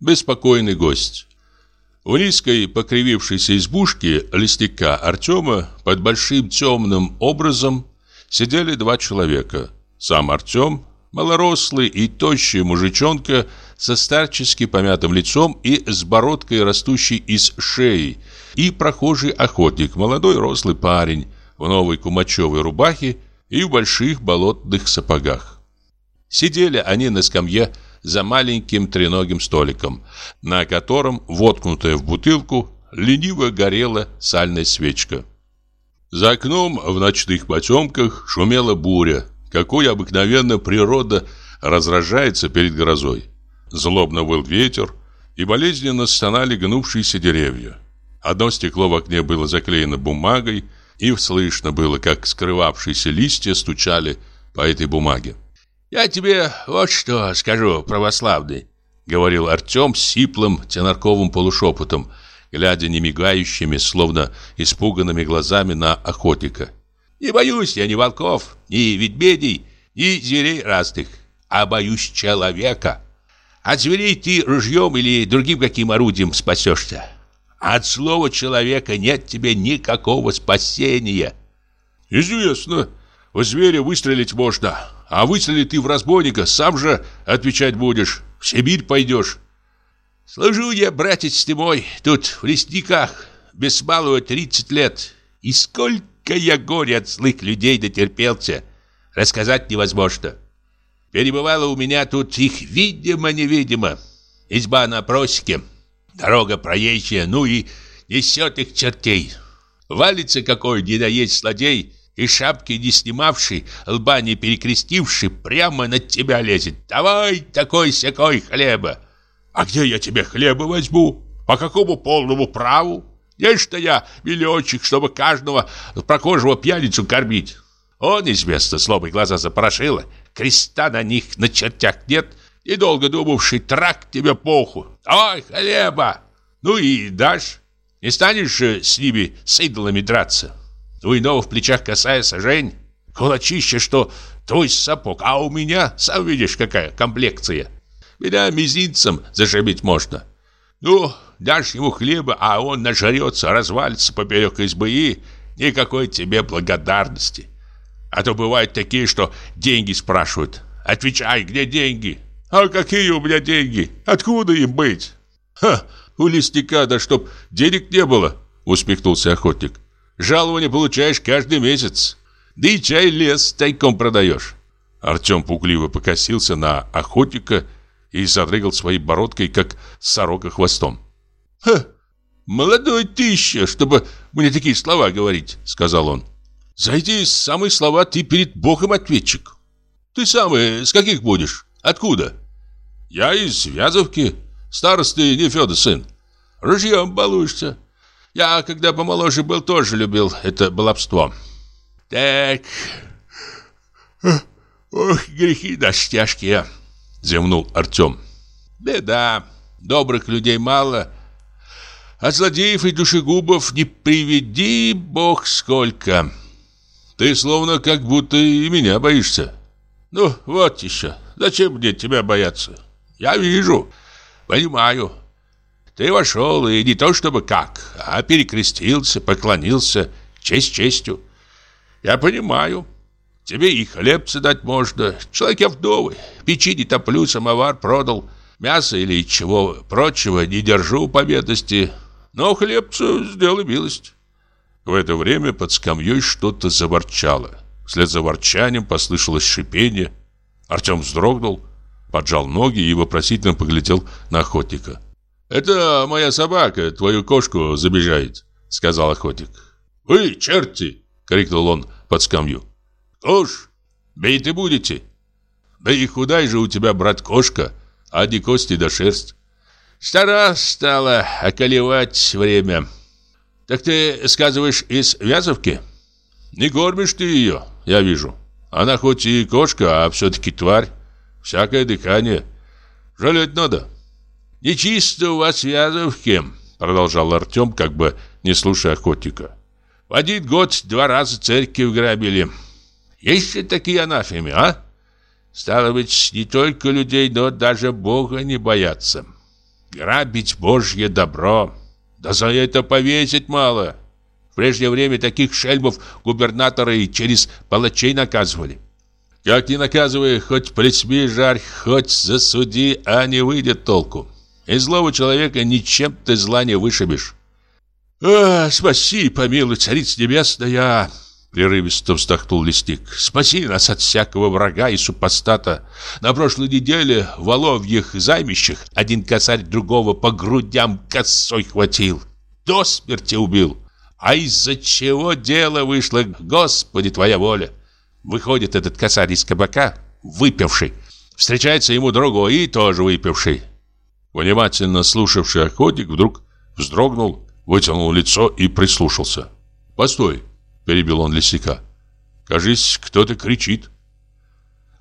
Беспокойный гость. У низкой покривившейся избушки листика Артема под большим темным образом сидели два человека. Сам Артем, малорослый и тощий мужичонка со старчески помятым лицом и с бородкой, растущей из шеи, и прохожий охотник, молодой рослый парень в новой кумачевой рубахе и в больших болотных сапогах. Сидели они на скамье за маленьким треногим столиком, на котором, воткнутая в бутылку, лениво горела сальная свечка. За окном в ночных потемках шумела буря, какой обыкновенно природа разражается перед грозой. Злобно выл ветер, и болезненно стонали гнувшиеся деревья. Одно стекло в окне было заклеено бумагой, и слышно было, как скрывавшиеся листья стучали по этой бумаге. «Я тебе вот что скажу, православный», — говорил Артем сиплым тенорковым полушепотом, глядя немигающими, словно испуганными глазами на охотника. «Не боюсь я ни волков, ни ведмедей, ни зверей разных, а боюсь человека. От зверей ты ружьем или другим каким орудием спасешься. От слова человека нет тебе никакого спасения. Известно, у зверя выстрелить можно, а выстрелить ты в разбойника, сам же отвечать будешь, в Сибирь пойдешь. Служу я, братец ты мой, тут в лесниках, без малого 30 лет, и сколько я горя от злых людей дотерпелся, рассказать невозможно. Перебывало у меня тут их видимо-невидимо. Изба на просеке, Дорога проезжая, ну и несет их чертей. Валится какой недоесть злодей, и шапки не снимавший, лба не перекрестивший, прямо на тебя лезет. Давай такой-сякой хлеба. А где я тебе хлеба возьму? По какому полному праву? Есть-то я миллиончик, чтобы каждого прохожего пьяницу кормить. Он, известно, слабые глаза запорошило, креста на них на чертях нет, недолго думавший, трак тебе поху. Ой, хлеба! Ну и дашь. Не станешь с ними, с идолами драться. У иного в плечах косая сажень, кулачище, что твой сапог, а у меня, сам видишь, какая комплекция. Меня мизинцем зашибить можно. Ну, дашь ему хлеба, а он нажрется, развалится поперек избы и никакой тебе благодарности. А то бывают такие, что деньги спрашивают. Отвечай, где деньги? А какие у меня деньги? Откуда им быть? Ха, у лесника, да чтоб денег не было, усмехнулся охотник. Жалование получаешь каждый месяц. Да и чай лес тайком продаешь. Артем пугливо покосился на охотника и задрыгал своей бородкой, как сорока хвостом. «Ха! Молодой ты еще, чтобы мне такие слова говорить», — сказал он. «За эти самые слова ты перед Богом ответчик. Ты сам с каких будешь?» Откуда? Я из Вязовки. Старосты не Федор сын. Ружьем балуешься. Я, когда помоложе был, тоже любил это баловство. Так. Ох, грехи наши тяжкие, земнул Артем. Беда. Добрых людей мало. А злодеев и душегубов не приведи бог сколько. Ты словно как будто и меня боишься. Ну, вот еще. Зачем мне тебя бояться? Я вижу, понимаю. Ты вошел, и не то чтобы как, а перекрестился, поклонился, честь честью. Я понимаю. Тебе и хлебца дать можно. Человек я вдовый, печи не топлю, самовар продал. Мясо или чего прочего не держу по бедности. Но хлебцу сделай милость. В это время под скамьей что-то заворчало. Вслед за ворчанием послышалось шипение. Артем вздрогнул, поджал ноги и вопросительно поглядел на охотника. «Это моя собака, твою кошку забежает», — сказал охотник. «Вы, черти!» — крикнул он под скамью. «Кош, бей ты будете!» «Да и худай же у тебя, брат, кошка, а не кости да шерсть!» «Стара стала околевать время!» «Так ты, сказываешь, из Вязовки?» «Не кормишь ты ее, я вижу!» Она хоть и кошка, а все-таки тварь. Всякое дыхание. Жалеть надо. Нечисто у вас Вязовки, продолжал Артем, как бы не слушая охотника. В один год два раза церковь грабили. Есть ли такие анафемы, а? Стало быть, не только людей, но даже Бога не боятся. Грабить божье добро. Да за это повесить мало. В прежнее время таких шельмов губернаторы через палачей наказывали. Как ни наказывай, хоть плетьми жарь, хоть засуди, а не выйдет толку. Из злого человека ничем ты зла не вышибешь. «А, спаси, помилуй, царица небесная!» Прерывисто вздохнул лесник. «Спаси нас от всякого врага и супостата. На прошлой неделе в Воловьих займищах один косарь другого по грудям косой хватил. До смерти убил. А из-за чего дело вышло, Господи, твоя воля!» Выходит этот косарь из кабака, выпивший. Встречается ему другой и тоже выпивший. Внимательно слушавший охотник вдруг вздрогнул, вытянул лицо и прислушался. «Постой!» – перебил он лесика. «Кажись, кто-то кричит».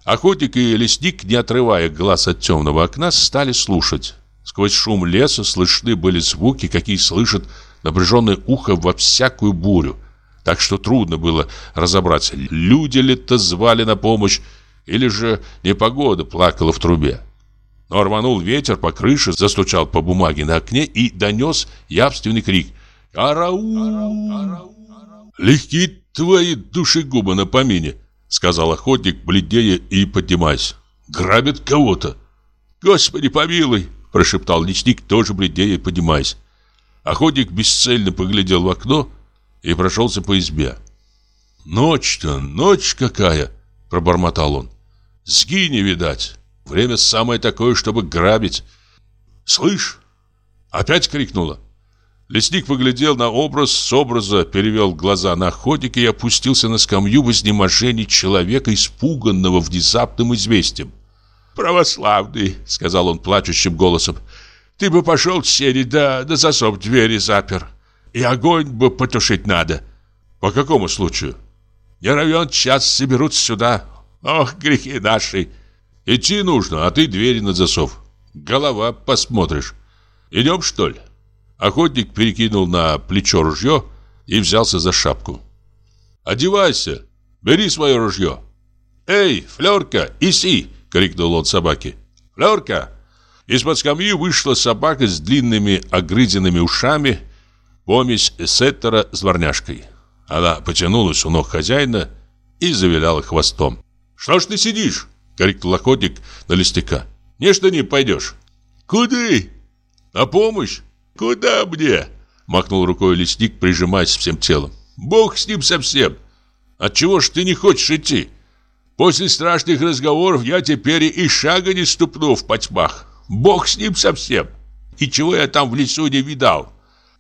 Охотник и лесник, не отрывая глаз от темного окна, стали слушать. Сквозь шум леса слышны были звуки, какие слышит напряженное ухо во всякую бурю. Так что трудно было разобраться, люди ли-то звали на помощь, или же непогода плакала в трубе. Но рванул ветер по крыше, застучал по бумаге на окне и донес явственный крик «Караул!» «Легки твои душегубы на помине!» Сказал охотник, бледнее и поднимаясь. «Грабят кого-то!» «Господи помилуй!» Прошептал лесник, тоже бледнее и поднимаясь. Охотник бесцельно поглядел в окно и прошелся по избе. «Ночь-то, ночь какая!» Пробормотал он. «Сгини, видать!» Время самое такое, чтобы грабить. Слышь, опять крикнула. Лесник поглядел на образ, с образа перевел глаза на охотника и опустился на скамью в изнеможении человека, испуганного внезапным известием. «Православный», — сказал он плачущим голосом, — «ты бы пошел в сени, да, да засов двери запер. И огонь бы потушить надо». «По какому случаю?» «Не равен час соберутся сюда. Ох, грехи наши!» Идти нужно, а ты двери на засов. Голова посмотришь. Идем, что ли?» Охотник перекинул на плечо ружье и взялся за шапку. «Одевайся! Бери свое ружье!» «Эй, Флерка, иси!» — крикнул он собаке. «Флерка!» Из-под скамьи вышла собака с длинными огрызенными ушами, помесь сеттера с дворняжкой. Она потянулась у ног хозяина и завиляла хвостом. «Что ж ты сидишь?» Крикнул охотник на листика. «Не что не пойдешь». «Куды?» «На помощь?» «Куда мне?» Махнул рукой лесник, прижимаясь всем телом. «Бог с ним совсем. Отчего ж ты не хочешь идти? После страшных разговоров я теперь и шага не ступну в потьмах. Бог с ним совсем. И чего я там в лесу не видал?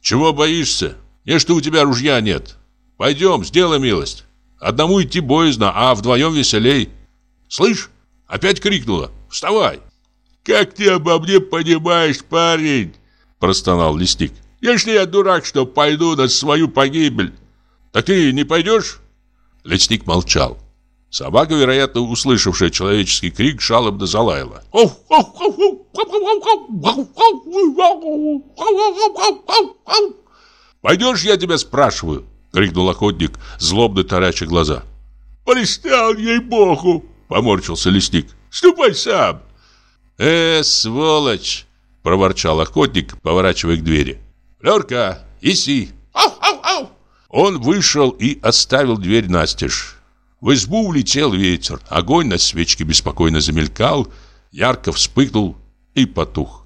Чего боишься? Не что у тебя ружья нет. Пойдем, сделай милость. Одному идти боязно, а вдвоем веселей. Слышь, Опять крикнула «Вставай!» «Как ты обо мне понимаешь, парень?» Простонал лесник «Если я дурак, что пойду на свою погибель Так ты не пойдешь?» Лесник молчал Собака, вероятно, услышавшая человеческий крик, жалобно залаяла. «Пойдешь, я тебя спрашиваю?» — крикнул охотник, злобно тараща глаза. «Пристал, ей-богу!» Поморщился лесник. «Ступай сам!» «Э, сволочь!» Проворчал охотник, поворачивая к двери. «Лерка, иси!» «Ау, ау, ау!» Он вышел и оставил дверь настежь. В избу улетел ветер. Огонь на свечке беспокойно замелькал, ярко вспыхнул и потух.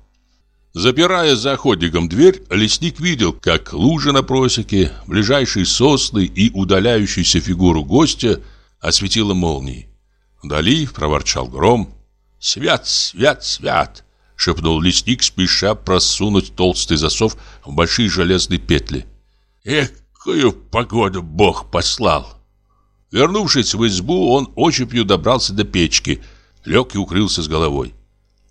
Запирая за охотником дверь, лесник видел, как лужа на просеке, ближайшие сосны и удаляющуюся фигуру гостя осветила молнией. Вдали проворчал гром. «Свят, свят, свят!» — шепнул лесник, спеша просунуть толстый засов в большие железные петли. «Экую погоду Бог послал!» Вернувшись в избу, он ощупью добрался до печки, лег и укрылся с головой.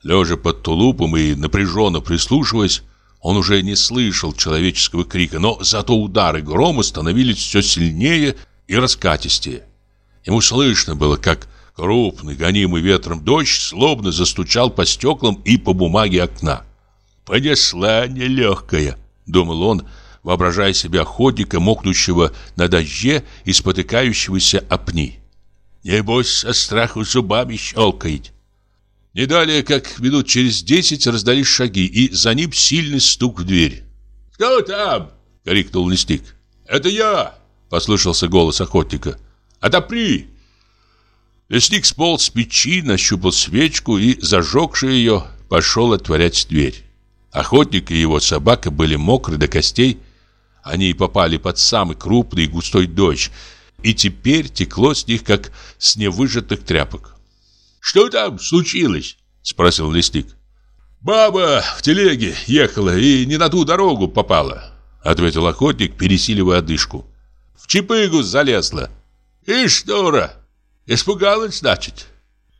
Лежа под тулупом и напряженно прислушиваясь, он уже не слышал человеческого крика, но зато удары грома становились все сильнее и раскатистее. Ему слышно было, как Крупный, гонимый ветром дождь словно застучал по стеклам и по бумаге окна. «Понесла нелегкая», — думал он, воображая себя охотника, мокнущего на дожде и спотыкающегося о пни. «Небось, со страху зубами щелкает». Не далее, как минут через десять раздались шаги, и за ним сильный стук в дверь. «Кто там?» — крикнул лесник. «Это я!» — послышался голос охотника. «Отопри!» Лесник сполз с печи, нащупал свечку и, зажегший ее, пошел отворять дверь. Охотник и его собака были мокры до костей. Они попали под самый крупный и густой дождь, и теперь текло с них, как с невыжатых тряпок. «Что там случилось?» — спросил лесник. «Баба в телеге ехала и не на ту дорогу попала», — ответил охотник, пересиливая одышку. «В чипыгу залезла». «И что, испугалась, значит?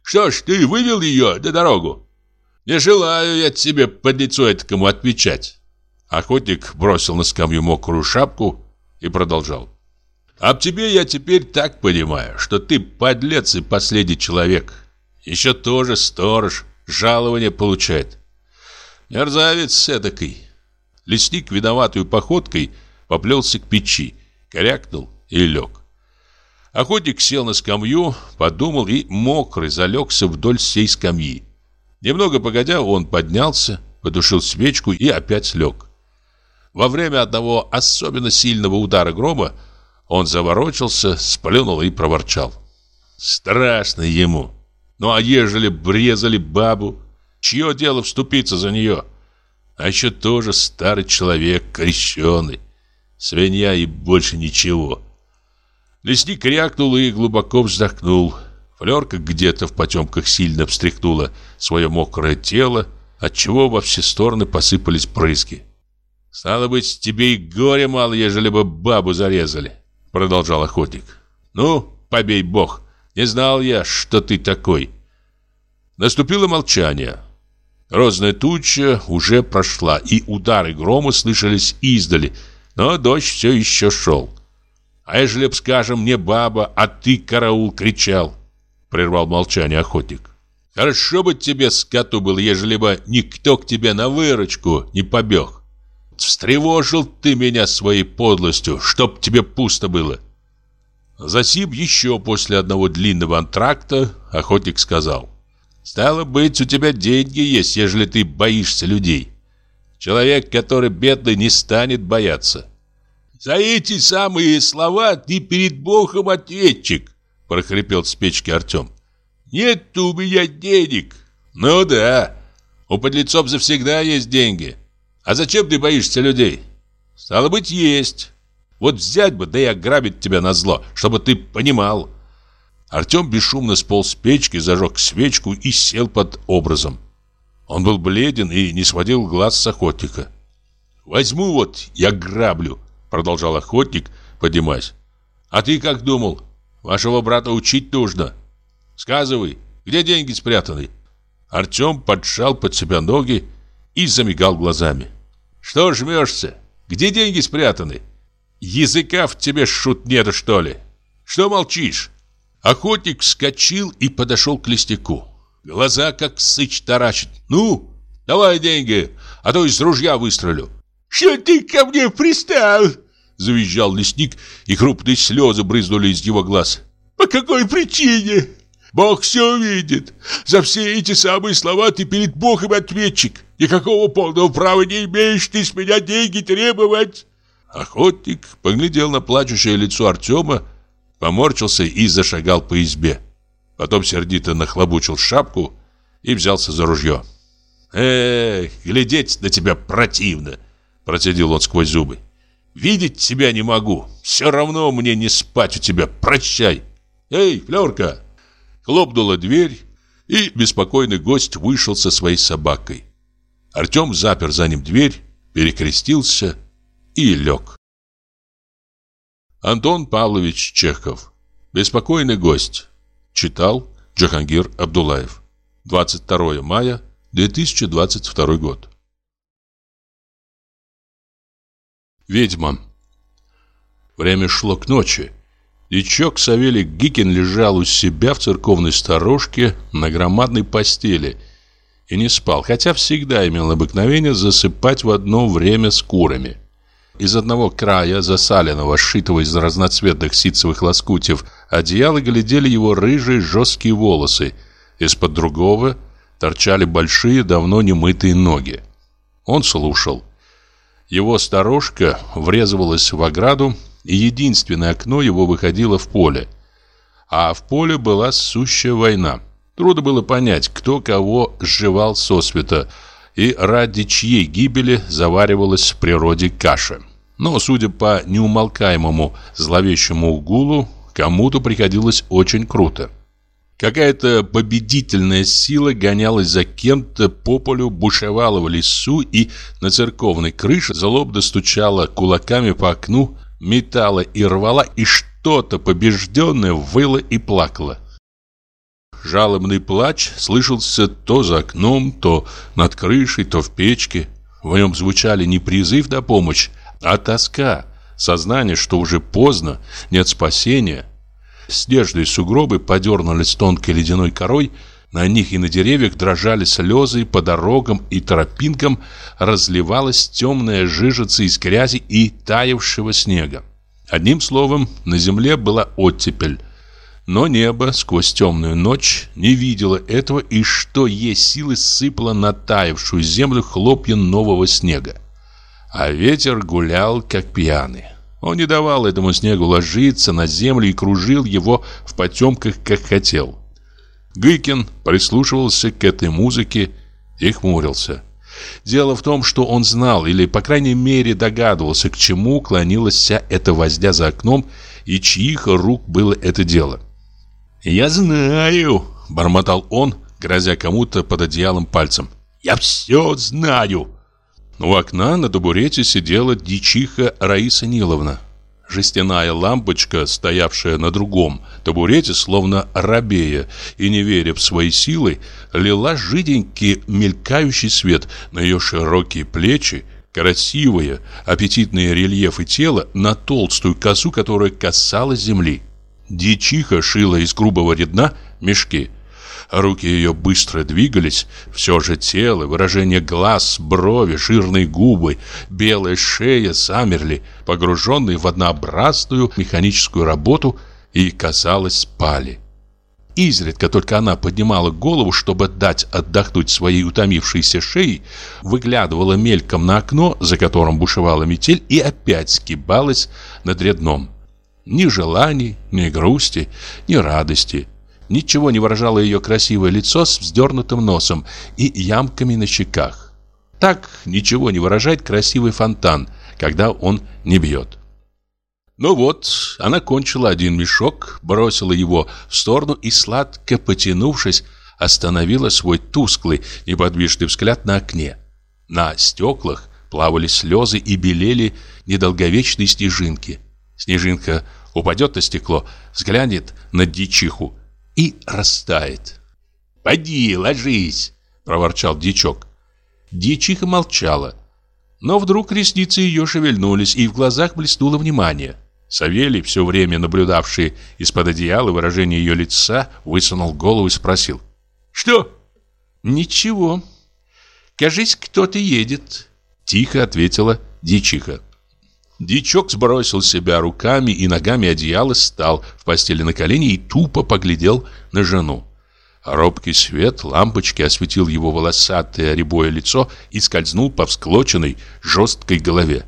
Что ж, ты вывел ее на дорогу?» «Не желаю я тебе под лицо этому отвечать». Охотник бросил на скамью мокрую шапку и продолжал. «Об тебе я теперь так понимаю, что ты подлец и последний человек. Еще тоже сторож, жалование получает. Мерзавец эдакой. Лесник виноватую походкой поплелся к печи, корякнул и лег. Охотник сел на скамью, подумал и мокрый залегся вдоль всей скамьи. Немного погодя, он поднялся, потушил свечку и опять лег. Во время одного особенно сильного удара грома он заворочился, сплюнул и проворчал. Страшно ему. Ну а ежели брезали бабу, чье дело вступиться за нее? А еще тоже старый человек, крещеный. Свинья и больше ничего. Лесник крякнул и глубоко вздохнул. Флерка где-то в потемках сильно встряхнула свое мокрое тело, отчего во все стороны посыпались брызги. «Стало быть, тебе и горе мало, ежели бы бабу зарезали», — продолжал охотник. «Ну, побей бог, не знал я, что ты такой. Наступило молчание. Розная туча уже прошла, и удары грома слышались издали, но дождь все еще шел. «А ежели б, скажем, не баба, а ты, караул, кричал!» Прервал молчание охотник. «Хорошо бы тебе, скоту, был, ежели бы никто к тебе на выручку не побег. Встревожил ты меня своей подлостью, чтоб тебе пусто было!» Затем еще после одного длинного антракта охотник сказал «Стало быть, у тебя деньги есть, ежели ты боишься людей. Человек, который бедный, не станет бояться». «За эти самые слова ты перед Богом ответчик», — прохрипел с печки Артем. «Нет у меня денег». «Ну да, у подлецов завсегда есть деньги. А зачем ты боишься людей?» «Стало быть, есть». Вот взять бы, да и ограбить тебя на зло, чтобы ты понимал. Артем бесшумно сполз с печки, зажег свечку и сел под образом. Он был бледен и не сводил глаз с охотника. «Возьму вот, я граблю», — продолжал охотник, поднимаясь. «А ты как думал? Вашего брата учить нужно. Сказывай, где деньги спрятаны?» Артем поджал под себя ноги и замигал глазами. «Что жмешься? Где деньги спрятаны?» Языка в тебе, шут, нет, что ли? Что молчишь?» Охотник вскочил и подошел к листику. Глаза как сыч таращит. «Ну, давай деньги, а то из ружья выстрелю». «Что ты ко мне пристал?» Завизжал лесник, и крупные слезы брызнули из его глаз. «По какой причине?» «Бог все видит. За все эти самые слова ты перед Богом ответчик. Никакого полного права не имеешь ты с меня деньги требовать». Охотник поглядел на плачущее лицо Артема, поморщился и зашагал по избе. Потом сердито нахлобучил шапку и взялся за ружье. «Эх, глядеть на тебя противно!» Процедил он сквозь зубы. «Видеть тебя не могу. Все равно мне не спать у тебя. Прощай!» «Эй, Флерка!» Хлопнула дверь, и беспокойный гость вышел со своей собакой. Артем запер за ним дверь, перекрестился и лег. Антон Павлович Чехов. Беспокойный гость. Читал Джахангир Абдулаев. 22 мая 2022 год. Ведьма. Время шло к ночи. Дичок Савелий Гикин лежал у себя в церковной сторожке на громадной постели и не спал, хотя всегда имел обыкновение засыпать в одно время с курами. Из одного края, засаленного, сшитого из разноцветных ситцевых лоскутьев, одеяла глядели его рыжие жесткие волосы. Из-под другого торчали большие, давно не мытые ноги. Он слушал. Его сторожка врезывалась в ограду, и единственное окно его выходило в поле. А в поле была сущая война. Трудно было понять, кто кого сживал сосвета, и ради чьей гибели заваривалась в природе каша. Но, судя по неумолкаемому зловещему гулу, кому-то приходилось очень круто. Какая-то победительная сила гонялась за кем-то по полю, бушевала в лесу и на церковной крыше злобно стучала кулаками по окну, метала и рвала, и что-то побежденное выло и плакало. Жалобный плач слышался то за окном, то над крышей, то в печке. В нем звучали не призыв на помощь, а тоска, сознание, что уже поздно, нет спасения, Снежные сугробы подернулись тонкой ледяной корой, на них и на деревьях дрожали слезы, по дорогам и тропинкам разливалась темная жижица из грязи и таявшего снега. Одним словом, на земле была оттепель. Но небо сквозь темную ночь не видело этого и что есть силы сыпало на таявшую землю хлопья нового снега. А ветер гулял, как пьяный. Он не давал этому снегу ложиться на землю и кружил его в потемках, как хотел. Гыкин прислушивался к этой музыке и хмурился. Дело в том, что он знал, или, по крайней мере, догадывался, к чему клонилась вся эта возня за окном и чьих рук было это дело. «Я знаю», — бормотал он, грозя кому-то под одеялом пальцем. «Я все знаю!» У окна на табурете сидела дичиха Раиса Ниловна. Жестяная лампочка, стоявшая на другом табурете, словно рабея и не веря в свои силы, лила жиденький мелькающий свет на ее широкие плечи, красивые, аппетитные рельефы тела на толстую косу, которая касалась земли. Дичиха шила из грубого редна мешки – Руки ее быстро двигались, все же тело, выражение глаз, брови, жирные губы, белая шея замерли, погруженные в однообразную механическую работу и, казалось, спали. Изредка только она поднимала голову, чтобы дать отдохнуть своей утомившейся шее, выглядывала мельком на окно, за которым бушевала метель, и опять скибалась над редном. Ни желаний, ни грусти, ни радости – Ничего не выражало ее красивое лицо с вздернутым носом и ямками на щеках. Так ничего не выражает красивый фонтан, когда он не бьет. Ну вот, она кончила один мешок, бросила его в сторону и, сладко потянувшись, остановила свой тусклый, неподвижный взгляд на окне. На стеклах плавали слезы и белели недолговечные снежинки. Снежинка упадет на стекло, взглянет на дичиху и растает. «Поди, ложись!» – проворчал дичок. Дичиха молчала. Но вдруг ресницы ее шевельнулись, и в глазах блеснуло внимание. Савелий, все время наблюдавший из-под одеяла выражение ее лица, высунул голову и спросил. «Что?» «Ничего. Кажись, кто-то едет», — тихо ответила дичиха. Дичок сбросил себя руками и ногами одеяло, стал в постели на колени и тупо поглядел на жену. Робкий свет лампочки осветил его волосатое рябое лицо и скользнул по всклоченной жесткой голове.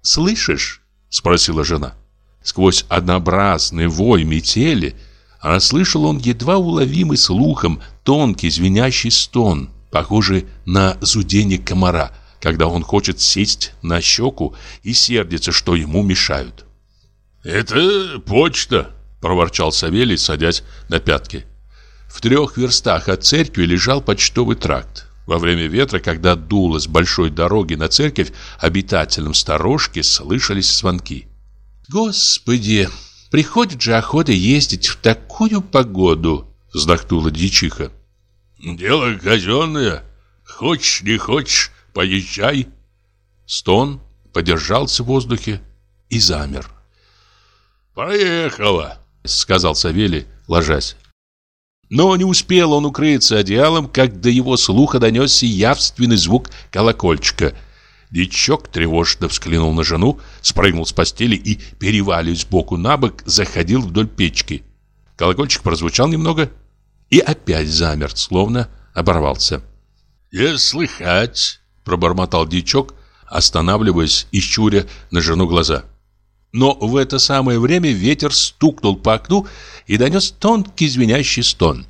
«Слышишь?» — спросила жена. Сквозь однообразный вой метели расслышал он едва уловимый слухом тонкий звенящий стон, похожий на зудение комара — когда он хочет сесть на щеку и сердится, что ему мешают. «Это почта», — проворчал Савелий, садясь на пятки. В трех верстах от церкви лежал почтовый тракт. Во время ветра, когда дуло с большой дороги на церковь, обитателям сторожки слышались звонки. «Господи, приходит же охота ездить в такую погоду!» — вздохнула дичиха. «Дело казенное. Хочешь, не хочешь, Поезжай!» Стон подержался в воздухе и замер. «Поехала!» — сказал Савелий, ложась. Но не успел он укрыться одеялом, как до его слуха донесся явственный звук колокольчика. Дичок тревожно взглянул на жену, спрыгнул с постели и, переваливаясь сбоку на бок, заходил вдоль печки. Колокольчик прозвучал немного и опять замер, словно оборвался. «Я слыхать», — пробормотал дичок, останавливаясь и щуря на жену глаза. Но в это самое время ветер стукнул по окну и донес тонкий звенящий стон.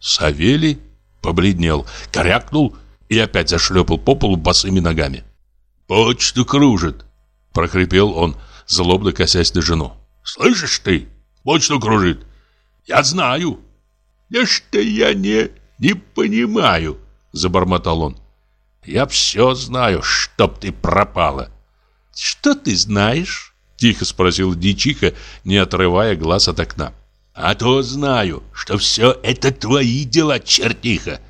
Савелий побледнел, корякнул и опять зашлепал по полу босыми ногами. «Почту кружит!» — прохрипел он, злобно косясь на жену. «Слышишь ты? Почту кружит! Я знаю!» «Да что я не, не понимаю!» — забормотал он. «Я все знаю, чтоб ты пропала!» «Что ты знаешь?» — тихо спросил Дичиха, не отрывая глаз от окна. «А то знаю, что все это твои дела, чертиха!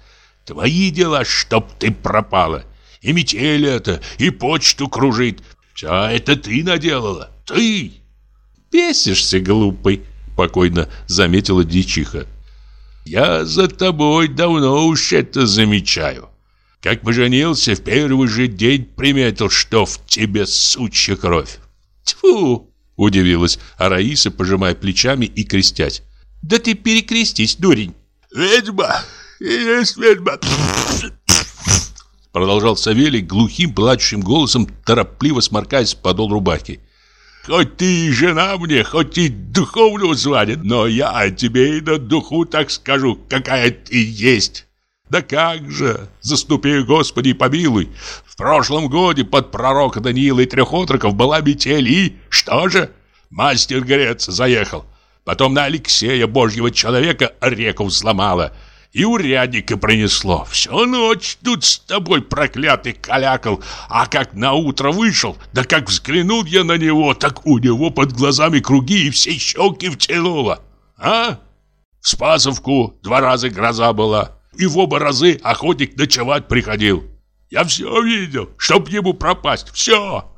Твои дела, чтоб ты пропала! И метель это, и почту кружит! Все это ты наделала! Ты!» «Бесишься, глупый!» — покойно заметила Дичиха. «Я за тобой давно уж это замечаю. Как поженился, в первый же день приметил, что в тебе сучья кровь. Тьфу! Удивилась Араиса, пожимая плечами и крестясь. Да ты перекрестись, дурень! Ведьма! Есть ведьма! Продолжал Савелий глухим, плачущим голосом, торопливо сморкаясь подол рубахи. Хоть ты и жена мне, хоть и духовного звания, но я тебе и на духу так скажу, какая ты есть. Да как же, заступи, Господи, помилуй. В прошлом годе под пророка Даниила и трех отроков была метель, и что же? Мастер Грец заехал. Потом на Алексея, божьего человека, реку взломала. И урядника принесло. Всю ночь тут с тобой проклятый калякал. А как на утро вышел, да как взглянул я на него, так у него под глазами круги и все щеки втянуло. А? В Спасовку два раза гроза была. И в оба разы охотник ночевать приходил. Я все видел, чтоб ему пропасть, все.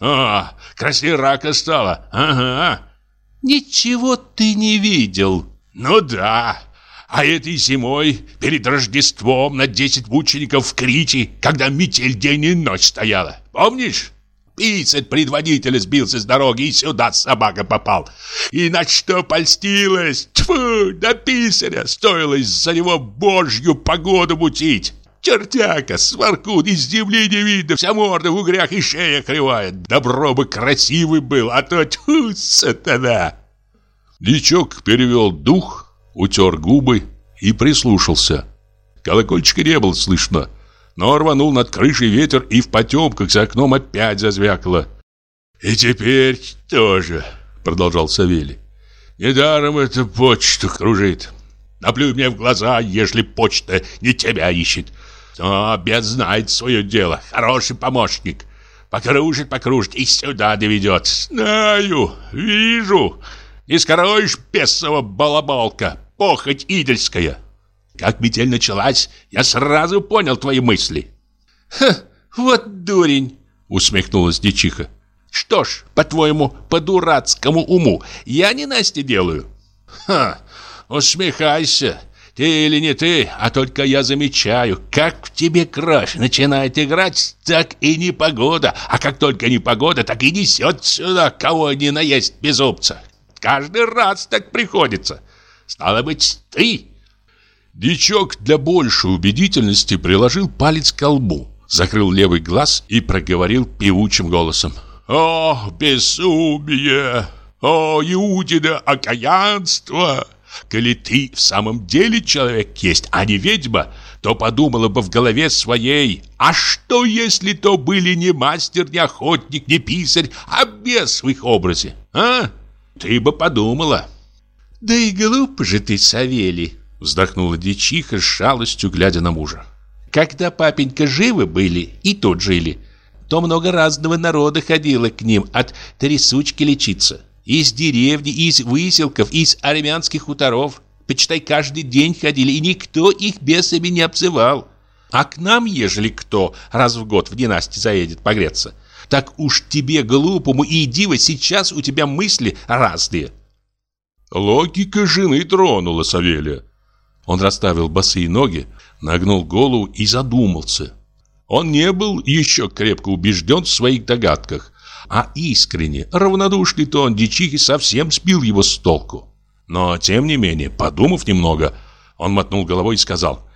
А, краснее рака стало, ага. Ничего ты не видел. Ну да, а этой зимой, перед Рождеством, на десять мучеников в Крите, когда метель день и ночь стояла. Помнишь? Писарь предводителя сбился с дороги и сюда собака попал. И на что польстилась? Тьфу, до писаря! Стоило из-за него божью погоду мутить. Чертяка, сваркун, из земли не видно, вся морда в угрях и шея кривая. Добро бы красивый был, а то тьфу, сатана!» Дичок перевел дух, утер губы и прислушался. Колокольчика не было слышно. Но рванул над крышей ветер, и в потемках за окном опять зазвякало. «И теперь тоже», — продолжал Савелий. «Недаром эта почта кружит. Наплюй мне в глаза, если почта не тебя ищет. Но обед знает свое дело, хороший помощник. Покружит, покружит и сюда доведет. Знаю, вижу. Не скроешь бесова балаболка, похоть идольская. Как метель началась, я сразу понял твои мысли. Ха, вот дурень, усмехнулась дичиха. Что ж, по-твоему, по дурацкому уму я не Насте делаю? Ха, усмехайся. Ты или не ты, а только я замечаю, как в тебе кровь начинает играть, так и непогода. А как только непогода, так и несет сюда, кого ни наесть безумца. Каждый раз так приходится. Стало быть, ты Дичок для большей убедительности приложил палец к колбу, закрыл левый глаз и проговорил певучим голосом. «О, безумие! О, Иудина окаянство! Коли ты в самом деле человек есть, а не ведьма, то подумала бы в голове своей, а что, если то были не мастер, не охотник, не писарь, а бес в их образе, а? Ты бы подумала». «Да и глупо же ты, Савелий!» Вздохнула дичиха с жалостью, глядя на мужа. Когда папенька живы были и тут жили, то много разного народа ходило к ним от трясучки лечиться. Из деревни, из выселков, из армянских хуторов. Почитай, каждый день ходили, и никто их бесами не обзывал. А к нам, ежели кто раз в год в династии заедет погреться, так уж тебе, глупому и диво, сейчас у тебя мысли разные. Логика жены тронула Савелия. Он расставил босые ноги, нагнул голову и задумался. Он не был еще крепко убежден в своих догадках, а искренне, равнодушный тон дичихи совсем сбил его с толку. Но, тем не менее, подумав немного, он мотнул головой и сказал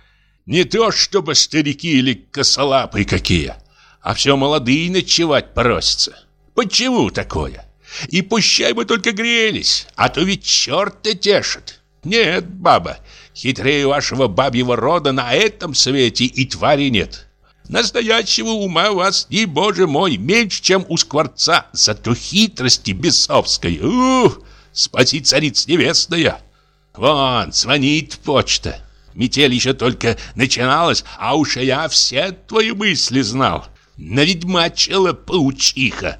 Не то чтобы старики или косолапые какие, а все молодые ночевать просятся. Почему такое? И пущай бы только грелись, а то ведь черт-то тешит. Нет, баба, хитрее вашего бабьего рода на этом свете и твари нет. Настоящего ума у вас, не боже мой, меньше, чем у скворца, зато хитрости бесовской. Ух, спаси цариц небесная. Вон, звонит почта. Метель еще только начиналась, а уж я все твои мысли знал. Наведьмачила паучиха.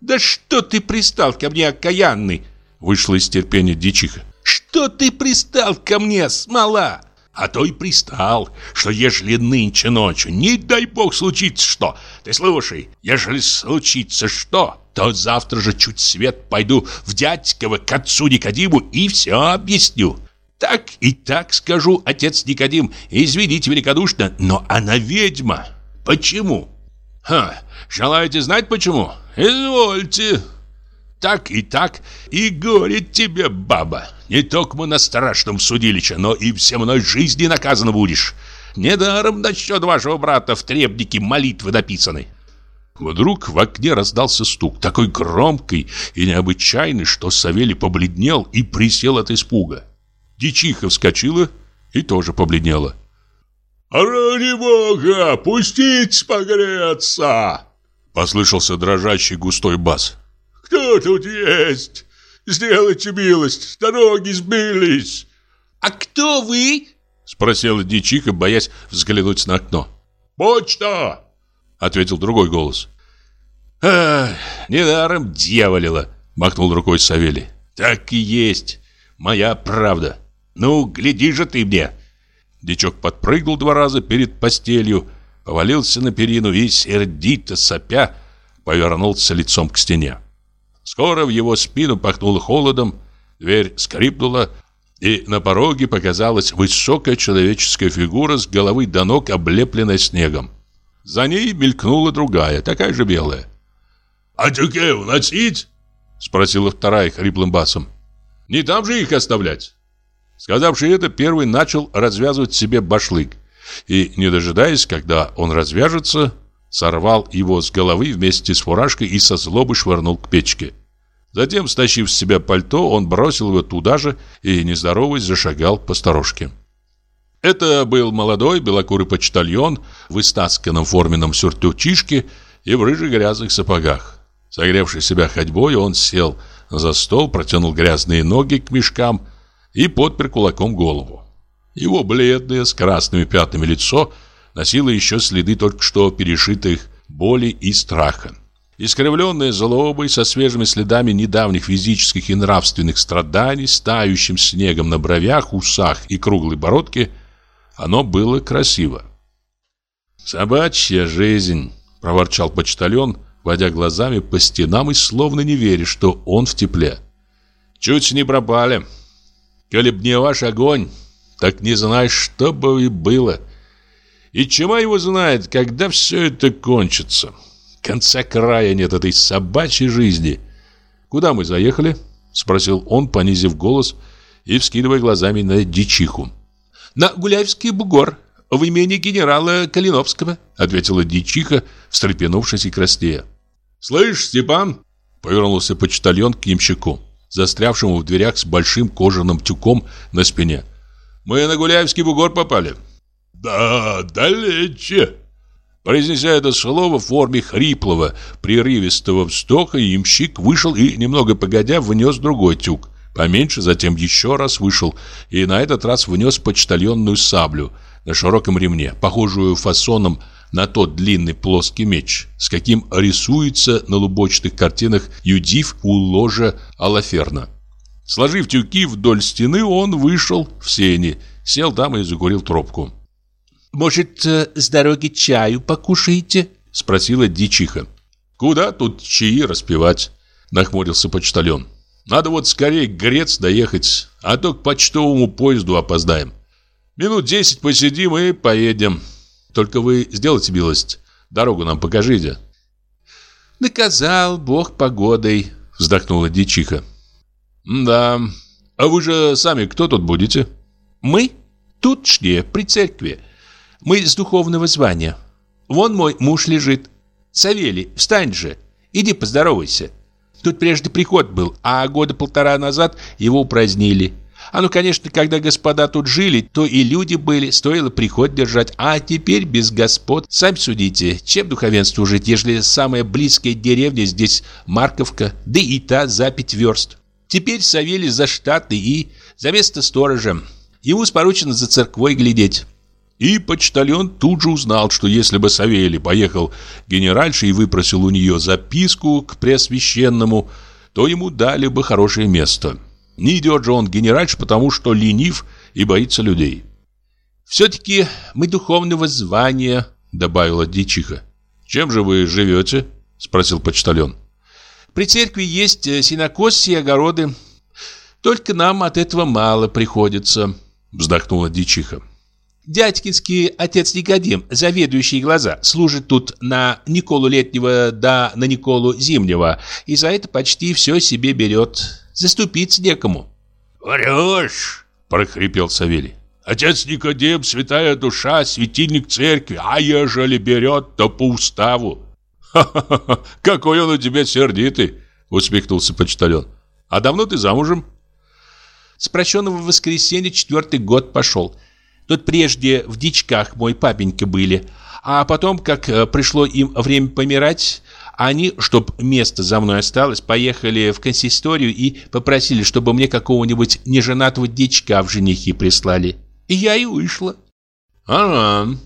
«Да что ты пристал ко мне, окаянный?» Вышла из терпения дичиха. «Что ты пристал ко мне, смола?» А то и пристал, что ежели нынче ночью, не дай бог случится что. Ты слушай, ежели случится что, то завтра же чуть свет пойду в дядьково к отцу Никодиму и все объясню. Так и так скажу, отец Никодим, извините великодушно, но она ведьма. Почему? Ха, желаете знать почему? Извольте. Так и так, и горит тебе, баба. Не только мы на страшном судилище, но и все мной жизни наказан будешь. Недаром насчет вашего брата в требнике молитвы написаны. Вдруг в окне раздался стук, такой громкий и необычайный, что Савелий побледнел и присел от испуга. Дичиха вскочила и тоже побледнела. «Ради бога, пустить погреться!» Послышался дрожащий густой бас. «Кто тут есть? Сделайте милость, с дороги сбились!» «А кто вы?» Спросила дичиха, боясь взглянуть на окно. «Почта!» Ответил другой голос. «Ах, недаром дьяволила!» Махнул рукой Савелий. «Так и есть, моя правда!» «Ну, гляди же ты мне!» Дичок подпрыгнул два раза перед постелью, повалился на перину и, сердито сопя, повернулся лицом к стене. Скоро в его спину пахнуло холодом, дверь скрипнула, и на пороге показалась высокая человеческая фигура с головы до ног, облепленная снегом. За ней мелькнула другая, такая же белая. «А тюке уносить?» — спросила вторая хриплым басом. «Не там же их оставлять?» Сказавший это, первый начал развязывать себе башлык. И, не дожидаясь, когда он развяжется, сорвал его с головы вместе с фуражкой и со злобы швырнул к печке. Затем, стащив с себя пальто, он бросил его туда же и, не здороваясь, зашагал по сторожке. Это был молодой белокурый почтальон в истасканном форменном сюртучишке и в рыжих грязных сапогах. Согревший себя ходьбой, он сел за стол, протянул грязные ноги к мешкам и подпер кулаком голову. Его бледное, с красными пятнами лицо носило еще следы только что перешитых боли и страха. Искривленное злобой, со свежими следами недавних физических и нравственных страданий, стающим снегом на бровях, усах и круглой бородке, оно было красиво. «Собачья жизнь», — проворчал почтальон, водя глазами по стенам и словно не веря, что он в тепле. «Чуть не пропали. Коли б не ваш огонь, так не знаешь, что бы и было. И чего его знает, когда все это кончится. Конца края нет этой собачьей жизни. Куда мы заехали? Спросил он, понизив голос и вскидывая глазами на дичиху. На Гуляевский бугор, в имени генерала Калиновского, ответила дичиха, встрепенувшись и краснея. «Слышь, Степан!» — повернулся почтальон к ямщику застрявшему в дверях с большим кожаным тюком на спине. «Мы на Гуляевский бугор попали». «Да, далече». Произнеся это слово в форме хриплого, прерывистого вздоха, ямщик вышел и, немного погодя, внес другой тюк. Поменьше, затем еще раз вышел и на этот раз внес почтальонную саблю на широком ремне, похожую фасоном на тот длинный плоский меч, с каким рисуется на лубочных картинах Юдив у ложа Алаферна. Сложив тюки вдоль стены, он вышел в сени, сел там и закурил трубку. «Может, э, с дороги чаю покушаете?» — спросила дичиха. «Куда тут чаи распивать?» — нахмурился почтальон. «Надо вот скорее грец доехать, а то к почтовому поезду опоздаем. Минут десять посидим и поедем». Только вы сделайте милость, дорогу нам покажите. Наказал Бог погодой, вздохнула дичиха. Да. А вы же сами кто тут будете? Мы тут шне при церкви. Мы с духовного звания. Вон мой муж лежит. Савелий, встань же. Иди поздоровайся. Тут прежде приход был, а года полтора назад его упразднили. А ну, конечно, когда господа тут жили, то и люди были, стоило приход держать. А теперь без господ. Сами судите, чем духовенству жить, ежели самая близкая деревня здесь Марковка, да и та за пять верст. Теперь Савелий за штаты и за место сторожа. Ему споручено за церквой глядеть. И почтальон тут же узнал, что если бы Савелий поехал генеральше и выпросил у нее записку к Преосвященному, то ему дали бы хорошее место. Не идет же он генеральш, потому что ленив и боится людей. «Все-таки мы духовного звания», — добавила дичиха. «Чем же вы живете?» — спросил почтальон. «При церкви есть э, синокос и огороды. Только нам от этого мало приходится», — вздохнула дичиха. Дядькинский отец Никодим, заведующий глаза, служит тут на Николу Летнего да на Николу Зимнего, и за это почти все себе берет. Заступиться некому. «Врешь!» – прохрипел Савелий. «Отец Никодим, святая душа, светильник церкви, а ежели берет, то по уставу». «Ха-ха-ха! Какой он у тебя сердитый!» – усмехнулся почтальон. «А давно ты замужем?» «С прощенного воскресенья четвертый год пошел». Тут прежде в дичках мой папенька были, а потом, как э, пришло им время помирать, они, чтоб место за мной осталось, поехали в консисторию и попросили, чтобы мне какого-нибудь неженатого дичка в женихи прислали. И я и вышла. «Ага,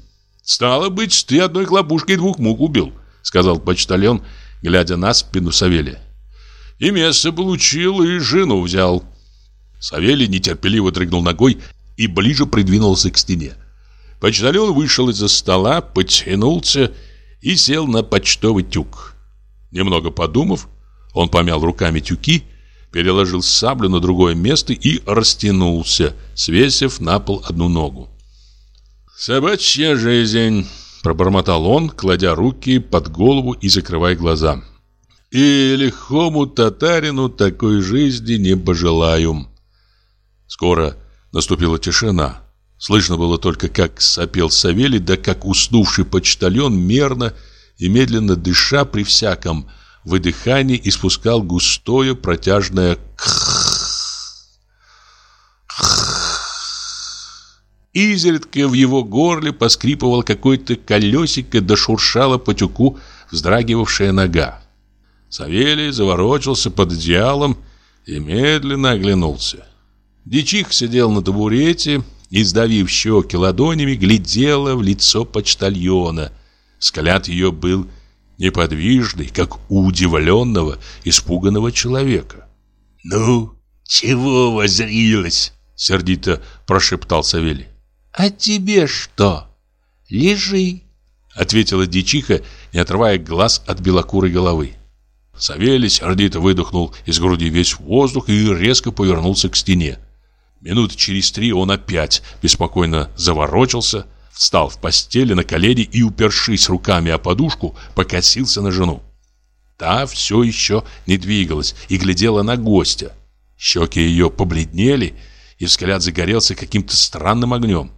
стало быть, ты одной хлопушкой двух мух убил», сказал почтальон, глядя на спину Савелия. «И место получил, и жену взял». Савелий нетерпеливо дрыгнул ногой и ближе придвинулся к стене. Почтальон вышел из-за стола, потянулся и сел на почтовый тюк. Немного подумав, он помял руками тюки, переложил саблю на другое место и растянулся, свесив на пол одну ногу. «Собачья жизнь!» – пробормотал он, кладя руки под голову и закрывая глаза. «И лихому татарину такой жизни не пожелаю». Скоро Наступила тишина. Слышно было только, как сопел Савелий, да как уснувший почтальон мерно и медленно дыша при всяком выдыхании испускал густое протяжное Изредка в его горле поскрипывал какой-то колесико, да шуршала по тюку вздрагивавшая нога. Савелий заворочился под одеялом и медленно оглянулся. Дичих сидел на табурете и, сдавив щеки ладонями, глядела в лицо почтальона. Взгляд ее был неподвижный, как у удивленного, испуганного человека. «Ну, чего возрилась?» — сердито прошептал Савелий. «А тебе что? Лежи!» — ответила дичиха, не отрывая глаз от белокурой головы. Савелий сердито выдохнул из груди весь воздух и резко повернулся к стене. Минуты через три он опять беспокойно заворочился, встал в постели на колени и, упершись руками о подушку, покосился на жену. Та все еще не двигалась и глядела на гостя. Щеки ее побледнели, и взгляд загорелся каким-то странным огнем.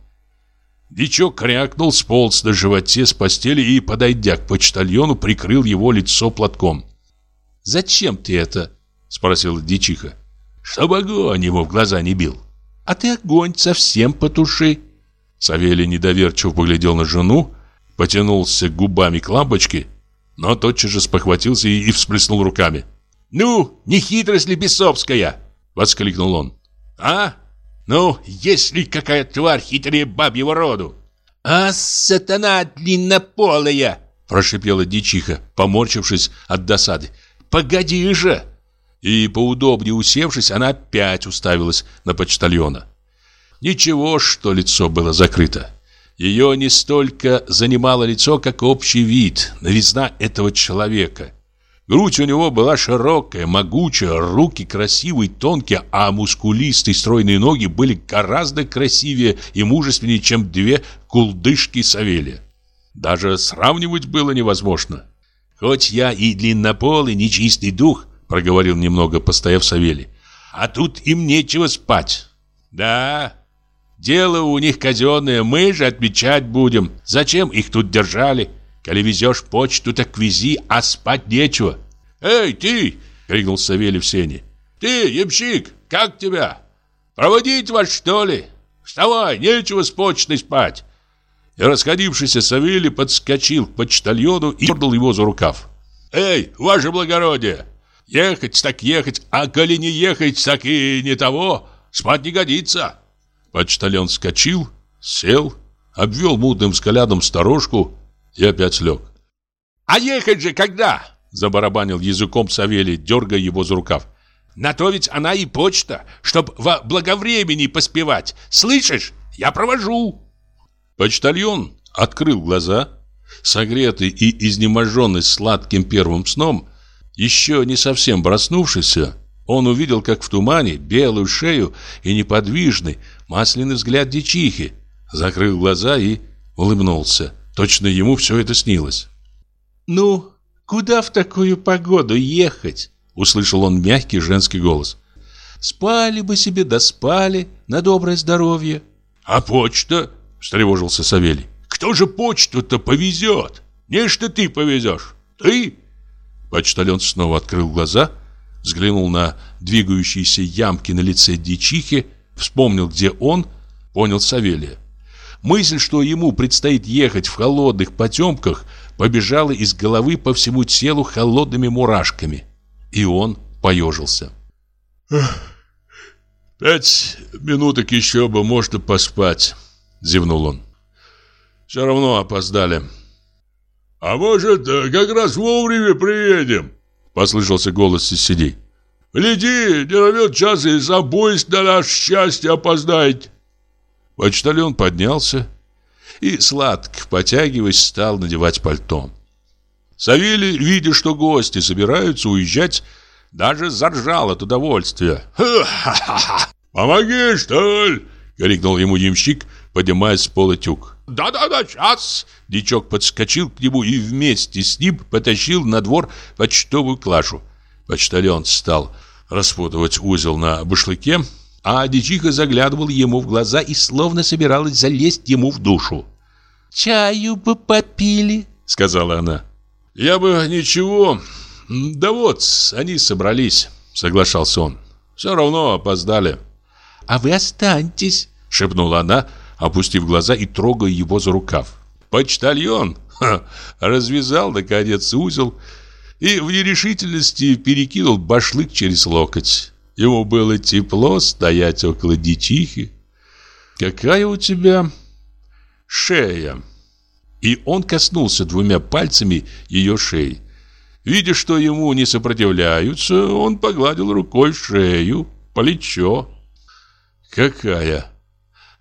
Дичок крякнул, сполз на животе с постели и, подойдя к почтальону, прикрыл его лицо платком. «Зачем ты это?» — спросила дичиха. «Чтобы огонь ему в глаза не бил». А ты огонь совсем потуши. Савелий недоверчиво поглядел на жену, потянулся губами к лампочке, но тотчас же спохватился и, и всплеснул руками. «Ну, не хитрость ли бесовская?» — воскликнул он. «А? Ну, есть ли какая тварь хитрее бабьего роду?» «А, сатана длиннополая!» — прошипела дичиха, поморчившись от досады. «Погоди же!» И, поудобнее усевшись, она опять уставилась на почтальона. Ничего, что лицо было закрыто. Ее не столько занимало лицо, как общий вид, новизна этого человека. Грудь у него была широкая, могучая, руки красивые, тонкие, а мускулистые стройные ноги были гораздо красивее и мужественнее, чем две кулдышки Савелия. Даже сравнивать было невозможно. Хоть я и длиннополый, нечистый дух, проговорил немного постояв Савелий. А тут им нечего спать. Да, Дело у них казенное, мы же отмечать будем. Зачем их тут держали? Коли везешь почту, так вези, а спать нечего. Эй, ты! крикнул Савельев Сене. Ты, ямщик, как тебя? Проводить вас, что ли? Вставай, нечего с почтой спать. И расходившийся Савелий подскочил к почтальону и дернул его за рукав. «Эй, ваше благородие! Ехать так ехать, а коли не ехать, так и не того, спать не годится!» Почтальон вскочил, сел, обвел мутным взглядом сторожку и опять лег. «А ехать же когда?» – забарабанил языком Савелий, дергая его за рукав. «На то ведь она и почта, чтоб во благовремени поспевать. Слышишь? Я провожу!» Почтальон открыл глаза, согретый и изнеможенный сладким первым сном, еще не совсем проснувшийся, он увидел, как в тумане, белую шею и неподвижный, масляный взгляд дичихи, закрыл глаза и улыбнулся. Точно ему все это снилось. «Ну, куда в такую погоду ехать?» Услышал он мягкий женский голос. «Спали бы себе, да спали, на доброе здоровье». «А почта?» – встревожился Савелий. «Кто же почту-то повезет? Не что ты повезешь? Ты?» Почтальон снова открыл глаза – взглянул на двигающиеся ямки на лице дичихи, вспомнил, где он, понял Савелия. Мысль, что ему предстоит ехать в холодных потемках, побежала из головы по всему телу холодными мурашками. И он поежился. «Пять минуток еще бы можно поспать», — зевнул он. «Все равно опоздали». «А может, как раз вовремя приедем?» Послышался голос из сидей. «Гляди, не ровет час и за поезд на наше счастье опоздает!» Почтальон поднялся и, сладко потягиваясь, стал надевать пальто. Савелий, видя, что гости собираются уезжать, даже заржал от удовольствия. «Ха-ха-ха! Помоги, что ли?» — крикнул ему ямщик, поднимаясь с пола тюк. «Да-да-да, час!» Дичок подскочил к нему и вместе с ним потащил на двор почтовую клашу. Почтальон стал распутывать узел на башлыке, а дичиха заглядывал ему в глаза и словно собиралась залезть ему в душу. «Чаю бы попили», — сказала она. «Я бы ничего. Да вот, они собрались», — соглашался он. «Все равно опоздали». «А вы останьтесь», — шепнула она, — опустив глаза и трогая его за рукав. Почтальон ха, развязал, наконец, узел и в нерешительности перекинул башлык через локоть. Ему было тепло стоять около дичихи. «Какая у тебя шея!» И он коснулся двумя пальцами ее шеи. Видя, что ему не сопротивляются, он погладил рукой шею, плечо. «Какая!»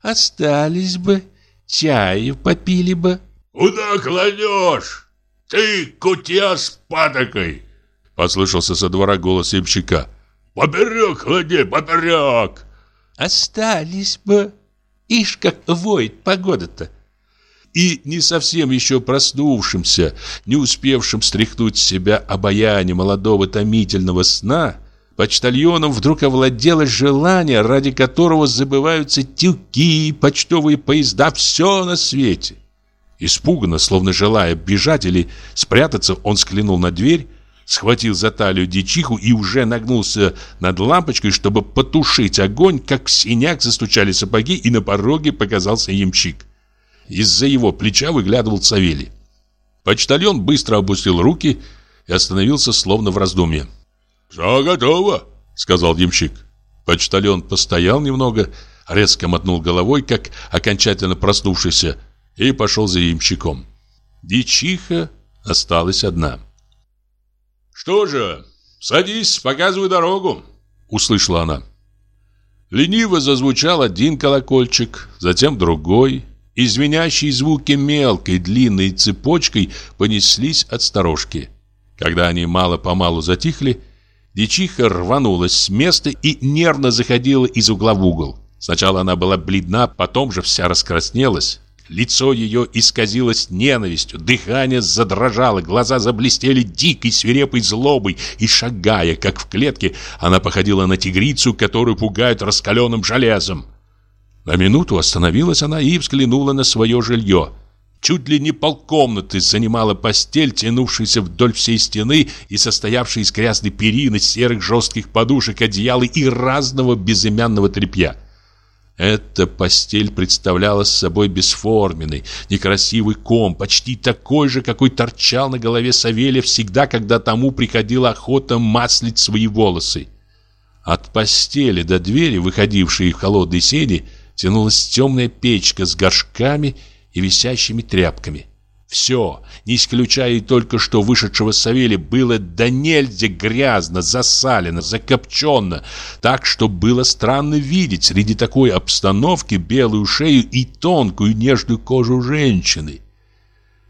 Остались бы, чаю попили бы. Куда кладешь? Ты кутья с патокой! Послышался со двора голос имщика. Поперек клади, поперек! Остались бы. Ишь, как воет погода-то. И не совсем еще проснувшимся, не успевшим стряхнуть с себя обаяние молодого томительного сна, Почтальоном вдруг овладело желание, ради которого забываются тюки, почтовые поезда, все на свете. Испуганно, словно желая бежать или спрятаться, он склянул на дверь, схватил за талию дичиху и уже нагнулся над лампочкой, чтобы потушить огонь, как в синяк застучали сапоги, и на пороге показался ямщик. Из-за его плеча выглядывал Савелий. Почтальон быстро опустил руки и остановился, словно в раздумье. «Все готово», — сказал ямщик. Почтальон постоял немного, резко мотнул головой, как окончательно проснувшийся, и пошел за ямщиком. Дичиха осталась одна. «Что же, садись, показывай дорогу», — услышала она. Лениво зазвучал один колокольчик, затем другой, и звенящие звуки мелкой длинной цепочкой понеслись от сторожки. Когда они мало-помалу затихли, Дичиха рванулась с места и нервно заходила из угла в угол. Сначала она была бледна, потом же вся раскраснелась. Лицо ее исказилось ненавистью, дыхание задрожало, глаза заблестели дикой свирепой злобой, и шагая, как в клетке, она походила на тигрицу, которую пугают раскаленным железом. На минуту остановилась она и взглянула на свое жилье. Чуть ли не полкомнаты занимала постель, тянувшаяся вдоль всей стены и состоявшая из грязной перины, серых жестких подушек, одеяла и разного безымянного тряпья. Эта постель представляла собой бесформенный, некрасивый ком, почти такой же, какой торчал на голове Савелия всегда, когда тому приходила охота маслить свои волосы. От постели до двери, выходившей в холодной сени, тянулась темная печка с горшками и висящими тряпками. Все, не исключая и только что вышедшего Савелия, было до нельзя грязно, засалено, закопченно, так что было странно видеть среди такой обстановки белую шею и тонкую нежную кожу женщины.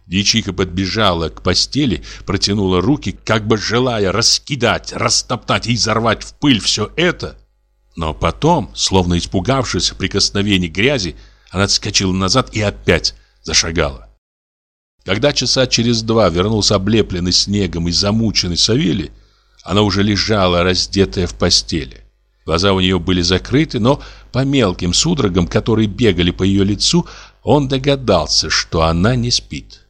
Дьячиха подбежала к постели, протянула руки, как бы желая раскидать, растоптать и изорвать в пыль все это. Но потом, словно испугавшись прикосновений грязи, она отскочила назад и опять зашагала. Когда часа через два вернулся облепленный снегом и замученный Савелий, она уже лежала, раздетая в постели. Глаза у нее были закрыты, но по мелким судорогам, которые бегали по ее лицу, он догадался, что она не спит.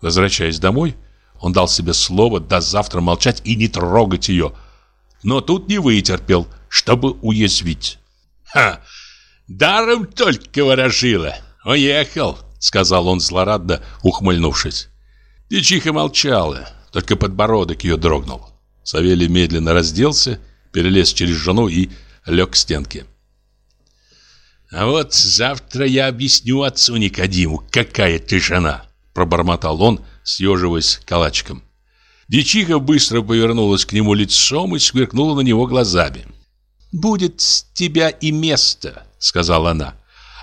Возвращаясь домой, он дал себе слово до завтра молчать и не трогать ее. Но тут не вытерпел, чтобы уязвить. «Ха! Даром только ворожила! Уехал!» сказал он злорадно, ухмыльнувшись. Дичиха молчала, только подбородок ее дрогнул. Савелий медленно разделся, перелез через жену и лег к стенке. «А вот завтра я объясню отцу Никодиму, какая ты жена!» Пробормотал он, съеживаясь калачиком. Дичиха быстро повернулась к нему лицом и сверкнула на него глазами. «Будет с тебя и место», — сказала она.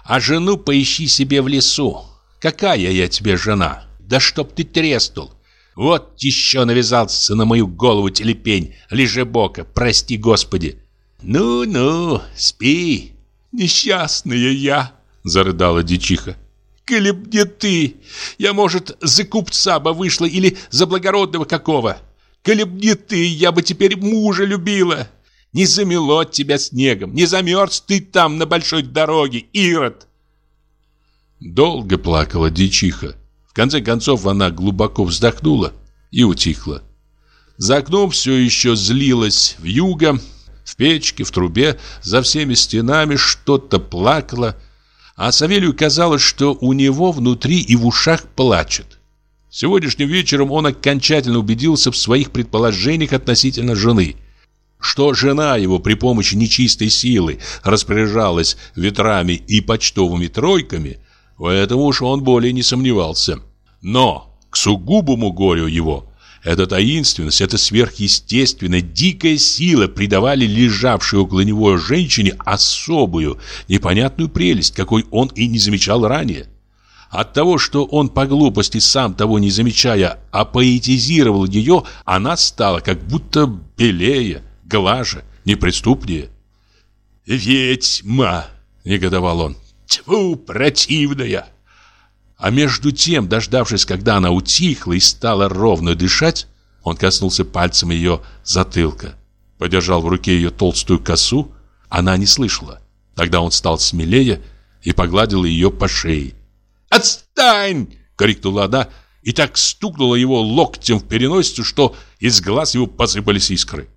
А жену поищи себе в лесу. Какая я тебе жена? Да чтоб ты треснул. Вот еще навязался на мою голову телепень, лежебока, прости господи. Ну-ну, спи. Несчастная я, зарыдала дичиха. Коли б не ты, я, может, за купца бы вышла или за благородного какого. Коли б не ты, я бы теперь мужа любила. Не замело тебя снегом, не замерз ты там на большой дороге, Ирод. Долго плакала дичиха. В конце концов она глубоко вздохнула и утихла. За окном все еще злилась в юго, в печке, в трубе, за всеми стенами что-то плакало, а Савелью казалось, что у него внутри и в ушах плачет. Сегодняшним вечером он окончательно убедился в своих предположениях относительно жены – что жена его при помощи нечистой силы распоряжалась ветрами и почтовыми тройками, в этом уж он более не сомневался. Но к сугубому горю его эта таинственность, эта сверхъестественная, дикая сила придавали лежавшей около него женщине особую, непонятную прелесть, какой он и не замечал ранее. От того, что он по глупости, сам того не замечая, апоэтизировал ее, она стала как будто белее, глаже, неприступнее. «Ведьма!» — негодовал он. «Тьфу, противная!» А между тем, дождавшись, когда она утихла и стала ровно дышать, он коснулся пальцем ее затылка, подержал в руке ее толстую косу, она не слышала. Тогда он стал смелее и погладил ее по шее. «Отстань!» — крикнула она и так стукнула его локтем в переносицу, что из глаз его посыпались искры.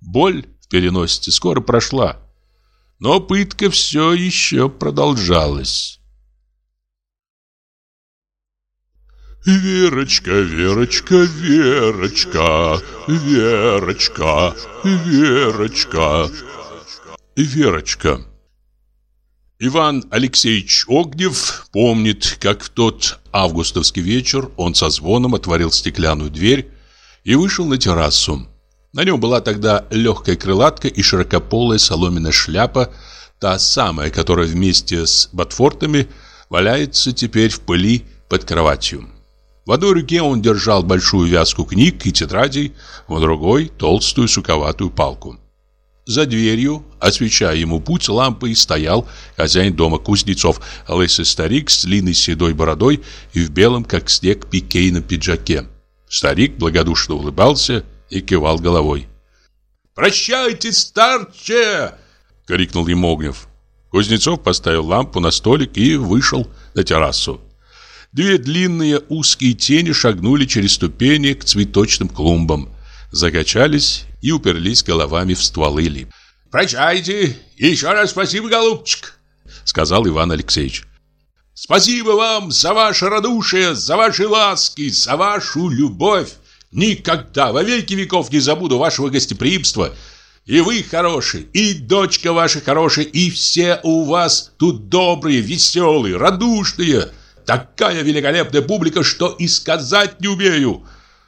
Боль в переносице скоро прошла, но пытка все еще продолжалась. Верочка, Верочка, Верочка, Верочка, Верочка, Верочка. Иван Алексеевич Огнев помнит, как в тот августовский вечер он со звоном отворил стеклянную дверь и вышел на террасу. На нем была тогда легкая крылатка и широкополая соломенная шляпа, та самая, которая вместе с ботфортами валяется теперь в пыли под кроватью. В одной руке он держал большую вязку книг и тетрадей, в другой – толстую суковатую палку. За дверью, освещая ему путь лампой, стоял хозяин дома Кузнецов, лысый старик с длинной седой бородой и в белом, как снег, пикейном пиджаке. Старик благодушно улыбался – и кивал головой. «Прощайте, старче!» — крикнул ему Огнев. Кузнецов поставил лампу на столик и вышел на террасу. Две длинные узкие тени шагнули через ступени к цветочным клумбам, закачались и уперлись головами в стволы лип. «Прощайте! Еще раз спасибо, голубчик!» Сказал Иван Алексеевич. «Спасибо вам за ваше радушие, за ваши ласки, за вашу любовь! Никогда, во веки веков не забуду вашего гостеприимства!» И вы хороший, и дочка ваша хорошая, и все у вас тут добрые, веселые, радушные. Такая великолепная публика, что и сказать не умею.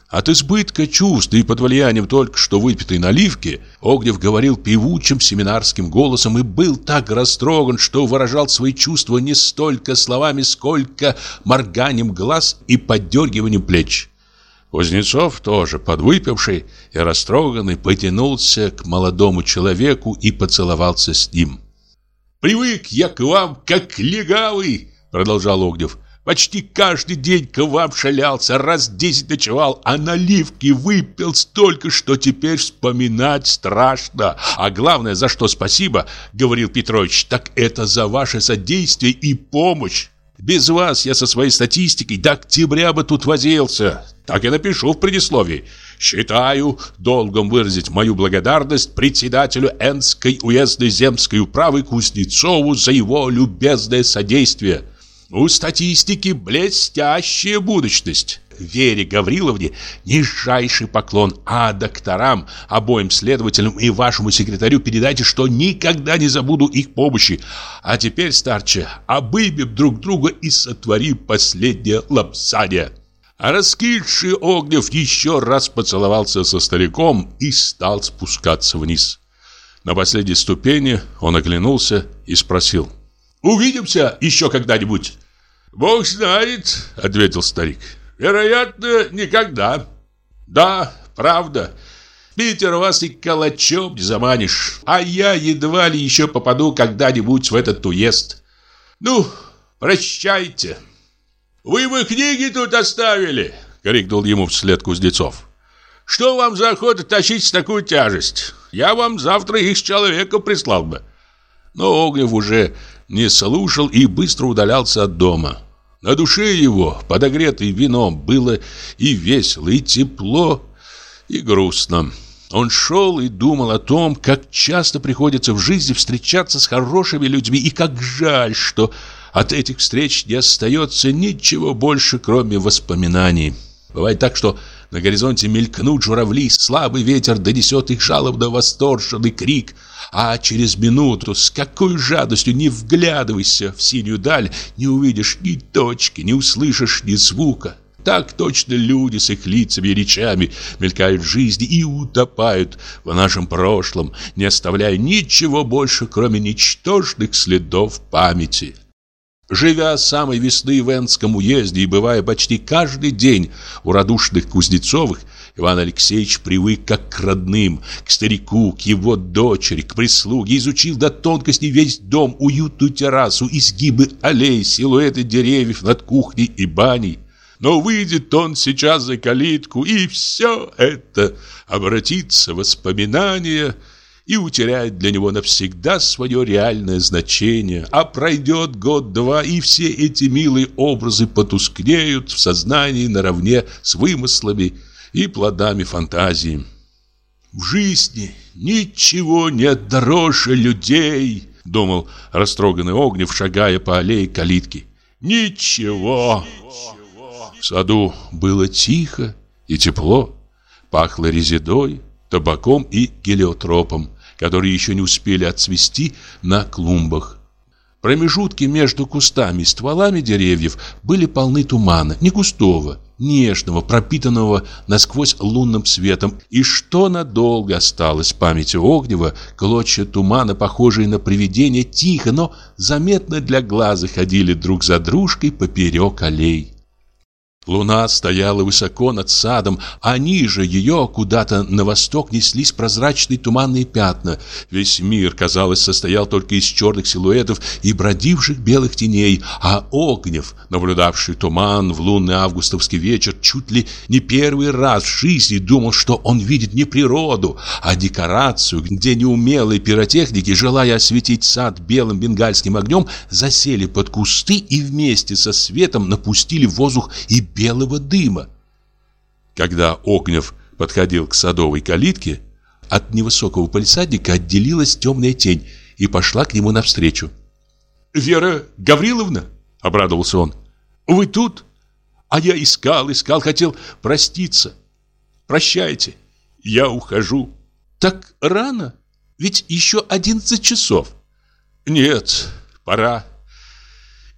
От избытка чувств и под влиянием только что выпитой наливки Огнев говорил певучим семинарским голосом и был так растроган, что выражал свои чувства не столько словами, сколько морганием глаз и поддергиванием плеч. Кузнецов, тоже подвыпивший и растроганный, потянулся к молодому человеку и поцеловался с ним. «Привык я к вам, как легавый!» — продолжал Огнев. Почти каждый день к вам шалялся, раз десять ночевал, а наливки выпил столько, что теперь вспоминать страшно. А главное, за что спасибо, говорил Петрович, так это за ваше содействие и помощь. Без вас я со своей статистикой до октября бы тут возился. Так я напишу в предисловии. Считаю долгом выразить мою благодарность председателю Энской уездной земской управы Кузнецову за его любезное содействие. У статистики блестящая будущность. Вере Гавриловне нижайший поклон, а докторам, обоим следователям и вашему секретарю передайте, что никогда не забуду их помощи. А теперь, старче, обымем друг друга и сотворим последнее лапсание. А раскидший Огнев еще раз поцеловался со стариком и стал спускаться вниз. На последней ступени он оглянулся и спросил. «Увидимся еще когда-нибудь?» «Бог знает», — ответил старик. «Вероятно, никогда». «Да, правда. Питер вас и калачом не заманишь, а я едва ли еще попаду когда-нибудь в этот уезд. Ну, прощайте». «Вы бы книги тут оставили!» — крикнул ему вслед Кузнецов. «Что вам за охота тащить такую тяжесть? Я вам завтра их с человека прислал бы». Но Огнев уже не слушал и быстро удалялся от дома. На душе его, подогретый вином, было и весело, и тепло, и грустно. Он шел и думал о том, как часто приходится в жизни встречаться с хорошими людьми, и как жаль, что от этих встреч не остается ничего больше, кроме воспоминаний. Бывает так, что на горизонте мелькнут журавли, слабый ветер донесет их жалобно восторженный крик, а через минуту, с какой жадостью не вглядывайся в синюю даль, не увидишь ни точки, не услышишь ни звука. Так точно люди с их лицами и речами мелькают в жизни и утопают в нашем прошлом, не оставляя ничего больше, кроме ничтожных следов памяти. Живя с самой весны в Энском уезде и бывая почти каждый день у радушных Кузнецовых, Иван Алексеевич привык как к родным, к старику, к его дочери, к прислуге, изучил до тонкости весь дом, уютную террасу, изгибы аллей, силуэты деревьев над кухней и баней. Но выйдет он сейчас за калитку, и все это обратится в воспоминания – и утеряет для него навсегда свое реальное значение. А пройдет год-два, и все эти милые образы потускнеют в сознании наравне с вымыслами и плодами фантазии. В жизни ничего нет дороже людей, думал растроганный Огнев, шагая по аллее калитки. Ничего. В саду было тихо и тепло, пахло резидой, табаком и гелиотропом которые еще не успели отцвести на клумбах. Промежутки между кустами и стволами деревьев были полны тумана, не густого, нежного, пропитанного насквозь лунным светом, и что надолго осталось в памяти Огнева, клочья тумана, похожие на привидения, тихо, но заметно для глаза ходили друг за дружкой поперек аллей. Луна стояла высоко над садом, а ниже ее куда-то на восток неслись прозрачные туманные пятна. Весь мир, казалось, состоял только из черных силуэтов и бродивших белых теней, а Огнев, наблюдавший туман в лунный августовский вечер, чуть ли не первый раз в жизни думал, что он видит не природу, а декорацию, где неумелые пиротехники, желая осветить сад белым бенгальским огнем, засели под кусты и вместе со светом напустили воздух и белого дыма. Когда Огнев подходил к садовой калитке, от невысокого палисадника отделилась темная тень и пошла к нему навстречу. «Вера Гавриловна?» — обрадовался он. «Вы тут? А я искал, искал, хотел проститься. Прощайте, я ухожу». «Так рано? Ведь еще одиннадцать часов». «Нет, пора.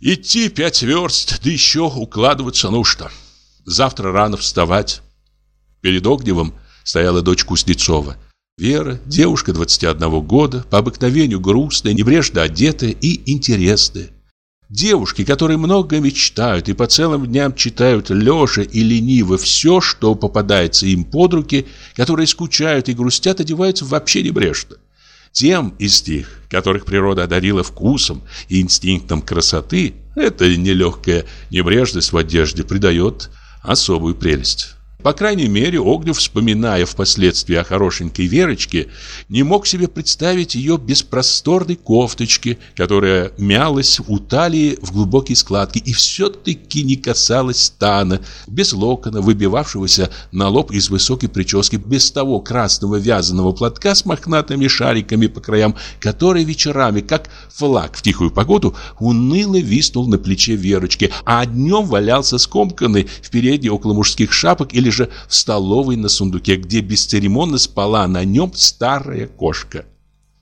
Идти пять верст, да еще укладываться нужно. Завтра рано вставать. Перед Огневым стояла дочь Кузнецова. Вера, девушка 21 года, по обыкновению грустная, небрежно одетая и интересная. Девушки, которые много мечтают и по целым дням читают лежа и лениво все, что попадается им под руки, которые скучают и грустят, одеваются вообще небрежно. Тем из них, которых природа одарила вкусом и инстинктом красоты, эта нелегкая небрежность в одежде придает особую прелесть. По крайней мере, Огнев, вспоминая впоследствии о хорошенькой Верочке, не мог себе представить ее без просторной кофточки, которая мялась у талии в глубокие складки и все-таки не касалась стана, без локона, выбивавшегося на лоб из высокой прически, без того красного вязаного платка с мохнатыми шариками по краям, который вечерами, как флаг в тихую погоду, уныло виснул на плече Верочки, а днем валялся скомканный в передней около мужских шапок или же в столовой на сундуке, где бесцеремонно спала на нем старая кошка.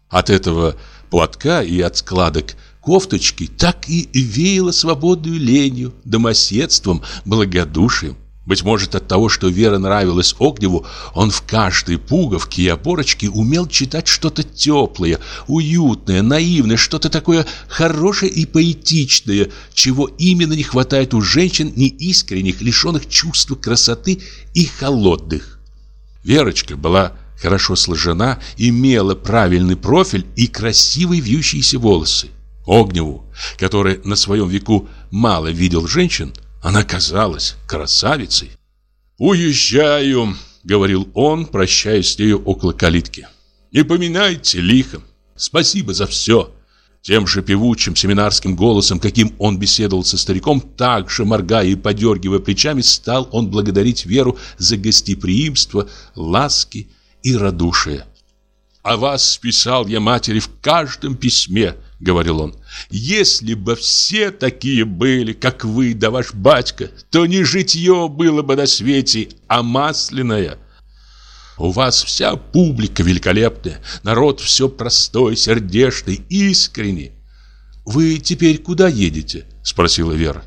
От этого платка и от складок кофточки так и веяло свободную ленью, домоседством, благодушием. Быть может, от того, что Вера нравилась Огневу, он в каждой пуговке и опорочке умел читать что-то теплое, уютное, наивное, что-то такое хорошее и поэтичное, чего именно не хватает у женщин неискренних, лишенных чувства красоты и холодных. Верочка была хорошо сложена, имела правильный профиль и красивые вьющиеся волосы. Огневу, который на своем веку мало видел женщин, она казалась красавицей. «Уезжаю», — говорил он, прощаясь с нею около калитки. «Не поминайте лихом. Спасибо за все». Тем же певучим семинарским голосом, каким он беседовал со стариком, так же моргая и подергивая плечами, стал он благодарить Веру за гостеприимство, ласки и радушие. «О вас писал я матери в каждом письме», — говорил он. «Если бы все такие были, как вы да ваш батька, то не житье было бы на свете, а масляное». У вас вся публика великолепная, народ все простой, сердечный, искренний. Вы теперь куда едете? Спросила Вера.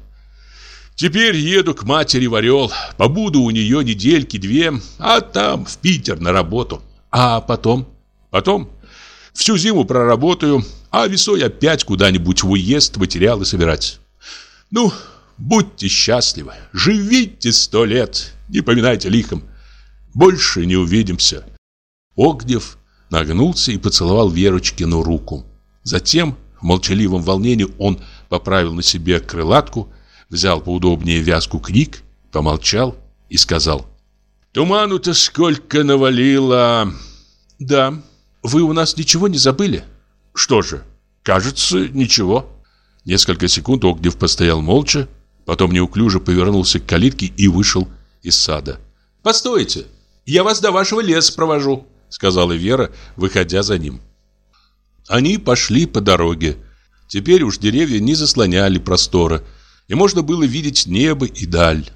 Теперь еду к матери в Орел, побуду у нее недельки две, а там в Питер на работу. А потом? Потом всю зиму проработаю, а весой опять куда-нибудь в уезд материалы собирать. Ну, будьте счастливы, живите сто лет, не поминайте лихом. Больше не увидимся. Огнев нагнулся и поцеловал Верочкину руку. Затем, в молчаливом волнении, он поправил на себе крылатку, взял поудобнее вязку книг, помолчал и сказал. «Туману-то сколько навалило!» «Да, вы у нас ничего не забыли?» «Что же, кажется, ничего». Несколько секунд Огнев постоял молча, потом неуклюже повернулся к калитке и вышел из сада. «Постойте!» Я вас до вашего леса провожу», — сказала Вера, выходя за ним. Они пошли по дороге. Теперь уж деревья не заслоняли простора, и можно было видеть небо и даль.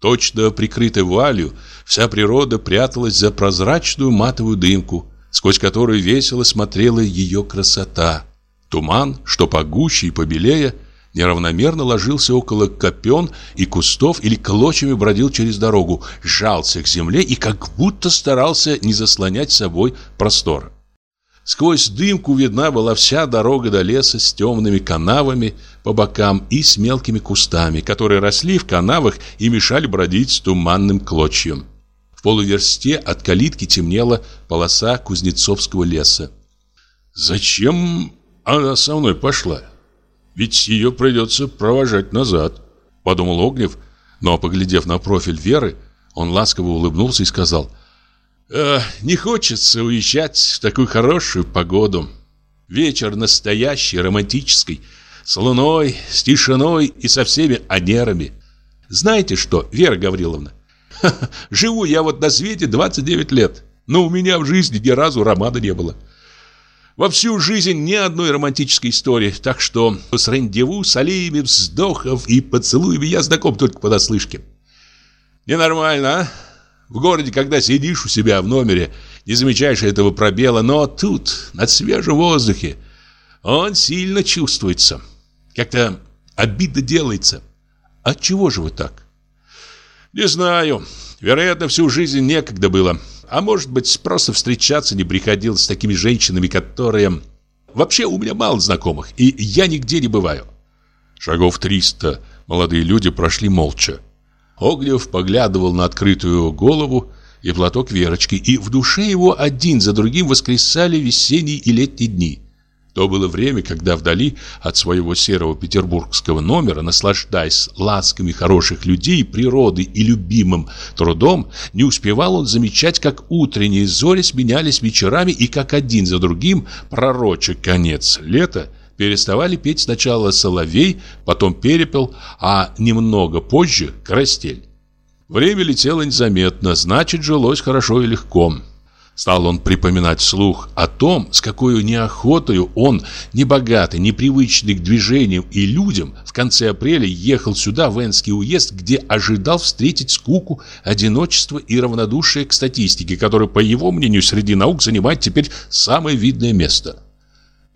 Точно прикрытой вуалью, вся природа пряталась за прозрачную матовую дымку, сквозь которую весело смотрела ее красота. Туман, что погуще и побелее, неравномерно ложился около копен и кустов или клочьями бродил через дорогу, сжался к земле и как будто старался не заслонять собой простор. Сквозь дымку видна была вся дорога до леса с темными канавами по бокам и с мелкими кустами, которые росли в канавах и мешали бродить с туманным клочьем. В полуверсте от калитки темнела полоса Кузнецовского леса. «Зачем она со мной пошла? Ведь ее придется провожать назад», — подумал Огнев, но, поглядев на профиль Веры, он ласково улыбнулся и сказал, э, «Не хочется уезжать в такую хорошую погоду. Вечер настоящий, романтический, с луной, с тишиной и со всеми анерами. Знаете что, Вера Гавриловна, живу я вот на свете 29 лет, но у меня в жизни ни разу романа не было. Во всю жизнь ни одной романтической истории, так что с рандеву, с аллеями вздохов и поцелуями я знаком только по наслышке. Ненормально, а? В городе, когда сидишь у себя в номере, не замечаешь этого пробела, но тут, на свежем воздухе, он сильно чувствуется. Как-то обидно делается. От чего же вы так? Не знаю. Вероятно, всю жизнь некогда было. А может быть, просто встречаться не приходилось с такими женщинами, которые... Вообще, у меня мало знакомых, и я нигде не бываю. Шагов триста молодые люди прошли молча. Огнев поглядывал на открытую голову и платок Верочки, и в душе его один за другим воскресали весенние и летние дни. То было время, когда вдали от своего серого петербургского номера, наслаждаясь ласками хороших людей, природой и любимым трудом, не успевал он замечать, как утренние зори сменялись вечерами и как один за другим, пророча конец лета, переставали петь сначала соловей, потом перепел, а немного позже – карастель. Время летело незаметно, значит, жилось хорошо и легко. Стал он припоминать вслух о том, с какой неохотою он, небогатый, непривычный к движениям и людям, в конце апреля ехал сюда, в Энский уезд, где ожидал встретить скуку, одиночество и равнодушие к статистике, которая, по его мнению, среди наук занимает теперь самое видное место.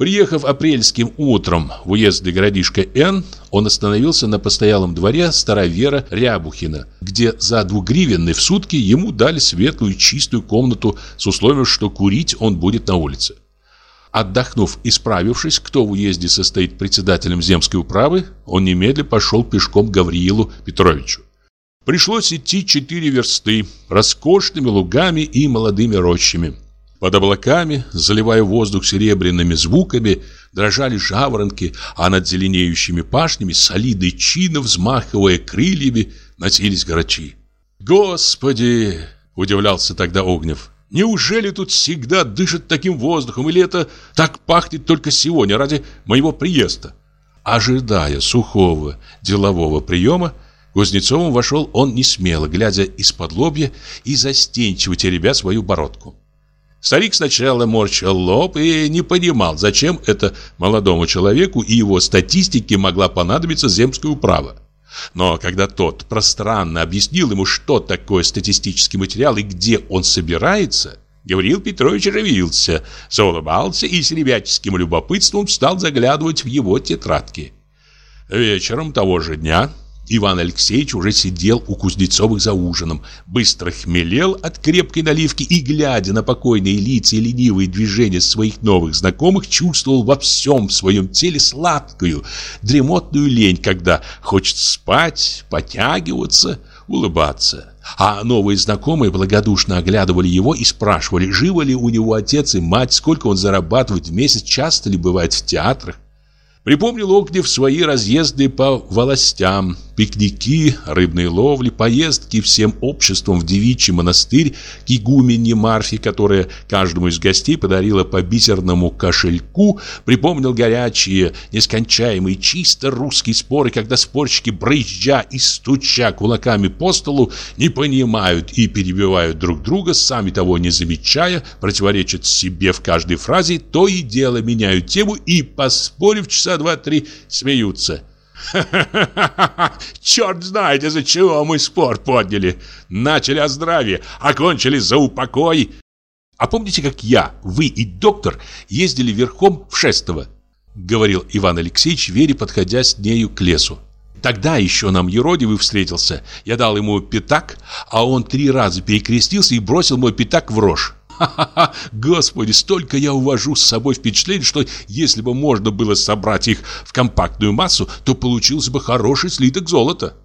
Приехав апрельским утром в уездный городишко Н, он остановился на постоялом дворе старовера Рябухина, где за двугривенный в сутки ему дали светлую чистую комнату с условием, что курить он будет на улице. Отдохнув и справившись, кто в уезде состоит председателем земской управы, он немедленно пошел пешком к Гавриилу Петровичу. Пришлось идти четыре версты, роскошными лугами и молодыми рощами. Под облаками, заливая воздух серебряными звуками, дрожали жаворонки, а над зеленеющими пашнями, солидной чинно взмахивая крыльями, носились грачи. «Господи!» – удивлялся тогда Огнев. «Неужели тут всегда дышит таким воздухом, или это так пахнет только сегодня, ради моего приезда?» Ожидая сухого делового приема, Кузнецовым вошел он не смело, глядя из-под лобья и застенчиво теребя свою бородку. Старик сначала морщил лоб и не понимал, зачем это молодому человеку и его статистике могла понадобиться земская управа. Но когда тот пространно объяснил ему, что такое статистический материал и где он собирается, Гавриил Петрович оживился, заулыбался и с ребяческим любопытством стал заглядывать в его тетрадки. Вечером того же дня Иван Алексеевич уже сидел у Кузнецовых за ужином, быстро хмелел от крепкой наливки и, глядя на покойные лица и ленивые движения своих новых знакомых, чувствовал во всем своем теле сладкую, дремотную лень, когда хочет спать, потягиваться, улыбаться. А новые знакомые благодушно оглядывали его и спрашивали, живы ли у него отец и мать, сколько он зарабатывает в месяц, часто ли бывает в театрах. Припомнил Огнев свои разъезды по властям, пикники, рыбные ловли, поездки всем обществом в девичий монастырь к игумене Марфе, которая каждому из гостей подарила по бисерному кошельку, припомнил горячие, нескончаемые, чисто русские споры, когда спорщики, брызжа и стуча кулаками по столу, не понимают и перебивают друг друга, сами того не замечая, противоречат себе в каждой фразе, то и дело меняют тему и, поспорив часа два-три смеются. «Ха-ха-ха! Черт знает, из-за чего мы спор подняли. Начали о здравии, окончили за упокой. А помните, как я, вы и доктор ездили верхом в Шестово?» Говорил Иван Алексеевич, Вере, подходя с нею к лесу. Тогда еще нам Еродивый встретился. Я дал ему пятак, а он три раза перекрестился и бросил мой пятак в рожь. Господи, столько я увожу с собой впечатлений, что если бы можно было собрать их в компактную массу, то получился бы хороший слиток золота.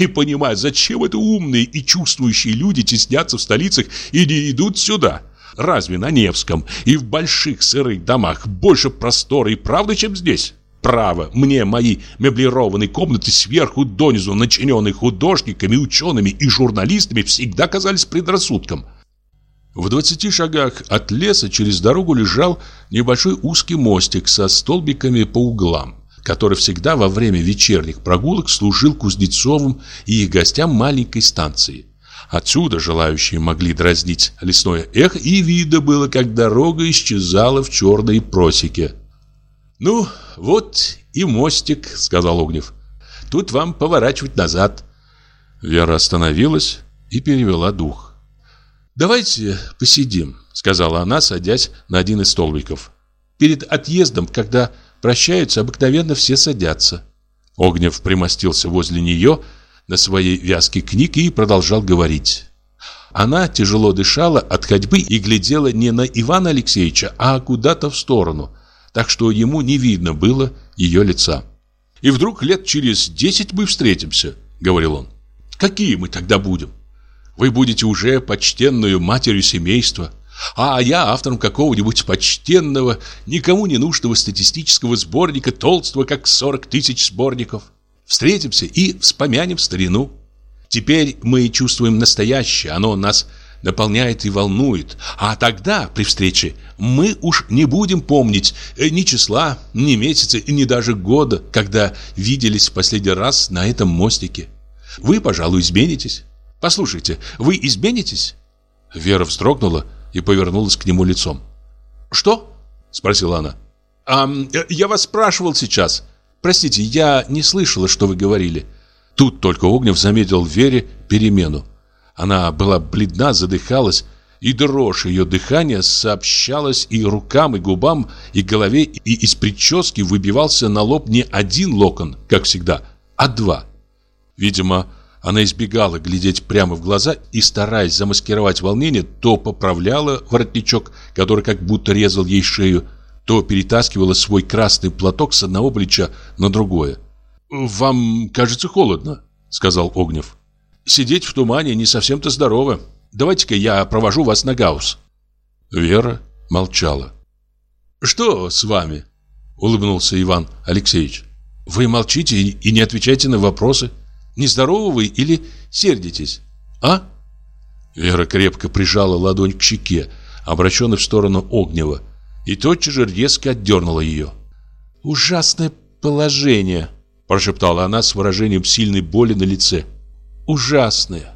Не понимаю, зачем это умные и чувствующие люди теснятся в столицах и не идут сюда? Разве на Невском и в больших сырых домах больше простора и правды, чем здесь? Право, мне мои меблированные комнаты сверху донизу, начиненные художниками, учеными и журналистами, всегда казались предрассудком. В двадцати шагах от леса через дорогу лежал небольшой узкий мостик со столбиками по углам, который всегда во время вечерних прогулок служил Кузнецовым и их гостям маленькой станции. Отсюда желающие могли дразнить лесное эхо, и видно было, как дорога исчезала в черной просеке. «Ну, вот и мостик», — сказал Огнев. «Тут вам поворачивать назад». Вера остановилась и перевела дух. «Давайте посидим», — сказала она, садясь на один из столбиков. «Перед отъездом, когда прощаются, обыкновенно все садятся». Огнев примостился возле нее на своей вязке книг и продолжал говорить. Она тяжело дышала от ходьбы и глядела не на Ивана Алексеевича, а куда-то в сторону, так что ему не видно было ее лица. «И вдруг лет через десять мы встретимся», — говорил он. «Какие мы тогда будем? Вы будете уже почтенную матерью семейства, а я автором какого-нибудь почтенного, никому не нужного статистического сборника толстого, как 40 тысяч сборников. Встретимся и вспомянем старину. Теперь мы чувствуем настоящее, оно нас наполняет и волнует. А тогда, при встрече, мы уж не будем помнить ни числа, ни месяца, ни даже года, когда виделись в последний раз на этом мостике. Вы, пожалуй, изменитесь. Послушайте, вы изменитесь?» Вера вздрогнула и повернулась к нему лицом. «Что?» – спросила она. «А, я вас спрашивал сейчас. Простите, я не слышала, что вы говорили». Тут только Огнев заметил в Вере перемену. Она была бледна, задыхалась, и дрожь ее дыхания сообщалась и рукам, и губам, и голове, и из прически выбивался на лоб не один локон, как всегда, а два. Видимо, она избегала глядеть прямо в глаза и, стараясь замаскировать волнение, то поправляла воротничок, который как будто резал ей шею, то перетаскивала свой красный платок с одного плеча на другое. «Вам, кажется, холодно», — сказал Огнев. Сидеть в тумане не совсем-то здорово. Давайте-ка я провожу вас на Гаусс. Вера молчала. Что с вами? Улыбнулся Иван Алексеевич. Вы молчите и не отвечаете на вопросы. Нездоровы вы или сердитесь? А? Вера крепко прижала ладонь к щеке, обращенной в сторону Огнева, и тотчас же резко отдернула ее. «Ужасное положение», – прошептала она с выражением сильной боли на лице ужасное.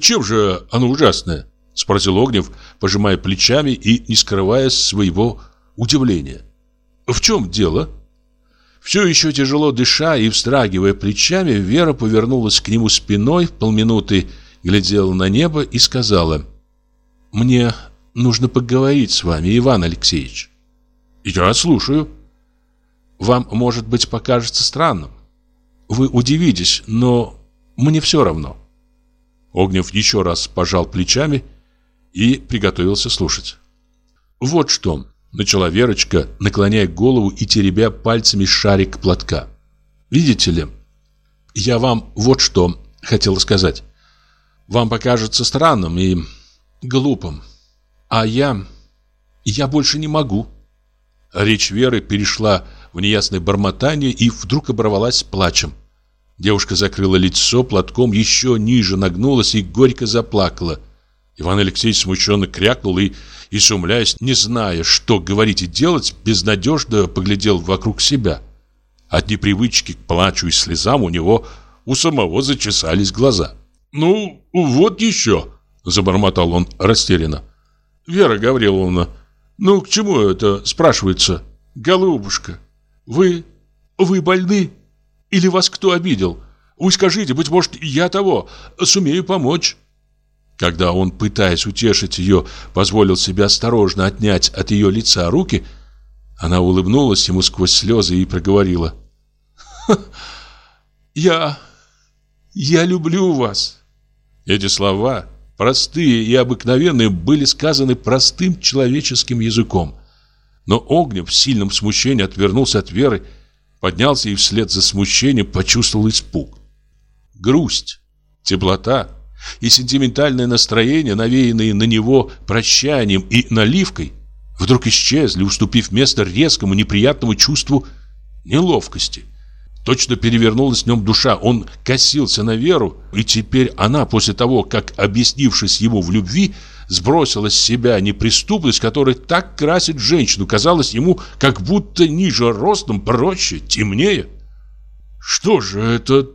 Чем же оно ужасное? Спросил Огнев, пожимая плечами и не скрывая своего удивления. В чем дело? Все еще тяжело дыша и встрагивая плечами, Вера повернулась к нему спиной, полминуты глядела на небо и сказала «Мне нужно поговорить с вами, Иван Алексеевич». «Я слушаю». «Вам, может быть, покажется странным. Вы удивитесь, но мне все равно. Огнев еще раз пожал плечами и приготовился слушать. Вот что, начала Верочка, наклоняя голову и теребя пальцами шарик платка. Видите ли, я вам вот что хотела сказать. Вам покажется странным и глупым, а я я больше не могу. Речь Веры перешла в неясное бормотание и вдруг оборвалась плачем. Девушка закрыла лицо платком, еще ниже нагнулась и горько заплакала. Иван Алексеевич смущенно крякнул и, изумляясь, не зная, что говорить и делать, безнадежно поглядел вокруг себя. От непривычки к плачу и слезам у него у самого зачесались глаза. «Ну, вот еще!» – забормотал он растерянно. «Вера Гавриловна, ну к чему это спрашивается? Голубушка, вы... вы больны?» Или вас кто обидел? Вы скажите, быть может, я того, сумею помочь». Когда он, пытаясь утешить ее, позволил себе осторожно отнять от ее лица руки, она улыбнулась ему сквозь слезы и проговорила. «Я... я люблю вас». Эти слова, простые и обыкновенные, были сказаны простым человеческим языком. Но Огнев в сильном смущении отвернулся от Веры, поднялся и вслед за смущением почувствовал испуг. Грусть, теплота и сентиментальное настроение, навеянные на него прощанием и наливкой, вдруг исчезли, уступив место резкому неприятному чувству неловкости. Точно перевернулась в нем душа, он косился на Веру, и теперь она, после того, как, объяснившись ему в любви, сбросила с себя неприступность, которая так красит женщину, казалось ему как будто ниже ростом, проще, темнее. «Что же это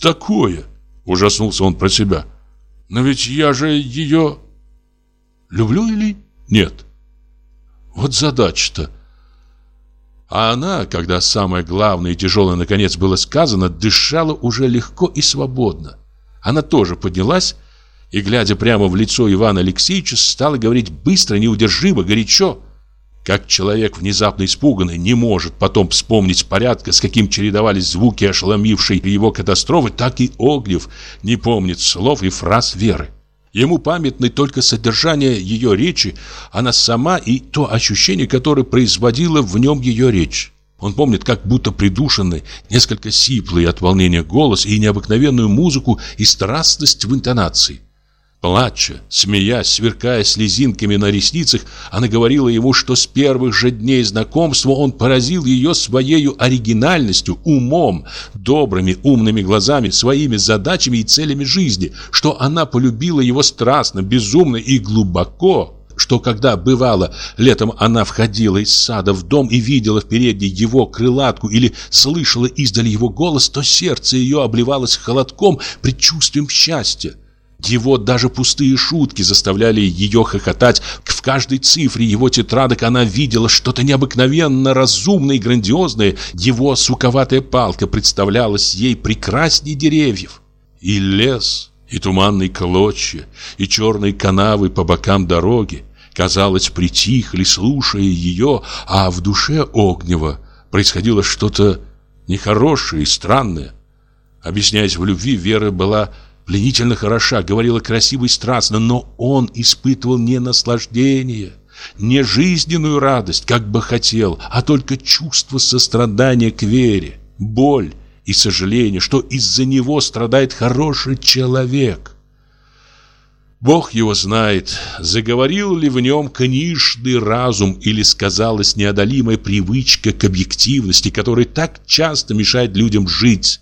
такое?» – ужаснулся он про себя. «Но ведь я же ее люблю или нет?» Вот задача-то. А она, когда самое главное и тяжелое наконец было сказано, дышала уже легко и свободно. Она тоже поднялась и, глядя прямо в лицо Ивана Алексеевича, стала говорить быстро, неудержимо, горячо. Как человек, внезапно испуганный, не может потом вспомнить порядка, с каким чередовались звуки ошеломившей его катастрофы, так и Огнев не помнит слов и фраз Веры. Ему памятны только содержание ее речи, она сама и то ощущение, которое производило в нем ее речь. Он помнит, как будто придушенный, несколько сиплый от волнения голос и необыкновенную музыку и страстность в интонации. Плача, смеясь, сверкая слезинками на ресницах, она говорила ему, что с первых же дней знакомства он поразил ее своей оригинальностью, умом, добрыми, умными глазами, своими задачами и целями жизни, что она полюбила его страстно, безумно и глубоко, что когда бывало летом она входила из сада в дом и видела в передней его крылатку или слышала издали его голос, то сердце ее обливалось холодком, предчувствием счастья. Его даже пустые шутки заставляли ее хохотать. В каждой цифре его тетрадок она видела что-то необыкновенно разумное и грандиозное. Его суковатая палка представлялась ей прекрасней деревьев. И лес, и туманные клочья, и черные канавы по бокам дороги, казалось, притихли, слушая ее, а в душе Огнева происходило что-то нехорошее и странное. Объясняясь в любви, Вера была пленительно хороша, говорила красиво и страстно, но он испытывал не наслаждение, не жизненную радость, как бы хотел, а только чувство сострадания к вере, боль и сожаление, что из-за него страдает хороший человек. Бог его знает, заговорил ли в нем книжный разум или сказалась неодолимая привычка к объективности, которая так часто мешает людям жить.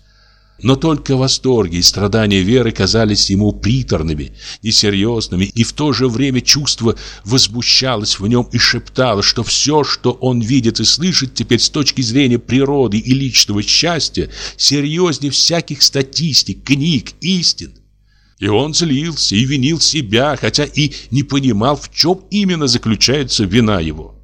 Но только восторги и страдания Веры казались ему приторными, несерьезными, и в то же время чувство возмущалось в нем и шептало, что все, что он видит и слышит теперь с точки зрения природы и личного счастья, серьезнее всяких статистик, книг, истин. И он злился и винил себя, хотя и не понимал, в чем именно заключается вина его.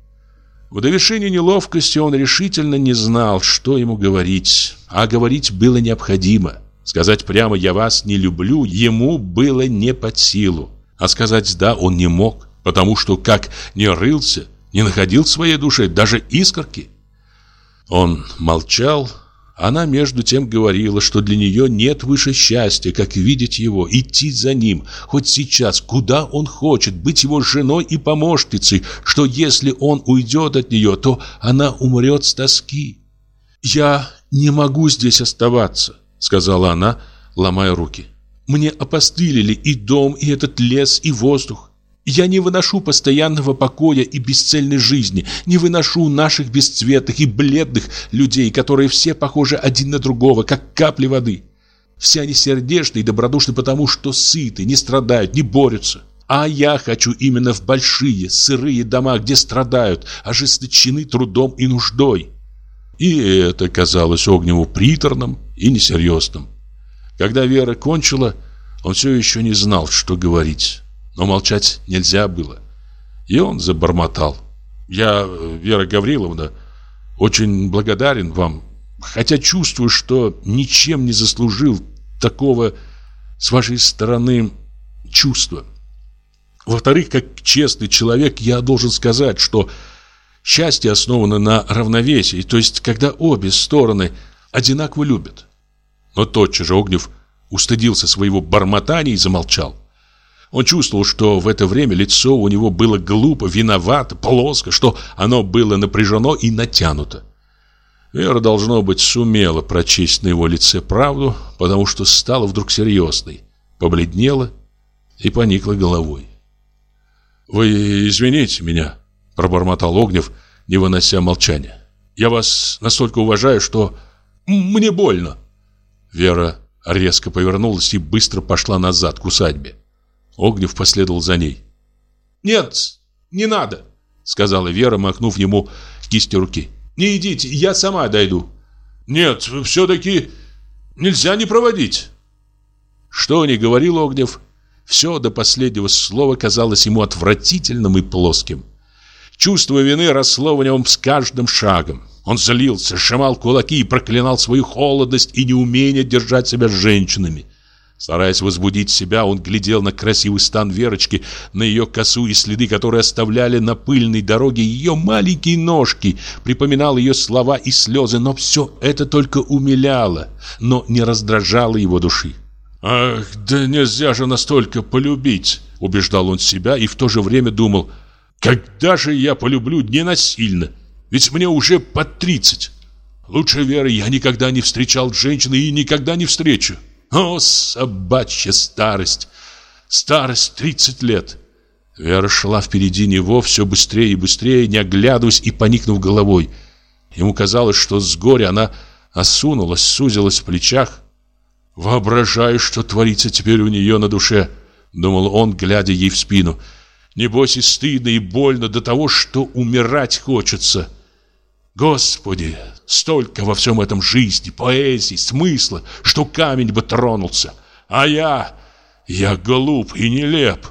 В довершении неловкости он решительно не знал, что ему говорить, а говорить было необходимо. Сказать прямо «я вас не люблю» ему было не под силу, а сказать «да» он не мог, потому что как не рылся, не находил в своей душе даже искорки. Он молчал, она между тем говорила, что для нее нет выше счастья, как видеть его, идти за ним, хоть сейчас, куда он хочет, быть его женой и помощницей, что если он уйдет от нее, то она умрет с тоски. «Я не могу здесь оставаться», — сказала она, ломая руки. «Мне опостылили и дом, и этот лес, и воздух. Я не выношу постоянного покоя и бесцельной жизни, не выношу наших бесцветных и бледных людей, которые все похожи один на другого, как капли воды. Все они сердечны и добродушны потому, что сыты, не страдают, не борются. А я хочу именно в большие, сырые дома, где страдают, ожесточены трудом и нуждой. И это казалось Огневу приторным и несерьезным. Когда Вера кончила, он все еще не знал, что говорить но молчать нельзя было. И он забормотал. «Я, Вера Гавриловна, очень благодарен вам, хотя чувствую, что ничем не заслужил такого с вашей стороны чувства. Во-вторых, как честный человек, я должен сказать, что счастье основано на равновесии, то есть когда обе стороны одинаково любят. Но тотчас же Огнев устыдился своего бормотания и замолчал. Он чувствовал, что в это время лицо у него было глупо, виновато, плоско, что оно было напряжено и натянуто. Вера, должно быть, сумела прочесть на его лице правду, потому что стала вдруг серьезной, побледнела и поникла головой. «Вы извините меня», — пробормотал Огнев, не вынося молчания. «Я вас настолько уважаю, что мне больно». Вера резко повернулась и быстро пошла назад к усадьбе. Огнев последовал за ней. «Нет, не надо», — сказала Вера, махнув ему кистью руки. «Не идите, я сама дойду». «Нет, все-таки нельзя не проводить». Что ни говорил Огнев, все до последнего слова казалось ему отвратительным и плоским. Чувство вины росло в нем с каждым шагом. Он злился, сжимал кулаки и проклинал свою холодность и неумение держать себя с женщинами. Стараясь возбудить себя, он глядел на красивый стан Верочки, на ее косу и следы, которые оставляли на пыльной дороге ее маленькие ножки, припоминал ее слова и слезы, но все это только умиляло, но не раздражало его души. «Ах, да нельзя же настолько полюбить!» – убеждал он себя и в то же время думал, «когда же я полюблю ненасильно? Ведь мне уже под тридцать. Лучше Веры я никогда не встречал женщины и никогда не встречу». О, собачья старость! Старость тридцать лет! Вера шла впереди него все быстрее и быстрее, не оглядываясь и поникнув головой. Ему казалось, что с горя она осунулась, сузилась в плечах. «Воображаю, что творится теперь у нее на душе», — думал он, глядя ей в спину. «Небось и стыдно, и больно до того, что умирать хочется». Господи, столько во всем этом жизни, поэзии, смысла, что камень бы тронулся. А я, я глуп и нелеп.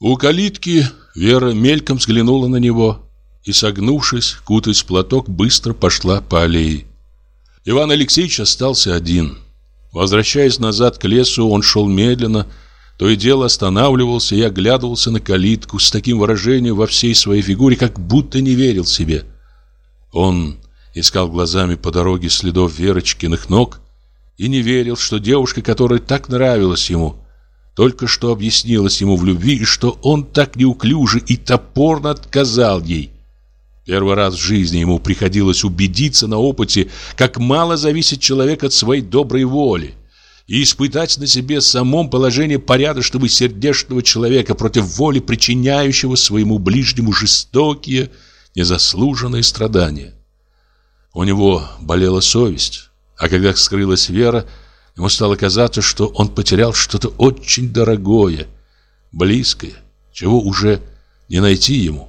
У калитки Вера мельком взглянула на него и, согнувшись, кутаясь в платок, быстро пошла по аллее. Иван Алексеевич остался один. Возвращаясь назад к лесу, он шел медленно, то и дело останавливался и оглядывался на калитку с таким выражением во всей своей фигуре, как будто не верил себе. Он искал глазами по дороге следов Верочкиных ног и не верил, что девушка, которая так нравилась ему, только что объяснилась ему в любви и что он так неуклюже и топорно отказал ей. Первый раз в жизни ему приходилось убедиться на опыте, как мало зависит человек от своей доброй воли, и испытать на себе самом положение порядочного и сердечного человека против воли, причиняющего своему ближнему жестокие, незаслуженные страдания. У него болела совесть, а когда скрылась вера, ему стало казаться, что он потерял что-то очень дорогое, близкое, чего уже не найти ему.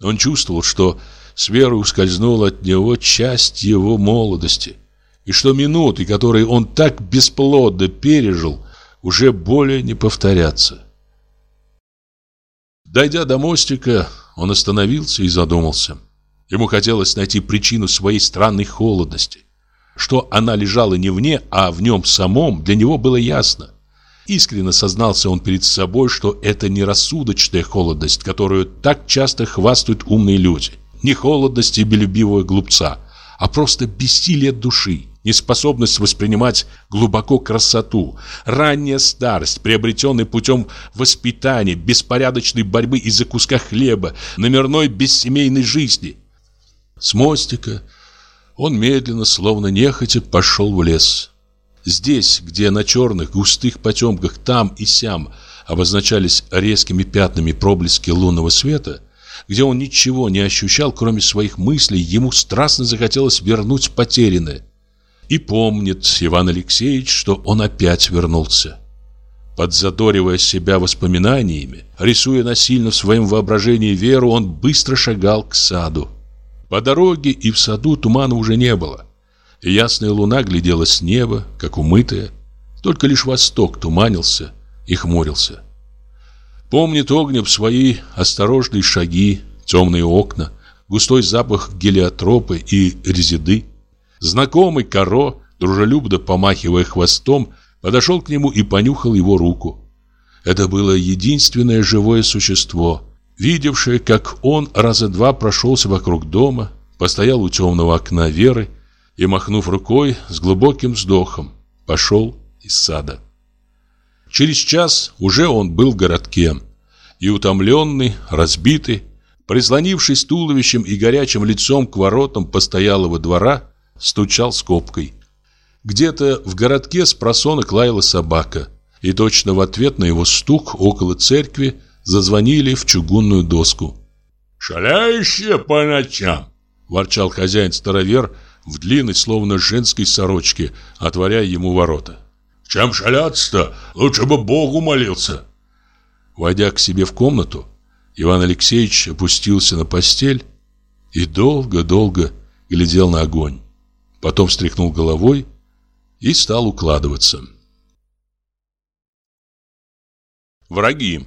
Он чувствовал, что с верой ускользнула от него часть его молодости, и что минуты, которые он так бесплодно пережил, уже более не повторятся. Дойдя до мостика, он остановился и задумался. Ему хотелось найти причину своей странной холодности. Что она лежала не вне, а в нем самом, для него было ясно. Искренне сознался он перед собой, что это не рассудочная холодность, которую так часто хвастают умные люди. Не холодность себелюбивого глупца, а просто бессилие души неспособность воспринимать глубоко красоту, ранняя старость, приобретенная путем воспитания, беспорядочной борьбы из-за куска хлеба, номерной бессемейной жизни. С мостика он медленно, словно нехотя, пошел в лес. Здесь, где на черных густых потемках там и сям обозначались резкими пятнами проблески лунного света, где он ничего не ощущал, кроме своих мыслей, ему страстно захотелось вернуть потерянное – и помнит Иван Алексеевич, что он опять вернулся. Подзадоривая себя воспоминаниями, рисуя насильно в своем воображении веру, он быстро шагал к саду. По дороге и в саду тумана уже не было. Ясная луна глядела с неба, как умытая. Только лишь восток туманился и хмурился. Помнит Огнев свои осторожные шаги, темные окна, густой запах гелиотропы и резиды. Знакомый Каро, дружелюбно помахивая хвостом, подошел к нему и понюхал его руку. Это было единственное живое существо, видевшее, как он раза два прошелся вокруг дома, постоял у темного окна Веры и, махнув рукой, с глубоким вздохом, пошел из сада. Через час уже он был в городке. И утомленный, разбитый, прислонившись туловищем и горячим лицом к воротам постоялого двора, стучал скобкой. Где-то в городке с просонок лаяла собака, и точно в ответ на его стук около церкви зазвонили в чугунную доску. «Шаляющие по ночам!» – ворчал хозяин-старовер в длинной, словно женской сорочке, отворяя ему ворота. Чем шаляться-то? Лучше бы Богу молился. Войдя к себе в комнату, Иван Алексеевич опустился на постель и долго-долго глядел на огонь. Потом встряхнул головой и стал укладываться. Враги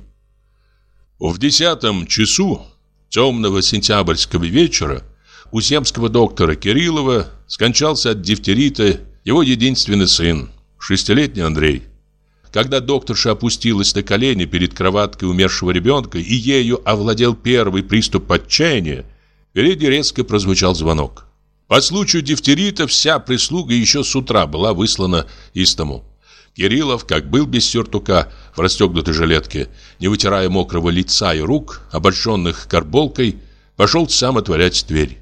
В десятом часу темного сентябрьского вечера у земского доктора Кириллова скончался от дифтерита его единственный сын, шестилетний Андрей. Когда докторша опустилась на колени перед кроваткой умершего ребенка и ею овладел первый приступ отчаяния, впереди резко прозвучал звонок. По случаю дифтерита вся прислуга еще с утра была выслана из дому. Кириллов, как был без сюртука, в расстегнутой жилетке, не вытирая мокрого лица и рук, обольщенных карболкой, пошел сам отворять дверь.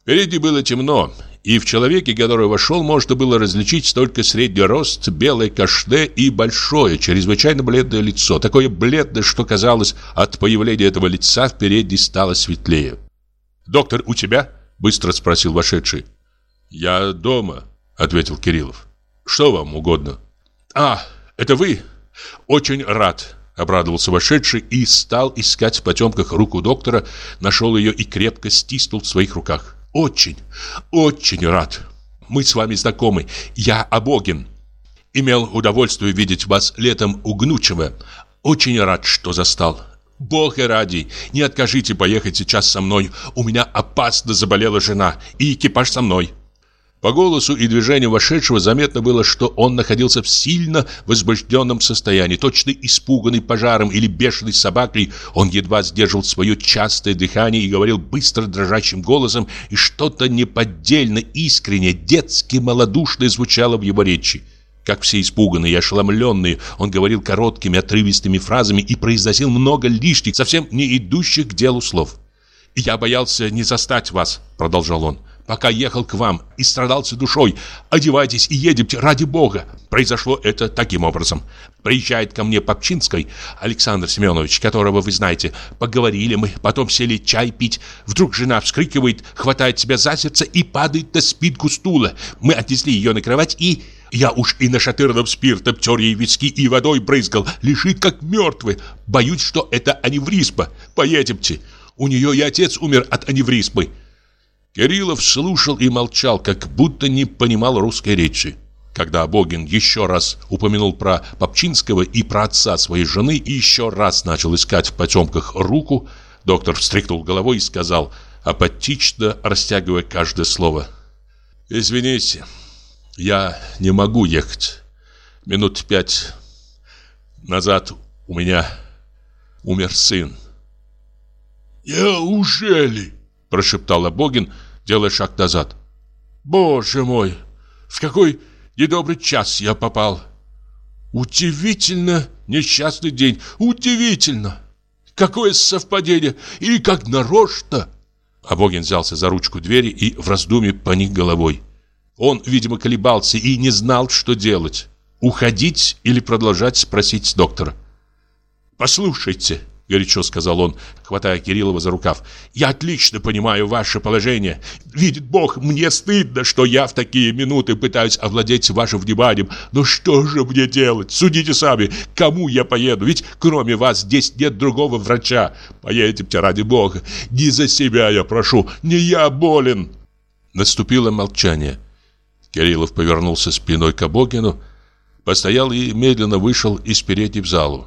Впереди было темно, и в человеке, который вошел, можно было различить только средний рост, белое кашне и большое, чрезвычайно бледное лицо. Такое бледное, что казалось, от появления этого лица впереди стало светлее. «Доктор, у тебя?» – быстро спросил вошедший. «Я дома», – ответил Кириллов. «Что вам угодно?» «А, это вы? Очень рад», – обрадовался вошедший и стал искать в потемках руку доктора, нашел ее и крепко стиснул в своих руках. Очень, очень рад. Мы с вами знакомы. Я Абогин. Имел удовольствие видеть вас летом у Гнучева. Очень рад, что застал. Бога ради, не откажите поехать сейчас со мной. У меня опасно заболела жена, и экипаж со мной. По голосу и движению вошедшего заметно было, что он находился в сильно возбужденном состоянии. Точно испуганный пожаром или бешеной собакой, он едва сдерживал свое частое дыхание и говорил быстро дрожащим голосом, и что-то неподдельно искреннее, детски малодушное звучало в его речи. Как все испуганные и ошеломленные, он говорил короткими отрывистыми фразами и произносил много лишних, совсем не идущих к делу слов. «Я боялся не застать вас», — продолжал он пока ехал к вам и страдался душой. Одевайтесь и едемте, ради бога. Произошло это таким образом. Приезжает ко мне Попчинский Александр Семенович, которого вы знаете. Поговорили мы, потом сели чай пить. Вдруг жена вскрикивает, хватает себя за сердце и падает на спинку стула. Мы отнесли ее на кровать и... Я уж и на шатырном спиртом тер ей виски и водой брызгал. Лежит как мертвый. Боюсь, что это аневризма. Поедемте. У нее и отец умер от аневризмы. Кириллов слушал и молчал, как будто не понимал русской речи. Когда Богин еще раз упомянул про Попчинского и про отца своей жены и еще раз начал искать в потемках руку, доктор встряхнул головой и сказал, апатично растягивая каждое слово. «Извините, я не могу ехать. Минут пять назад у меня умер сын». «Неужели?» – прошептал Абогин, делая шаг назад. «Боже мой, в какой недобрый час я попал! Удивительно несчастный день, удивительно! Какое совпадение и как нарочно!» Абогин взялся за ручку двери и в раздумье поник головой. Он, видимо, колебался и не знал, что делать. Уходить или продолжать спросить доктора. «Послушайте», — горячо сказал он, хватая Кириллова за рукав. «Я отлично понимаю ваше положение. Видит Бог, мне стыдно, что я в такие минуты пытаюсь овладеть вашим вниманием. Но что же мне делать? Судите сами, кому я поеду? Ведь кроме вас здесь нет другого врача. Поедемте ради Бога. Не за себя я прошу, не я болен». Наступило молчание. Кириллов повернулся спиной к Абогину, постоял и медленно вышел из передней в залу.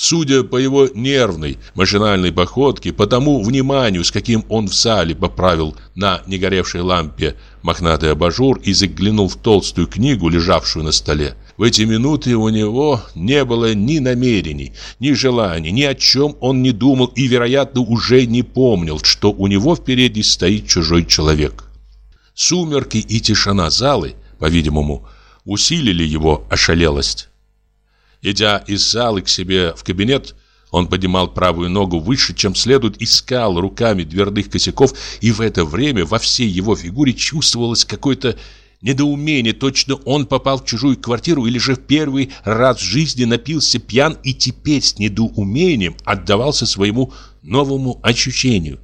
Судя по его нервной, машинальной походке, по тому вниманию, с каким он в зале поправил на негоревшей лампе мохнатый абажур и заглянул в толстую книгу, лежавшую на столе, в эти минуты у него не было ни намерений, ни желаний, ни о чем он не думал и, вероятно, уже не помнил, что у него впереди стоит чужой человек. Сумерки и тишина залы, по-видимому, усилили его ошалелость. Идя из зала к себе в кабинет, он поднимал правую ногу выше, чем следует, искал руками дверных косяков, и в это время во всей его фигуре чувствовалось какое-то недоумение. Точно он попал в чужую квартиру или же в первый раз в жизни напился пьян и теперь с недоумением отдавался своему новому ощущению.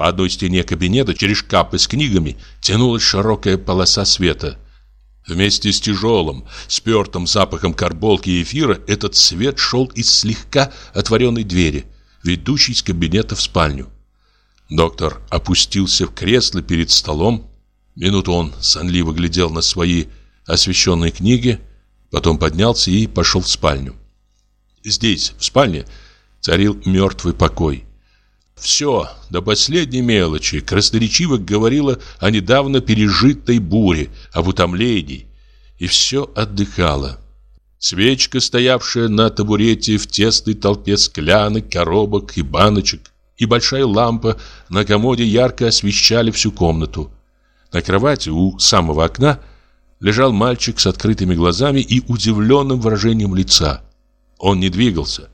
По одной стене кабинета через шкафы с книгами тянулась широкая полоса света – Вместе с тяжелым, спертым запахом карболки и эфира этот свет шел из слегка отворенной двери, ведущей из кабинета в спальню. Доктор опустился в кресло перед столом. Минуту он сонливо глядел на свои освещенные книги, потом поднялся и пошел в спальню. Здесь, в спальне, царил мертвый покой. Все, до последней мелочи, красноречиво говорило о недавно пережитой буре, об утомлении. И все отдыхало. Свечка, стоявшая на табурете в тесной толпе склянок, коробок и баночек, и большая лампа на комоде ярко освещали всю комнату. На кровати у самого окна лежал мальчик с открытыми глазами и удивленным выражением лица. Он не двигался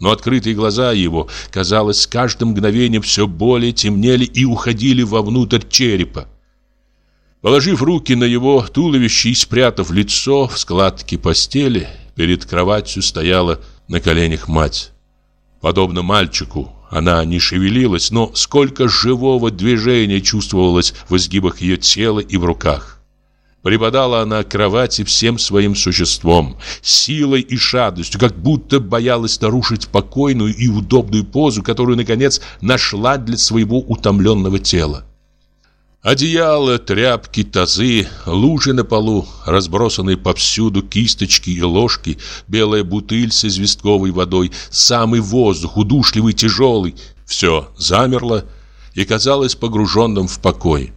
но открытые глаза его, казалось, с каждым мгновением все более темнели и уходили вовнутрь черепа. Положив руки на его туловище и спрятав лицо в складке постели, перед кроватью стояла на коленях мать. Подобно мальчику, она не шевелилась, но сколько живого движения чувствовалось в изгибах ее тела и в руках. Припадала она к кровати всем своим существом, силой и шадостью, как будто боялась нарушить покойную и удобную позу, которую, наконец, нашла для своего утомленного тела. Одеяло, тряпки, тазы, лужи на полу, разбросанные повсюду кисточки и ложки, белая бутыль с известковой водой, самый воздух, удушливый, тяжелый — все замерло и казалось погруженным в покой.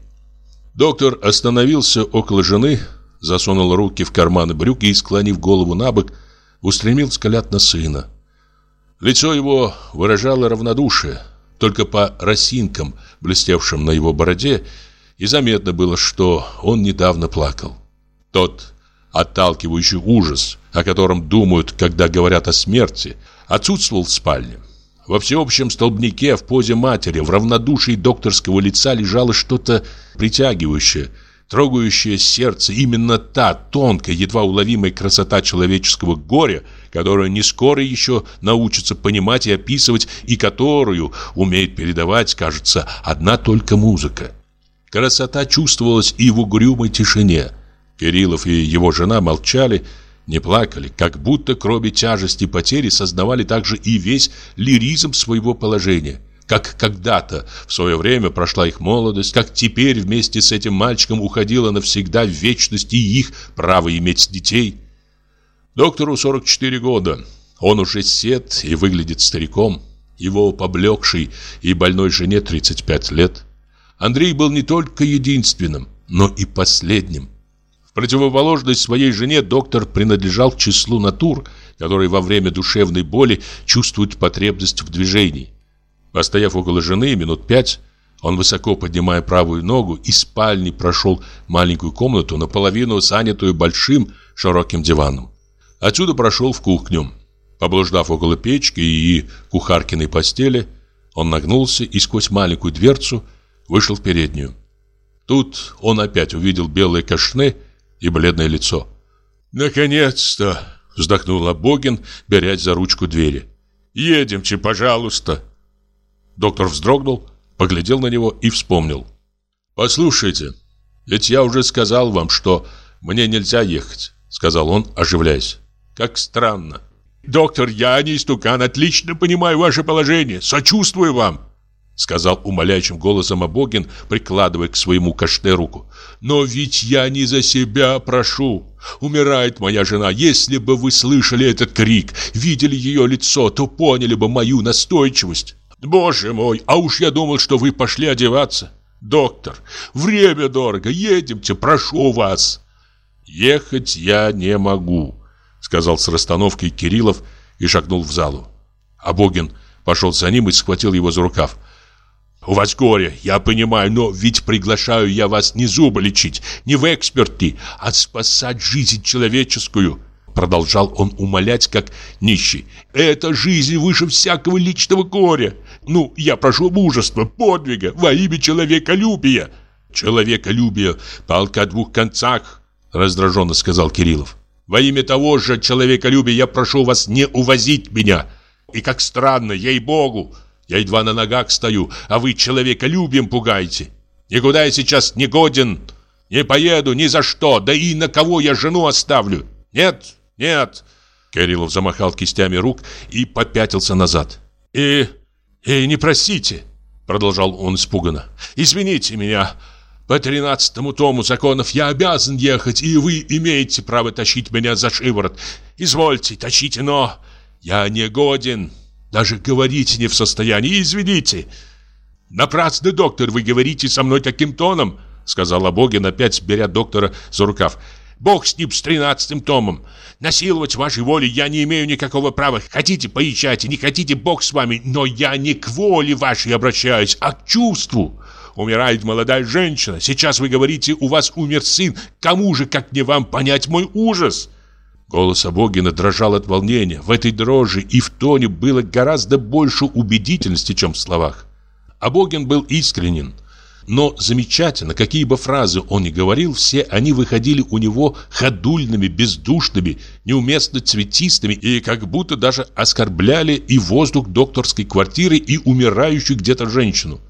Доктор остановился около жены, засунул руки в карманы брюк и, склонив голову на бок, устремил взгляд на сына. Лицо его выражало равнодушие, только по росинкам, блестевшим на его бороде, и заметно было, что он недавно плакал. Тот отталкивающий ужас, о котором думают, когда говорят о смерти, отсутствовал в спальне. Во всеобщем столбнике в позе матери, в равнодушии докторского лица лежало что-то притягивающее, трогающее сердце. Именно та тонкая, едва уловимая красота человеческого горя, которую не скоро еще научится понимать и описывать, и которую умеет передавать, кажется, одна только музыка. Красота чувствовалась и в угрюмой тишине. Кириллов и его жена молчали, не плакали, как будто кроме тяжести потери сознавали также и весь лиризм своего положения. Как когда-то в свое время прошла их молодость, как теперь вместе с этим мальчиком уходила навсегда в вечность и их право иметь детей. Доктору 44 года. Он уже сед и выглядит стариком. Его поблекшей и больной жене 35 лет. Андрей был не только единственным, но и последним противоположность своей жене доктор принадлежал к числу натур, которые во время душевной боли чувствуют потребность в движении. Постояв около жены минут пять, он, высоко поднимая правую ногу, из спальни прошел маленькую комнату, наполовину занятую большим широким диваном. Отсюда прошел в кухню. Поблуждав около печки и кухаркиной постели, он нагнулся и сквозь маленькую дверцу вышел в переднюю. Тут он опять увидел белые кашне и бледное лицо. «Наконец-то!» — вздохнул Абогин, берясь за ручку двери. «Едемте, пожалуйста!» Доктор вздрогнул, поглядел на него и вспомнил. «Послушайте, ведь я уже сказал вам, что мне нельзя ехать», — сказал он, оживляясь. «Как странно». «Доктор, я не истукан, отлично понимаю ваше положение, сочувствую вам», Сказал умоляющим голосом Абогин, прикладывая к своему кашне руку. «Но ведь я не за себя прошу. Умирает моя жена. Если бы вы слышали этот крик, видели ее лицо, то поняли бы мою настойчивость. Боже мой, а уж я думал, что вы пошли одеваться. Доктор, время дорого, едемте, прошу вас». «Ехать я не могу», — сказал с расстановкой Кириллов и шагнул в залу. Абогин пошел за ним и схватил его за рукав. У вас горе, я понимаю, но ведь приглашаю я вас не зубы лечить, не в эксперты, а спасать жизнь человеческую. Продолжал он умолять, как нищий. «Это жизнь выше всякого личного горя. Ну, я прошу мужества, подвига, во имя человеколюбия». «Человеколюбие, палка о двух концах», раздраженно сказал Кириллов. «Во имя того же человеколюбия я прошу вас не увозить меня. И как странно, ей-богу, я едва на ногах стою, а вы человеколюбием пугаете. Никуда я сейчас не годен, не поеду ни за что, да и на кого я жену оставлю. Нет, нет!» Кириллов замахал кистями рук и попятился назад. «И... и не простите!» Продолжал он испуганно. «Извините меня. По тринадцатому тому законов я обязан ехать, и вы имеете право тащить меня за шиворот. Извольте, тащите, но я не годен. Даже говорить не в состоянии, извините». «Напрасно, доктор, вы говорите со мной таким тоном», сказал Абогин, опять беря доктора за рукав. Бог с ним, с тринадцатым томом. Насиловать вашей воли я не имею никакого права. Хотите, поезжайте, не хотите, Бог с вами. Но я не к воле вашей обращаюсь, а к чувству. Умирает молодая женщина. Сейчас вы говорите, у вас умер сын. Кому же, как не вам, понять мой ужас?» Голос Абогина дрожал от волнения. В этой дрожи и в тоне было гораздо больше убедительности, чем в словах. Абогин был искренен. Но замечательно, какие бы фразы он ни говорил, все они выходили у него ходульными, бездушными, неуместно цветистыми и как будто даже оскорбляли и воздух докторской квартиры, и умирающую где-то женщину.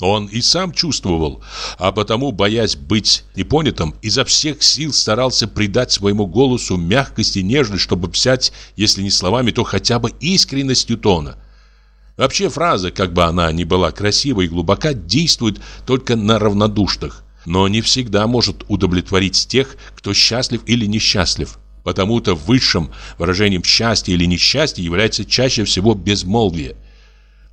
Он и сам чувствовал, а потому, боясь быть непонятым, изо всех сил старался придать своему голосу мягкость и нежность, чтобы взять, если не словами, то хотя бы искренностью тона – Вообще фраза, как бы она ни была красива и глубока, действует только на равнодушных, но не всегда может удовлетворить тех, кто счастлив или несчастлив. Потому-то высшим выражением счастья или несчастья является чаще всего безмолвие.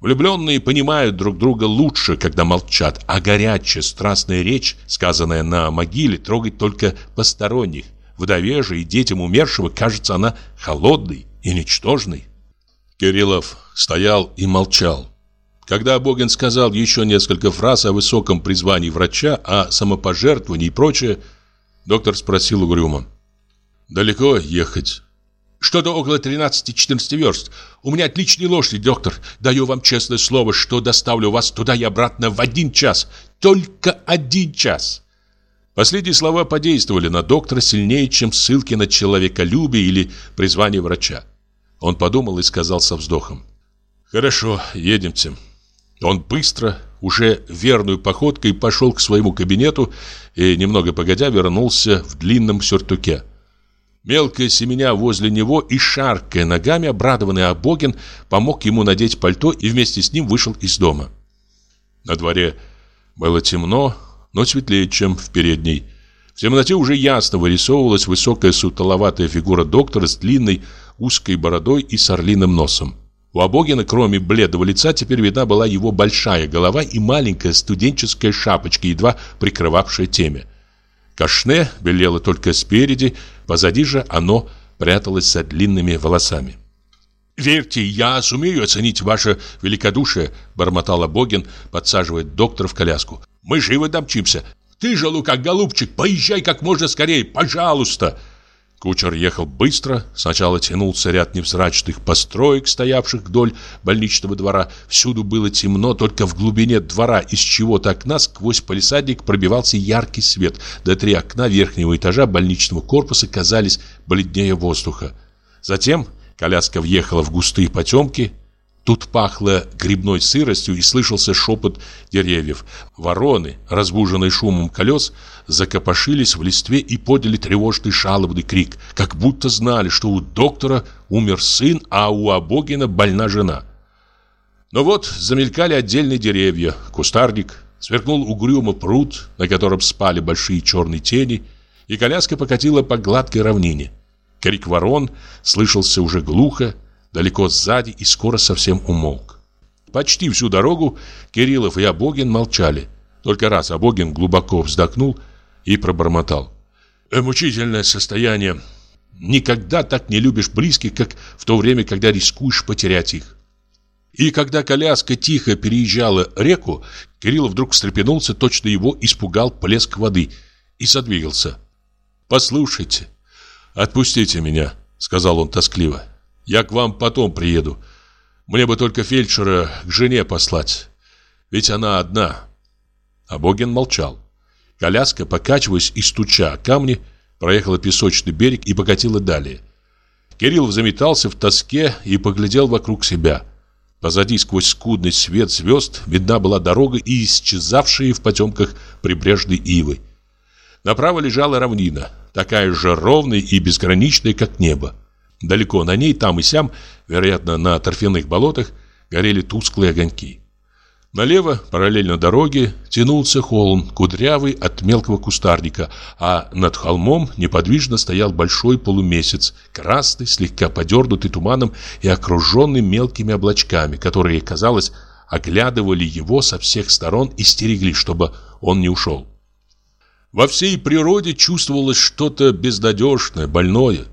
Влюбленные понимают друг друга лучше, когда молчат, а горячая, страстная речь, сказанная на могиле, трогает только посторонних. Вдове же и детям умершего кажется она холодной и ничтожной. Кириллов стоял и молчал. Когда Богин сказал еще несколько фраз о высоком призвании врача, о самопожертвовании и прочее, доктор спросил угрюмо. «Далеко ехать?» «Что-то около 13-14 верст. У меня отличные лошади, доктор. Даю вам честное слово, что доставлю вас туда и обратно в один час. Только один час!» Последние слова подействовали на доктора сильнее, чем ссылки на человеколюбие или призвание врача. Он подумал и сказал со вздохом. «Хорошо, едемте». Он быстро, уже верную походкой пошел к своему кабинету и, немного погодя, вернулся в длинном сюртуке. Мелкая семеня возле него и шаркая ногами, обрадованный Абогин помог ему надеть пальто и вместе с ним вышел из дома. На дворе было темно, но светлее, чем в передней. В темноте уже ясно вырисовывалась высокая сутоловатая фигура доктора с длинной, узкой бородой и с орлиным носом. У Абогина, кроме бледного лица, теперь видна была его большая голова и маленькая студенческая шапочка, едва прикрывавшая темя. Кашне белело только спереди, позади же оно пряталось за длинными волосами. «Верьте, я сумею оценить ваше великодушие», — бормотал Абогин, подсаживая доктора в коляску. «Мы живо домчимся. Ты же, Лука, голубчик, поезжай как можно скорее, пожалуйста!» Кучер ехал быстро. Сначала тянулся ряд невзрачных построек, стоявших вдоль больничного двора. Всюду было темно, только в глубине двора из чего-то окна сквозь палисадник пробивался яркий свет. До три окна верхнего этажа больничного корпуса казались бледнее воздуха. Затем коляска въехала в густые потемки, Тут пахло грибной сыростью и слышался шепот деревьев. Вороны, разбуженные шумом колес, закопошились в листве и подняли тревожный жалобный крик, как будто знали, что у доктора умер сын, а у Абогина больна жена. Но вот замелькали отдельные деревья, кустарник, сверкнул угрюмо пруд, на котором спали большие черные тени, и коляска покатила по гладкой равнине. Крик ворон слышался уже глухо, далеко сзади и скоро совсем умолк. Почти всю дорогу Кириллов и Абогин молчали. Только раз Абогин глубоко вздохнул и пробормотал. «Э, «Мучительное состояние. Никогда так не любишь близких, как в то время, когда рискуешь потерять их». И когда коляска тихо переезжала реку, Кирилл вдруг встрепенулся, точно его испугал плеск воды, и задвигался. «Послушайте, отпустите меня», сказал он тоскливо. «Я к вам потом приеду. Мне бы только фельдшера к жене послать. Ведь она одна». Абогин молчал. Коляска, покачиваясь и стуча о камни, проехала песочный берег и покатила далее. Кирилл заметался в тоске и поглядел вокруг себя. Позади сквозь скудный свет звезд видна была дорога и исчезавшие в потемках прибрежной ивы. Направо лежала равнина, такая же ровная и безграничная, как небо. Далеко на ней, там и сям, вероятно, на торфяных болотах, горели тусклые огоньки. Налево, параллельно дороге, тянулся холм, кудрявый от мелкого кустарника, а над холмом неподвижно стоял большой полумесяц, красный, слегка подернутый туманом и окруженный мелкими облачками, которые, казалось, оглядывали его со всех сторон и стерегли, чтобы он не ушел. Во всей природе чувствовалось что-то безнадежное, больное.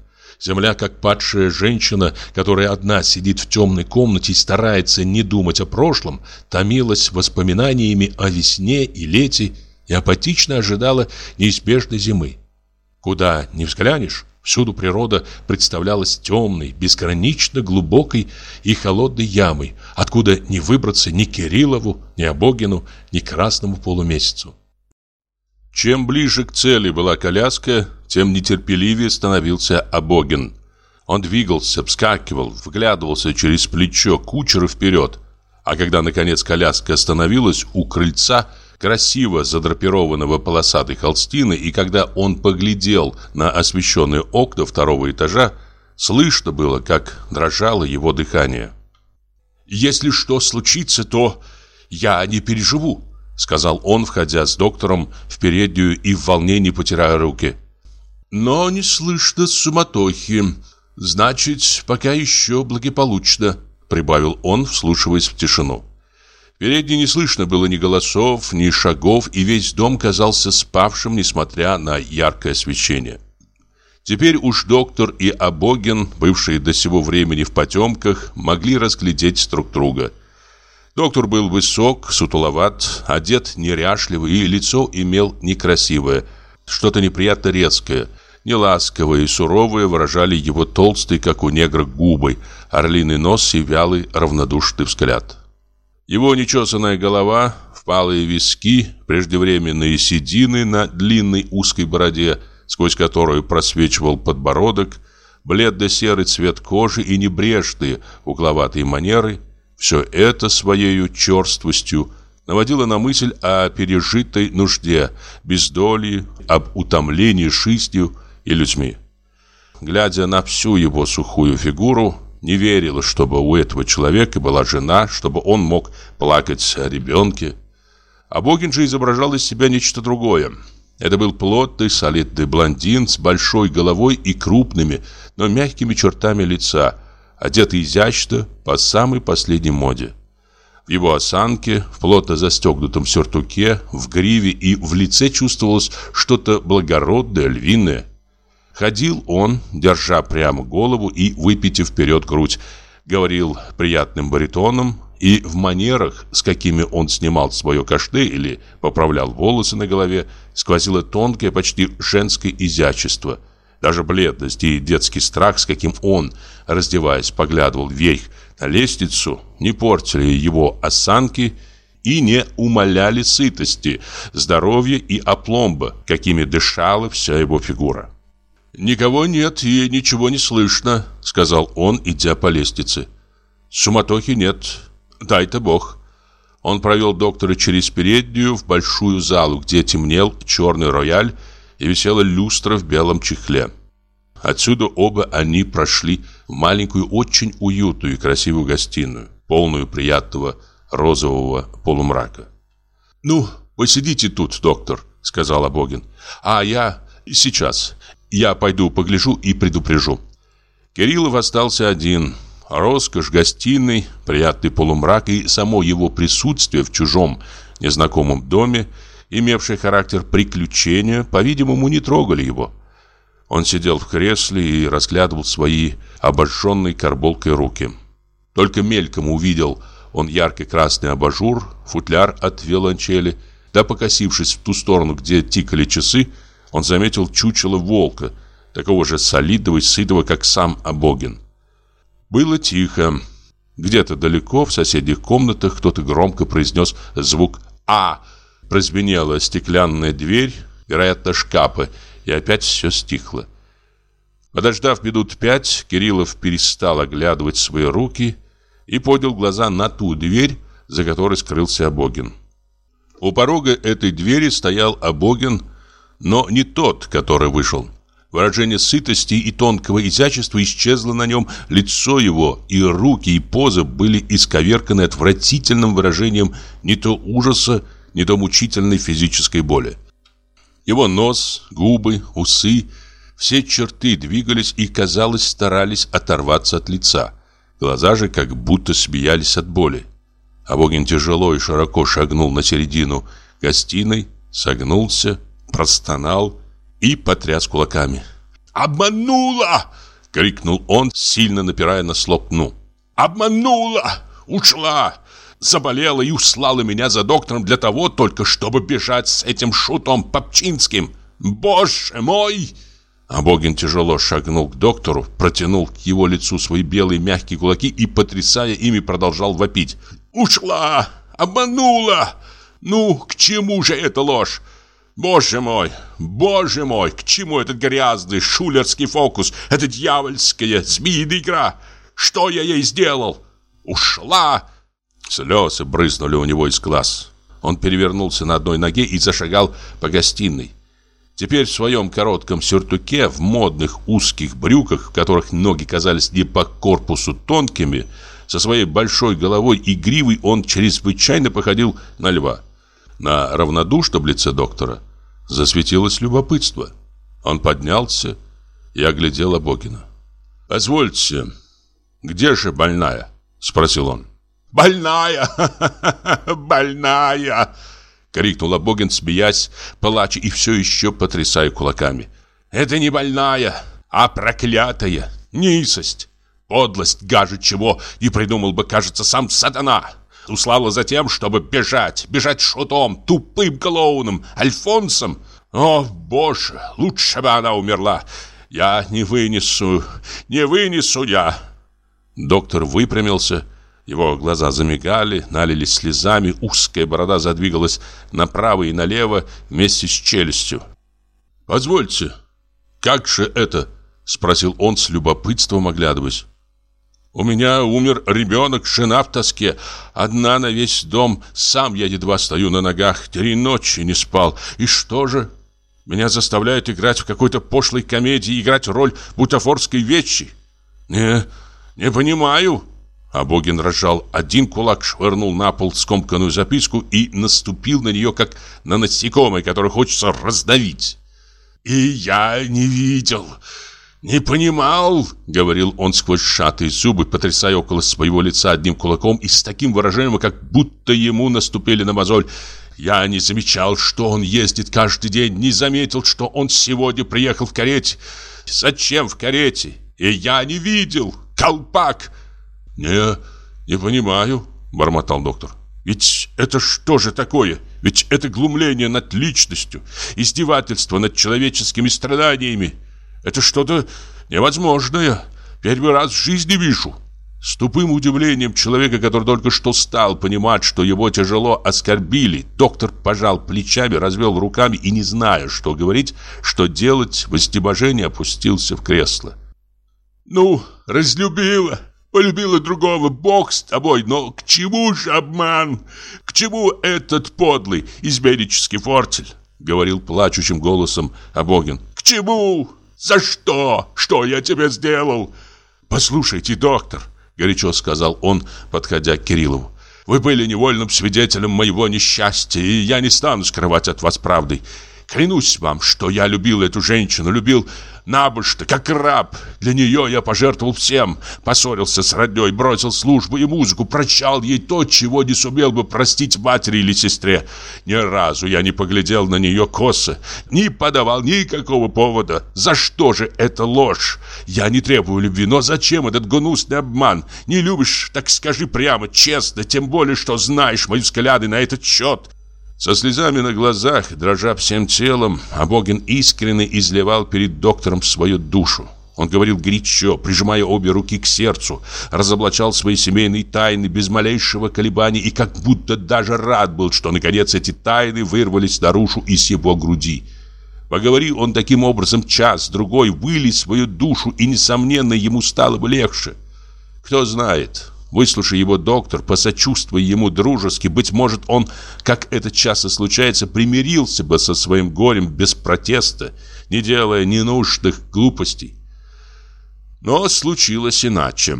Земля, как падшая женщина, которая одна сидит в темной комнате и старается не думать о прошлом, томилась воспоминаниями о весне и лете и апатично ожидала неизбежной зимы. Куда ни взглянешь, всюду природа представлялась темной, безгранично глубокой и холодной ямой, откуда не выбраться ни Кириллову, ни Абогину, ни Красному полумесяцу. Чем ближе к цели была коляска, тем нетерпеливее становился Абогин. Он двигался, вскакивал, вглядывался через плечо кучера вперед. А когда, наконец, коляска остановилась у крыльца, красиво задрапированного полосатой холстины, и когда он поглядел на освещенные окна второго этажа, слышно было, как дрожало его дыхание. «Если что случится, то я не переживу», сказал он, входя с доктором в переднюю и в волнении потирая руки. Но не слышно суматохи. Значит, пока еще благополучно, прибавил он, вслушиваясь в тишину. В передней не слышно было ни голосов, ни шагов, и весь дом казался спавшим, несмотря на яркое освещение. Теперь уж доктор и Абоген, бывшие до сего времени в потемках, могли разглядеть друг друга – Доктор был высок, сутуловат, одет неряшливо и лицо имел некрасивое, что-то неприятно резкое. Неласковые и суровые выражали его толстые, как у негра, губы, орлиный нос и вялый равнодушный взгляд. Его нечесанная голова, впалые виски, преждевременные седины на длинной узкой бороде, сквозь которую просвечивал подбородок, бледно-серый цвет кожи и небрежные угловатые манеры – все это своей черствостью наводило на мысль о пережитой нужде, бездолии, об утомлении жизнью и людьми. Глядя на всю его сухую фигуру, не верила, чтобы у этого человека была жена, чтобы он мог плакать о ребенке. А Богин же изображал из себя нечто другое. Это был плотный, солидный блондин с большой головой и крупными, но мягкими чертами лица – одетый изящно, по самой последней моде. В его осанке, в плотно застегнутом сюртуке, в гриве и в лице чувствовалось что-то благородное, львиное. Ходил он, держа прямо голову и выпитив вперед грудь, говорил приятным баритоном, и в манерах, с какими он снимал свое кашне или поправлял волосы на голове, сквозило тонкое, почти женское изящество – даже бледность и детский страх, с каким он, раздеваясь, поглядывал вверх на лестницу, не портили его осанки и не умаляли сытости, здоровья и опломба, какими дышала вся его фигура. «Никого нет и ничего не слышно», — сказал он, идя по лестнице. «Суматохи нет. Дай-то Бог». Он провел доктора через переднюю в большую залу, где темнел черный рояль и висела люстра в белом чехле. Отсюда оба они прошли в маленькую, очень уютную и красивую гостиную, полную приятного розового полумрака. «Ну, посидите тут, доктор», — сказал Абогин. «А я сейчас. Я пойду погляжу и предупрежу». Кириллов остался один. Роскошь гостиной, приятный полумрак и само его присутствие в чужом, незнакомом доме — имевшие характер приключения, по-видимому, не трогали его. Он сидел в кресле и разглядывал свои обожженные карболкой руки. Только мельком увидел он яркий красный абажур, футляр от виолончели, да покосившись в ту сторону, где тикали часы, он заметил чучело волка, такого же солидного и сытого, как сам Абогин. Было тихо. Где-то далеко, в соседних комнатах, кто-то громко произнес звук «А». Прозвенела стеклянная дверь, вероятно, шкафа, и опять все стихло. Подождав минут пять, Кириллов перестал оглядывать свои руки и поднял глаза на ту дверь, за которой скрылся Абогин. У порога этой двери стоял Абогин, но не тот, который вышел. Выражение сытости и тонкого изящества исчезло на нем, лицо его и руки и поза были исковерканы отвратительным выражением не то ужаса, не то мучительной физической боли. Его нос, губы, усы, все черты двигались и, казалось, старались оторваться от лица. Глаза же как будто смеялись от боли. Абогин тяжело и широко шагнул на середину гостиной, согнулся, простонал и потряс кулаками. «Обманула!» — крикнул он, сильно напирая на слог «ну». «Обманула! Ушла! Заболела и услала меня за доктором для того только, чтобы бежать с этим шутом Попчинским! Боже мой!» Абогин тяжело шагнул к доктору, протянул к его лицу свои белые мягкие кулаки и, потрясая ими, продолжал вопить. «Ушла! Обманула! Ну, к чему же эта ложь? Боже мой, боже мой, к чему этот грязный шулерский фокус, эта дьявольская змеиная игра? Что я ей сделал? Ушла!» Слезы брызнули у него из глаз. Он перевернулся на одной ноге и зашагал по гостиной. Теперь в своем коротком сюртуке, в модных узких брюках, в которых ноги казались не по корпусу тонкими, со своей большой головой и гривой он чрезвычайно походил на льва. На равнодушном лице доктора засветилось любопытство. Он поднялся и оглядел Абокина. «Позвольте, где же больная?» – спросил он. «Больная! Больная!» — крикнул Абогин, смеясь, плача и все еще потрясая кулаками. «Это не больная, а проклятая низость, подлость, гаже чего не придумал бы, кажется, сам сатана!» услала за тем, чтобы бежать, бежать шутом, тупым клоуном, Альфонсом. О, боже, лучше бы она умерла. Я не вынесу, не вынесу я. Доктор выпрямился, его глаза замигали, налились слезами, узкая борода задвигалась направо и налево вместе с челюстью. «Позвольте, как же это?» — спросил он с любопытством, оглядываясь. У меня умер ребенок, жена в тоске, одна на весь дом, сам я едва стою на ногах, три ночи не спал. И что же? Меня заставляют играть в какой-то пошлой комедии, играть роль бутафорской вещи. Не, не понимаю. А Богин разжал один кулак, швырнул на пол скомканную записку и наступил на нее, как на насекомое, которое хочется раздавить. «И я не видел, «Не понимал», — говорил он сквозь сжатые зубы, потрясая около своего лица одним кулаком и с таким выражением, как будто ему наступили на мозоль. «Я не замечал, что он ездит каждый день, не заметил, что он сегодня приехал в карете. Зачем в карете? И я не видел. Колпак!» «Не, не понимаю», — бормотал доктор. «Ведь это что же такое? Ведь это глумление над личностью, издевательство над человеческими страданиями». Это что-то невозможное. Первый раз в жизни вижу. С тупым удивлением человека, который только что стал понимать, что его тяжело оскорбили, доктор пожал плечами, развел руками и, не зная, что говорить, что делать, в опустился в кресло. «Ну, разлюбила, полюбила другого, бог с тобой, но к чему же обман? К чему этот подлый изменнический фортель?» Говорил плачущим голосом Абогин. «К чему?» За что? Что я тебе сделал? Послушайте, доктор, горячо сказал он, подходя к Кириллову. Вы были невольным свидетелем моего несчастья, и я не стану скрывать от вас правды. Клянусь вам, что я любил эту женщину, любил набожно, как раб. Для нее я пожертвовал всем. Поссорился с родней, бросил службу и музыку, прощал ей то, чего не сумел бы простить матери или сестре. Ни разу я не поглядел на нее косо, не подавал никакого повода. За что же эта ложь? Я не требую любви, но зачем этот гнусный обман? Не любишь, так скажи прямо, честно, тем более, что знаешь мои взгляды на этот счет. Со слезами на глазах, дрожа всем телом, Абогин искренне изливал перед доктором свою душу. Он говорил горячо, прижимая обе руки к сердцу, разоблачал свои семейные тайны без малейшего колебания и как будто даже рад был, что наконец эти тайны вырвались наружу из его груди. Поговорил он таким образом час-другой, вылез свою душу, и, несомненно, ему стало бы легче. Кто знает, выслушай его доктор, посочувствуя ему дружески, быть может, он, как это часто случается, примирился бы со своим горем без протеста, не делая ненужных глупостей. Но случилось иначе.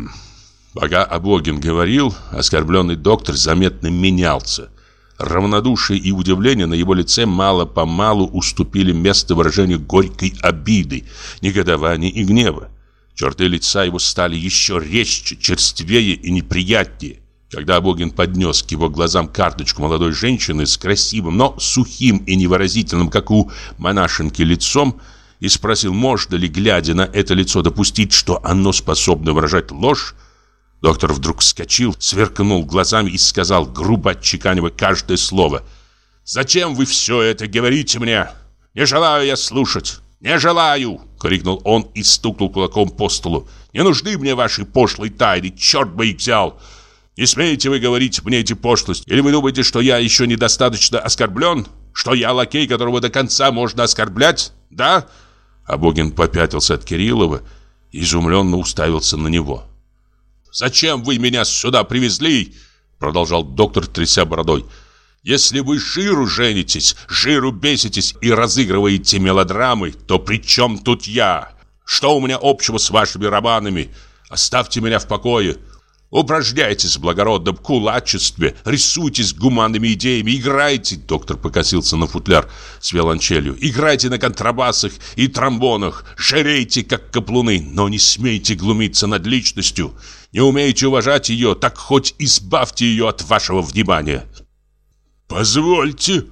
Пока Абогин говорил, оскорбленный доктор заметно менялся – Равнодушие и удивление на его лице мало-помалу уступили место выражению горькой обиды, негодования и гнева. Черты лица его стали еще резче, черствее и неприятнее. Когда Абогин поднес к его глазам карточку молодой женщины с красивым, но сухим и невыразительным, как у монашенки, лицом, и спросил, можно ли, глядя на это лицо, допустить, что оно способно выражать ложь, Доктор вдруг вскочил, сверкнул глазами и сказал, грубо отчеканивая каждое слово. «Зачем вы все это говорите мне? Не желаю я слушать! Не желаю!» — крикнул он и стукнул кулаком по столу. «Не нужны мне ваши пошлые тайны, черт бы их взял! Не смеете вы говорить мне эти пошлости? Или вы думаете, что я еще недостаточно оскорблен? Что я лакей, которого до конца можно оскорблять? Да?» Абогин попятился от Кириллова и изумленно уставился на него. Зачем вы меня сюда привезли?» Продолжал доктор, тряся бородой. «Если вы жиру женитесь, жиру беситесь и разыгрываете мелодрамы, то при чем тут я? Что у меня общего с вашими романами? Оставьте меня в покое. Упражняйтесь в благородном кулачестве, рисуйтесь гуманными идеями, играйте, доктор покосился на футляр с виолончелью, играйте на контрабасах и тромбонах, жарейте, как каплуны, но не смейте глумиться над личностью. Не умеете уважать ее, так хоть избавьте ее от вашего внимания. «Позвольте,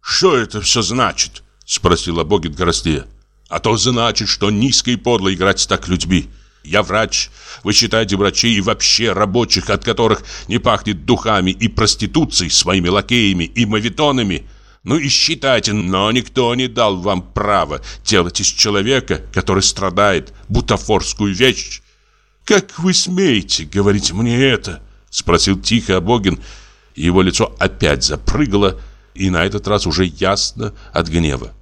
что это все значит?» Спросила Богин краснея. «А то значит, что низко и подло играть так людьми. Я врач. Вы считаете врачей и вообще рабочих, от которых не пахнет духами и проституцией, своими лакеями и мавитонами. Ну и считайте, но никто не дал вам права делать из человека, который страдает, бутафорскую вещь. «Как вы смеете говорить мне это?» Спросил тихо Абогин. Его лицо опять запрыгало, и на этот раз уже ясно от гнева.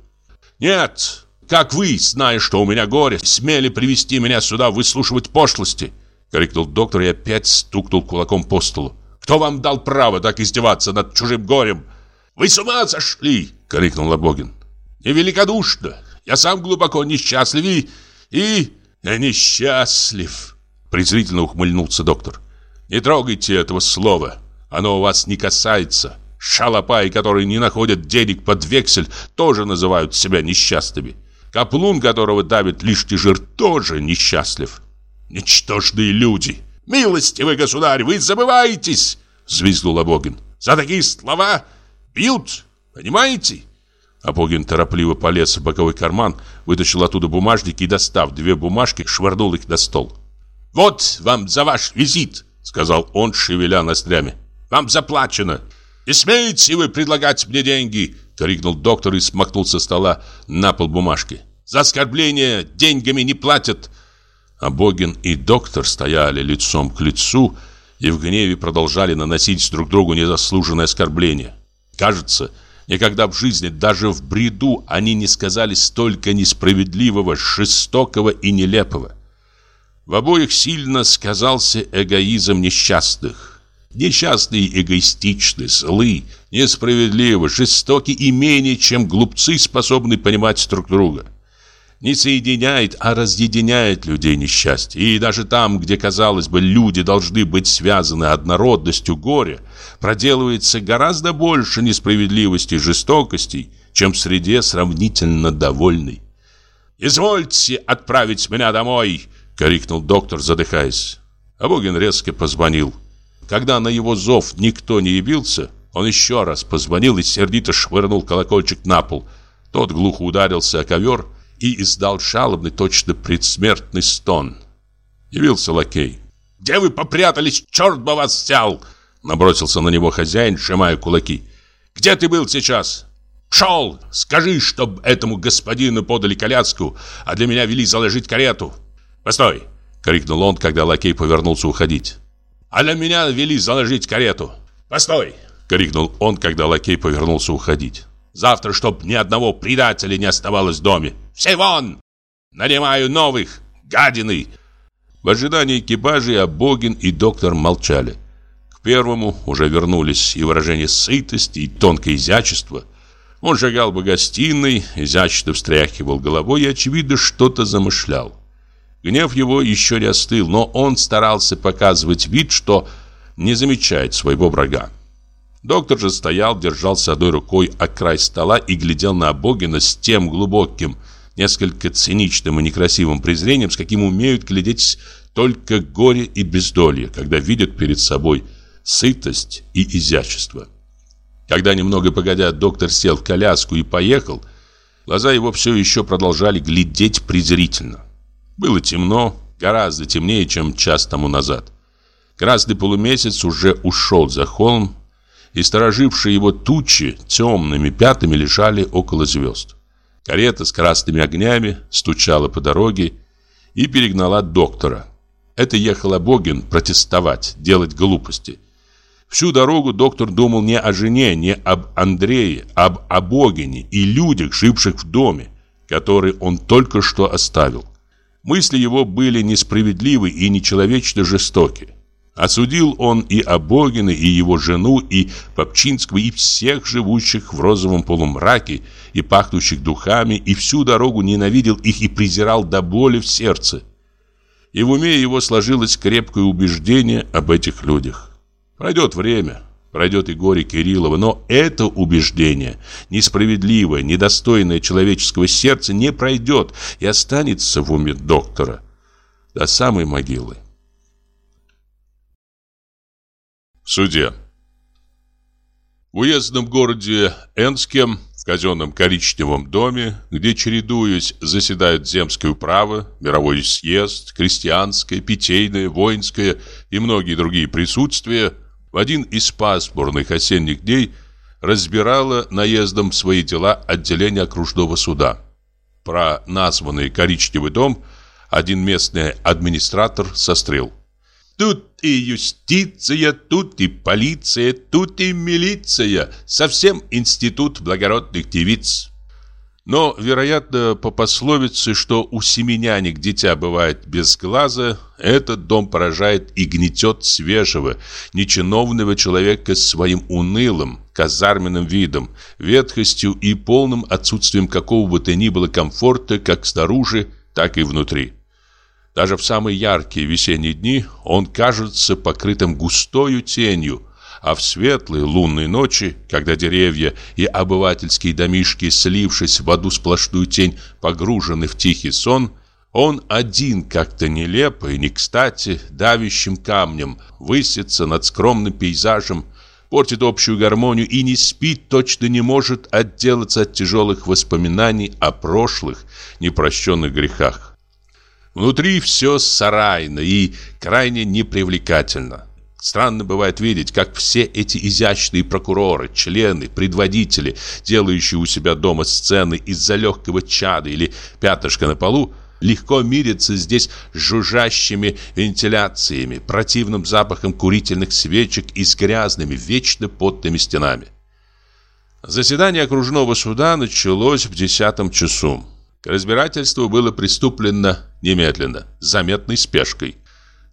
«Нет, как вы, зная, что у меня горе, смели привести меня сюда выслушивать пошлости?» Крикнул доктор и опять стукнул кулаком по столу. «Кто вам дал право так издеваться над чужим горем?» «Вы с ума сошли!» — крикнул Лобогин. «Невеликодушно! Я сам глубоко несчастлив и... и... несчастлив!» Презрительно ухмыльнулся доктор. «Не трогайте этого слова. Оно у вас не касается. Шалопаи, которые не находят денег под вексель, тоже называют себя несчастными. Каплун, которого давит лишний жир, тоже несчастлив. Ничтожные люди! Милостивый государь, вы забываетесь!» Взвизгнул Абогин. «За такие слова бьют, понимаете?» Апогин торопливо полез в боковой карман, вытащил оттуда бумажники и, достав две бумажки, швырнул их на стол. «Вот вам за ваш визит!» — сказал он, шевеля ноздрями. «Вам заплачено! Не смеете вы предлагать мне деньги!» — крикнул доктор и смахнул со стола на пол бумажки. «За оскорбление деньгами не платят!» А Богин и доктор стояли лицом к лицу и в гневе продолжали наносить друг другу незаслуженное оскорбление. Кажется, никогда в жизни, даже в бреду, они не сказали столько несправедливого, жестокого и нелепого. В обоих сильно сказался эгоизм несчастных. Несчастные эгоистичны, злы, несправедливы, жестоки и менее, чем глупцы, способны понимать друг друга. Не соединяет, а разъединяет людей несчастье. И даже там, где, казалось бы, люди должны быть связаны однородностью горя, проделывается гораздо больше несправедливости и жестокостей, чем в среде сравнительно довольной. «Извольте отправить меня домой!» — крикнул доктор, задыхаясь. Абогин резко позвонил. Когда на его зов никто не явился, он еще раз позвонил и сердито швырнул колокольчик на пол. Тот глухо ударился о ковер и издал шалобный, точно предсмертный стон. Явился лакей. «Где вы попрятались? Черт бы вас взял!» Набросился на него хозяин, сжимая кулаки. Где ты был сейчас? Пшел! Скажи, чтоб этому господину подали коляску, а для меня вели заложить карету. Постой!» — крикнул он, когда лакей повернулся уходить. «А для меня вели заложить карету. Постой!» — крикнул он, когда лакей повернулся уходить. «Завтра, чтоб ни одного предателя не оставалось в доме. Все вон! Нанимаю новых! Гадины!» В ожидании экипажей Абогин и доктор молчали. К первому уже вернулись и выражение сытости, и тонкое изящество. Он шагал по гостиной, изящно встряхивал головой и, очевидно, что-то замышлял. Гнев его еще не остыл, но он старался показывать вид, что не замечает своего врага. Доктор же стоял, держался одной рукой о край стола и глядел на Абогина с тем глубоким, несколько циничным и некрасивым презрением, с каким умеют глядеть только горе и бездолье, когда видят перед собой сытость и изящество. Когда немного погодя доктор сел в коляску и поехал, глаза его все еще продолжали глядеть презрительно. Было темно, гораздо темнее, чем час тому назад. Красный полумесяц уже ушел за холм, и сторожившие его тучи темными пятнами лежали около звезд. Карета с красными огнями стучала по дороге и перегнала доктора. Это ехал Абогин протестовать, делать глупости. Всю дорогу доктор думал не о жене, не об Андрее, а об Абогине и людях, живших в доме, который он только что оставил. Мысли его были несправедливы и нечеловечно жестоки. Осудил он и Абогина, и его жену, и Попчинского, и всех живущих в розовом полумраке, и пахнущих духами, и всю дорогу ненавидел их и презирал до боли в сердце. И в уме его сложилось крепкое убеждение об этих людях. Пройдет время, пройдет и горе Кириллова, но это убеждение, несправедливое, недостойное человеческого сердца, не пройдет и останется в уме доктора до самой могилы. Суде. В уездном городе Энске, в казенном коричневом доме, где, чередуясь, заседают земское управа, мировой съезд, крестьянское, питейное, воинское и многие другие присутствия, в один из пасмурных осенних дней разбирало наездом свои дела отделение окружного суда. Про названный коричневый дом один местный администратор сострил. Тут и юстиция, тут и полиция, тут и милиция. Совсем институт благородных девиц. Но, вероятно, по пословице, что у семеняник дитя бывает без глаза, этот дом поражает и гнетет свежего, нечиновного человека своим унылым, казарменным видом, ветхостью и полным отсутствием какого бы то ни было комфорта как снаружи, так и внутри. Даже в самые яркие весенние дни он кажется покрытым густою тенью, а в светлые лунные ночи, когда деревья и обывательские домишки, слившись в одну сплошную тень, погружены в тихий сон, он один как-то нелепо и не кстати, давящим камнем, высится над скромным пейзажем, портит общую гармонию и не спит, точно не может отделаться от тяжелых воспоминаний о прошлых непрощенных грехах. Внутри все сарайно и крайне непривлекательно. Странно бывает видеть, как все эти изящные прокуроры, члены, предводители, делающие у себя дома сцены из-за легкого чада или пятышка на полу, легко мирятся здесь с жужжащими вентиляциями, противным запахом курительных свечек и с грязными, вечно потными стенами. Заседание окружного суда началось в десятом часу. К разбирательству было приступлено немедленно, заметной спешкой.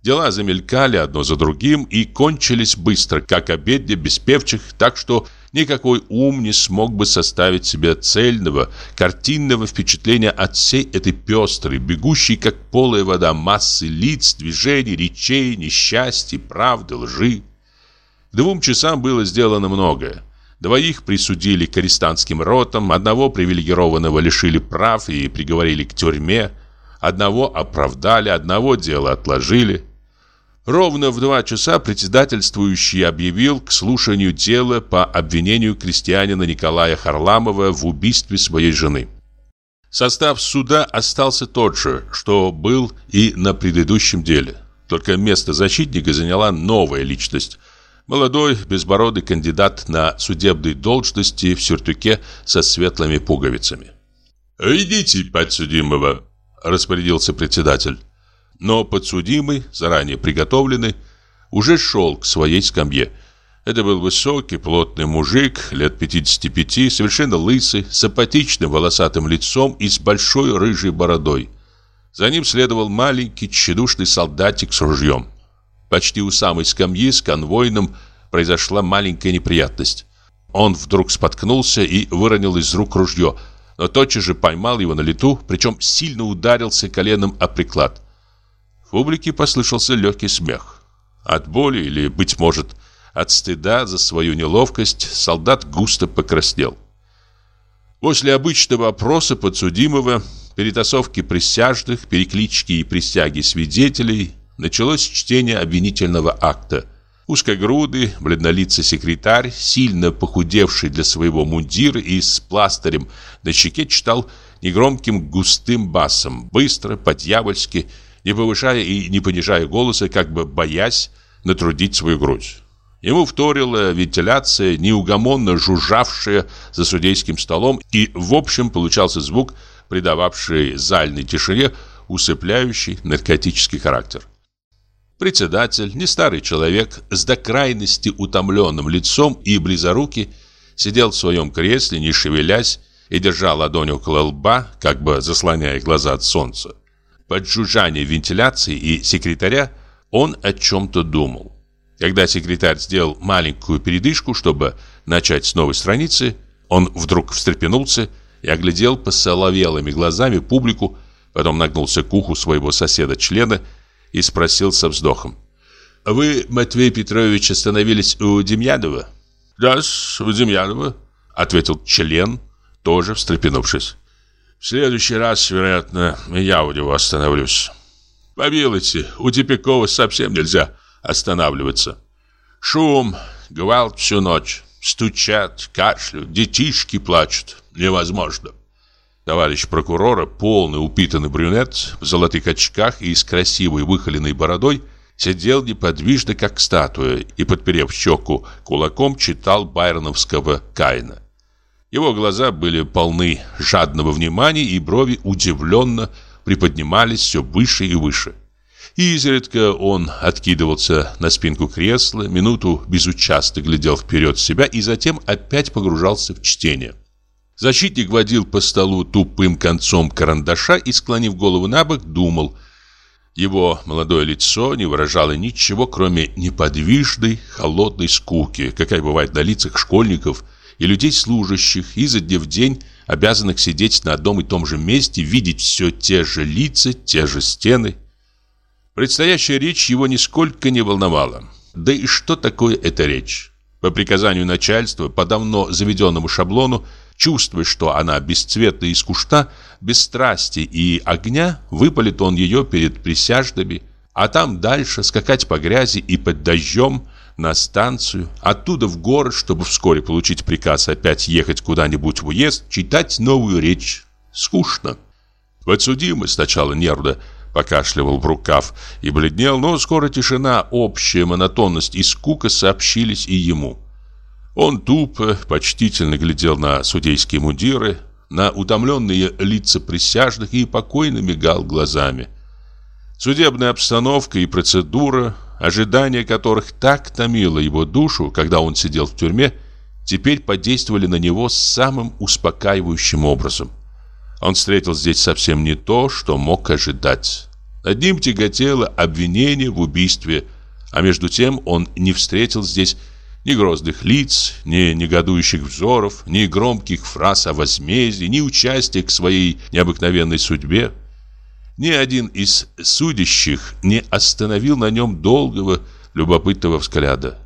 Дела замелькали одно за другим и кончились быстро, как обедня без певчих, так что никакой ум не смог бы составить себе цельного, картинного впечатления от всей этой пестрой, бегущей, как полая вода, массы лиц, движений, речей, несчастья, правды, лжи. К двум часам было сделано многое. Двоих присудили к арестантским ротам, одного привилегированного лишили прав и приговорили к тюрьме, одного оправдали, одного дело отложили. Ровно в два часа председательствующий объявил к слушанию дела по обвинению крестьянина Николая Харламова в убийстве своей жены. Состав суда остался тот же, что был и на предыдущем деле. Только место защитника заняла новая личность – Молодой, безбородый кандидат на судебной должности в сюртуке со светлыми пуговицами. «Идите, подсудимого», – распорядился председатель. Но подсудимый, заранее приготовленный, уже шел к своей скамье. Это был высокий, плотный мужик, лет 55, совершенно лысый, с апатичным волосатым лицом и с большой рыжей бородой. За ним следовал маленький, тщедушный солдатик с ружьем. Почти у самой скамьи с конвойным произошла маленькая неприятность. Он вдруг споткнулся и выронил из рук ружье, но тотчас же поймал его на лету, причем сильно ударился коленом о приклад. Публике послышался легкий смех. От боли или, быть может, от стыда за свою неловкость солдат густо покраснел. После обычного опроса подсудимого, перетасовки присяжных, переклички и присяги свидетелей, началось чтение обвинительного акта. Узкогрудый, бледнолицый секретарь, сильно похудевший для своего мундира и с пластырем на щеке читал негромким густым басом, быстро, по-дьявольски, не повышая и не понижая голоса, как бы боясь натрудить свою грудь. Ему вторила вентиляция, неугомонно жужжавшая за судейским столом, и в общем получался звук, придававший зальной тишине усыпляющий наркотический характер. Председатель, не старый человек, с до крайности утомленным лицом и близорукий, сидел в своем кресле, не шевелясь, и держал ладонь около лба, как бы заслоняя глаза от солнца. Под жужжание вентиляции и секретаря он о чем-то думал. Когда секретарь сделал маленькую передышку, чтобы начать с новой страницы, он вдруг встрепенулся и оглядел посоловелыми глазами публику, потом нагнулся к уху своего соседа-члена и спросил со вздохом. «Вы, Матвей Петрович, остановились у Демьянова?» «Да, у Демьянова», — ответил член, тоже встрепенувшись. «В следующий раз, вероятно, я у него остановлюсь. Помилуйте, у Типякова совсем нельзя останавливаться. Шум, гвалт всю ночь. Стучат, кашляют, детишки плачут. Невозможно. Товарищ прокурора, полный упитанный брюнет, в золотых очках и с красивой выхоленной бородой, сидел неподвижно, как статуя, и, подперев щеку кулаком, читал байроновского Каина. Его глаза были полны жадного внимания, и брови удивленно приподнимались все выше и выше. И изредка он откидывался на спинку кресла, минуту безучастно глядел вперед себя и затем опять погружался в чтение. Защитник водил по столу тупым концом карандаша и, склонив голову на бок, думал. Его молодое лицо не выражало ничего, кроме неподвижной, холодной скуки, какая бывает на лицах школьников и людей служащих, изо дня в день обязанных сидеть на одном и том же месте, видеть все те же лица, те же стены – Предстоящая речь его нисколько не волновала. Да и что такое эта речь? По приказанию начальства, по давно заведенному шаблону, чувствуя, что она бесцветна и скучна, без страсти и огня, выпалит он ее перед присяжными, а там дальше скакать по грязи и под дождем на станцию, оттуда в город, чтобы вскоре получить приказ опять ехать куда-нибудь в уезд, читать новую речь. Скучно. Подсудимый сначала нервно покашливал в рукав и бледнел, но скоро тишина, общая монотонность и скука сообщились и ему. Он тупо, почтительно глядел на судейские мундиры, на утомленные лица присяжных и покойно мигал глазами. Судебная обстановка и процедура, ожидания которых так томило его душу, когда он сидел в тюрьме, теперь подействовали на него самым успокаивающим образом. Он встретил здесь совсем не то, что мог ожидать. Над ним тяготело обвинение в убийстве, а между тем он не встретил здесь ни грозных лиц, ни негодующих взоров, ни громких фраз о возмездии, ни участия к своей необыкновенной судьбе. Ни один из судящих не остановил на нем долгого, любопытного взгляда.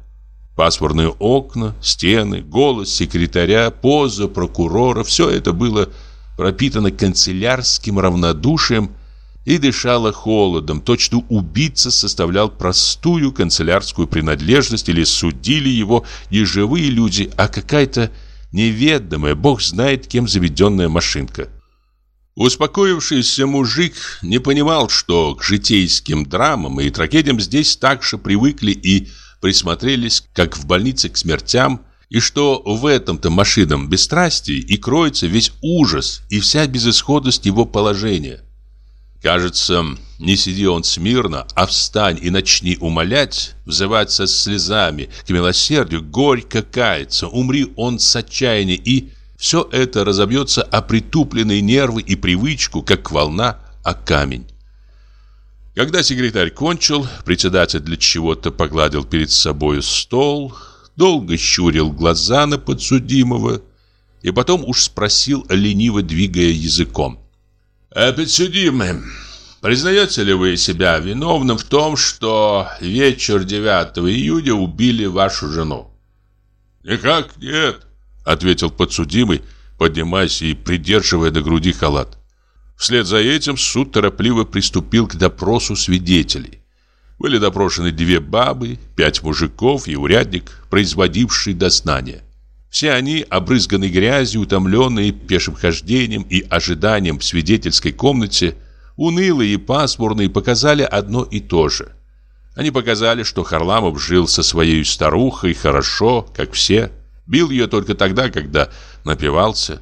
Пасмурные окна, стены, голос секретаря, поза прокурора – все это было пропитано канцелярским равнодушием и дышало холодом. Точно убийца составлял простую канцелярскую принадлежность или судили его не живые люди, а какая-то неведомая, бог знает кем заведенная машинка. Успокоившийся мужик не понимал, что к житейским драмам и трагедиям здесь также привыкли и присмотрелись, как в больнице к смертям, и что в этом-то машинном бесстрастии и кроется весь ужас и вся безысходность его положения. Кажется, не сиди он смирно, а встань и начни умолять, взывать со слезами к милосердию, горько каяться, умри он с отчаяния, и все это разобьется о притупленные нервы и привычку, как волна о камень. Когда секретарь кончил, председатель для чего-то погладил перед собой стол, долго щурил глаза на подсудимого и потом уж спросил, лениво двигая языком. «А подсудимый, признаете ли вы себя виновным в том, что вечер 9 июня убили вашу жену?» «Никак нет», — ответил подсудимый, поднимаясь и придерживая на груди халат. Вслед за этим суд торопливо приступил к допросу свидетелей. Были допрошены две бабы, пять мужиков и урядник, производивший дознание. Все они, обрызганные грязью, утомленные пешим хождением и ожиданием в свидетельской комнате, унылые и пасмурные, показали одно и то же. Они показали, что Харламов жил со своей старухой хорошо, как все, бил ее только тогда, когда напивался.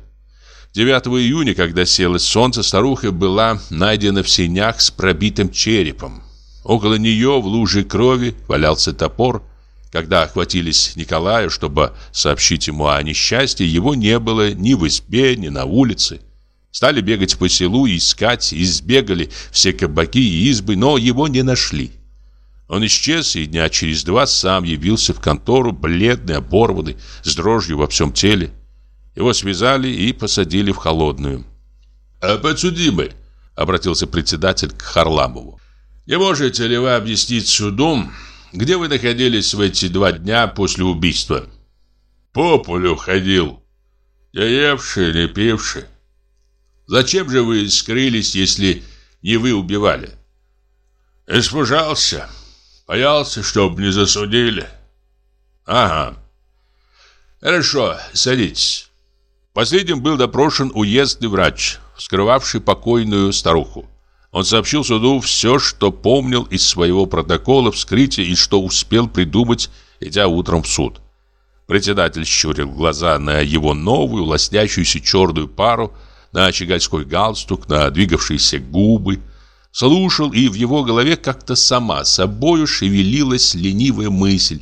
9 июня, когда село солнце, старуха была найдена в сенях с пробитым черепом. Около нее в луже крови валялся топор. Когда охватились Николая, чтобы сообщить ему о несчастье, его не было ни в избе, ни на улице. Стали бегать по селу искать, избегали все кабаки и избы, но его не нашли. Он исчез и дня через два сам явился в контору, бледный, оборванный, с дрожью во всем теле. Его связали и посадили в холодную. «А подсудимый?» — обратился председатель к Харламову. Не можете ли вы объяснить суду, где вы находились в эти два дня после убийства? По полю ходил. Не евший, не пивший. Зачем же вы скрылись, если не вы убивали? Испужался. Боялся, чтоб не засудили. Ага. Хорошо, садитесь. Последним был допрошен уездный врач, скрывавший покойную старуху. Он сообщил суду все, что помнил из своего протокола вскрытия и что успел придумать, идя утром в суд. Председатель щурил глаза на его новую, лоснящуюся черную пару, на щегольской галстук, на двигавшиеся губы. Слушал, и в его голове как-то сама собою шевелилась ленивая мысль.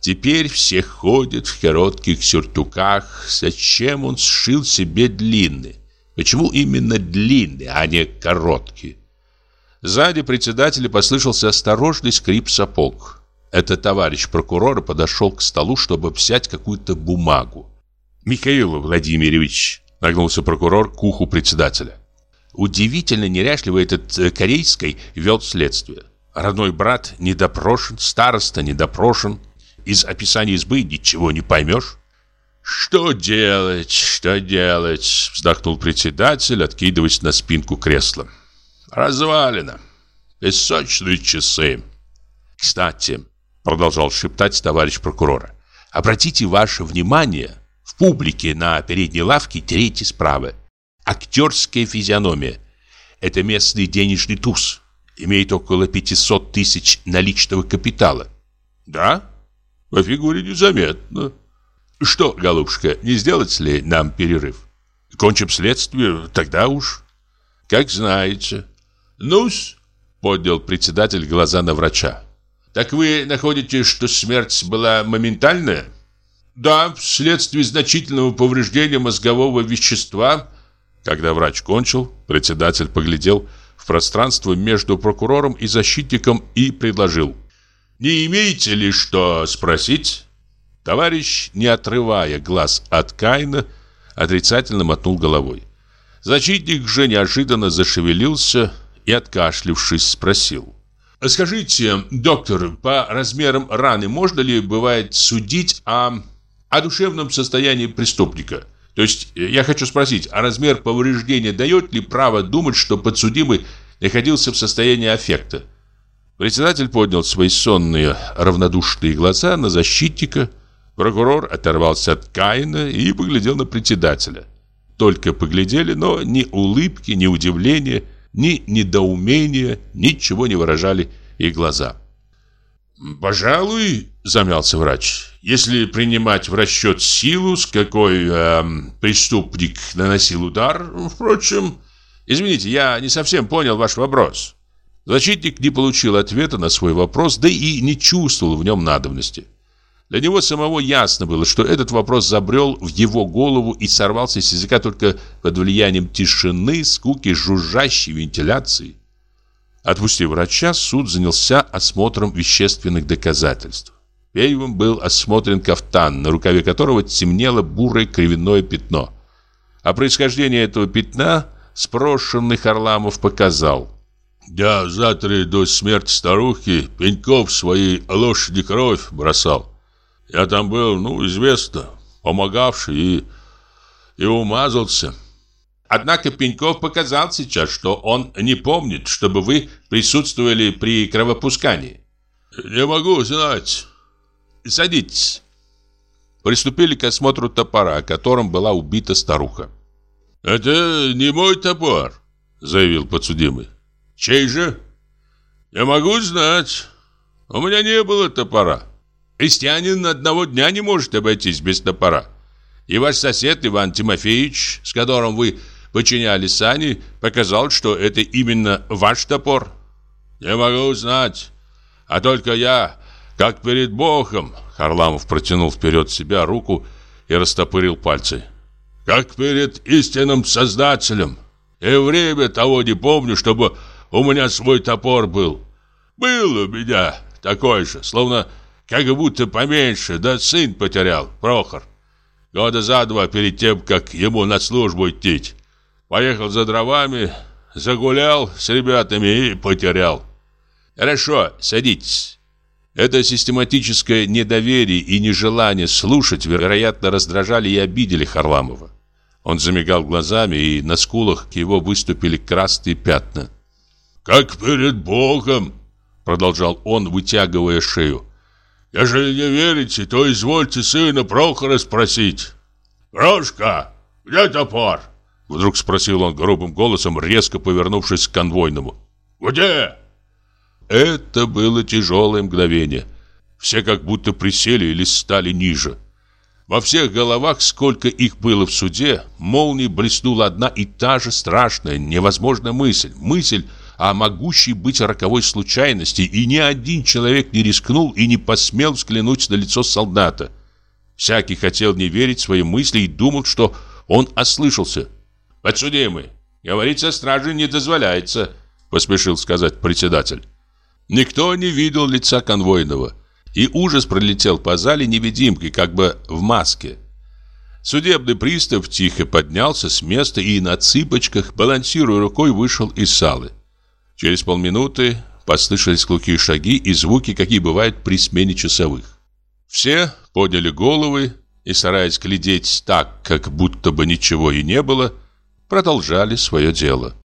Теперь все ходят в коротких сюртуках. Зачем он сшил себе длинный? Почему именно длинный, а не короткий? Сзади председателя послышался осторожный скрип сапог. Это товарищ прокурора подошел к столу, чтобы взять какую-то бумагу. «Михаил Владимирович», — нагнулся прокурор к уху председателя. Удивительно неряшливо этот э, корейский вел следствие. Родной брат не допрошен, староста не допрошен. Из описания избы ничего не поймешь. «Что делать, что делать?» Вздохнул председатель, откидываясь на спинку кресла. «Развалено. Песочные часы». «Кстати», продолжал шептать товарищ прокурора, «обратите ваше внимание, в публике на передней лавке третьей справа. Актерская физиономия. Это местный денежный туз. Имеет около 500 тысяч наличного капитала». «Да? По фигуре незаметно». Что, голубушка, не сделать ли нам перерыв? Кончим следствие, тогда уж. Как знаете. Ну-с, поднял председатель глаза на врача. Так вы находите, что смерть была моментальная? Да, вследствие значительного повреждения мозгового вещества. Когда врач кончил, председатель поглядел в пространство между прокурором и защитником и предложил. Не имеете ли что спросить? Товарищ, не отрывая глаз от Каина, отрицательно мотнул головой. Защитник же неожиданно зашевелился и, откашлившись, спросил. «Скажите, доктор, по размерам раны можно ли, бывает, судить о, о душевном состоянии преступника? То есть, я хочу спросить, а размер повреждения дает ли право думать, что подсудимый находился в состоянии аффекта?» Председатель поднял свои сонные, равнодушные глаза на защитника – Прокурор оторвался от Каина и поглядел на председателя. Только поглядели, но ни улыбки, ни удивления, ни недоумения, ничего не выражали их глаза. «Пожалуй, замялся врач. Если принимать в расчет силу, с какой э, преступник наносил удар, впрочем... Извините, я не совсем понял ваш вопрос. Защитник не получил ответа на свой вопрос, да и не чувствовал в нем надобности. Для него самого ясно было, что этот вопрос забрел в его голову и сорвался с языка только под влиянием тишины, скуки, жужжащей вентиляции. Отпустив врача, суд занялся осмотром вещественных доказательств. Первым был осмотрен кафтан, на рукаве которого темнело бурое кривяное пятно. О происхождении этого пятна спрошенный Харламов показал. «Я за три до смерти старухи Пеньков своей лошади кровь бросал. Я там был, ну, известно, помогавший и, и умазался». Однако Пеньков показал сейчас, что он не помнит, чтобы вы присутствовали при кровопускании. «Не могу знать». Садитесь. Приступили к осмотру топора, которым была убита старуха. «Это не мой топор», — заявил подсудимый. «Чей же?» «Я могу знать. У меня не было топора». «Крестьянин одного дня не может обойтись без топора. И ваш сосед Иван Тимофеевич, с которым вы починяли сани, показал, что это именно ваш топор». «Не могу знать. А только я как перед Богом, Харламов протянул вперед себя руку и растопырил пальцы. Как перед истинным Создателем. И время того не помню, чтобы у меня свой топор был. Был у меня такой же, словно как будто поменьше, да сын потерял, Прохор. Года за два перед тем, как ему на службу идти. Поехал за дровами, загулял с ребятами и потерял. Хорошо, садитесь. Это систематическое недоверие и нежелание слушать, вероятно, раздражали и обидели Харламова. Он замигал глазами, и на скулах его выступили красные пятна. «Как перед Богом!» — продолжал он, вытягивая шею. «Ежели не верите, то извольте сына Прохора спросить. Прошка, где топор?» Вдруг спросил он грубым голосом, резко повернувшись к конвойному. «Где?» Это было тяжелое мгновение. Все как будто присели или стали ниже. Во всех головах, сколько их было в суде, молнией блеснула одна и та же страшная, невозможная мысль. Мысль о могущей быть роковой случайности, и ни один человек не рискнул и не посмел взглянуть на лицо солдата. Всякий хотел не верить своим мысли и думал, что он ослышался. «Подсудимый, говорить со стражей не дозволяется», — поспешил сказать председатель. Никто не видел лица конвойного, и ужас пролетел по зале невидимкой, как бы в маске. Судебный пристав тихо поднялся с места и на цыпочках, балансируя рукой, вышел из залы. Через полминуты послышались глухие шаги и звуки, какие бывают при смене часовых. Все подняли головы и, стараясь глядеть так, как будто бы ничего и не было, продолжали свое дело.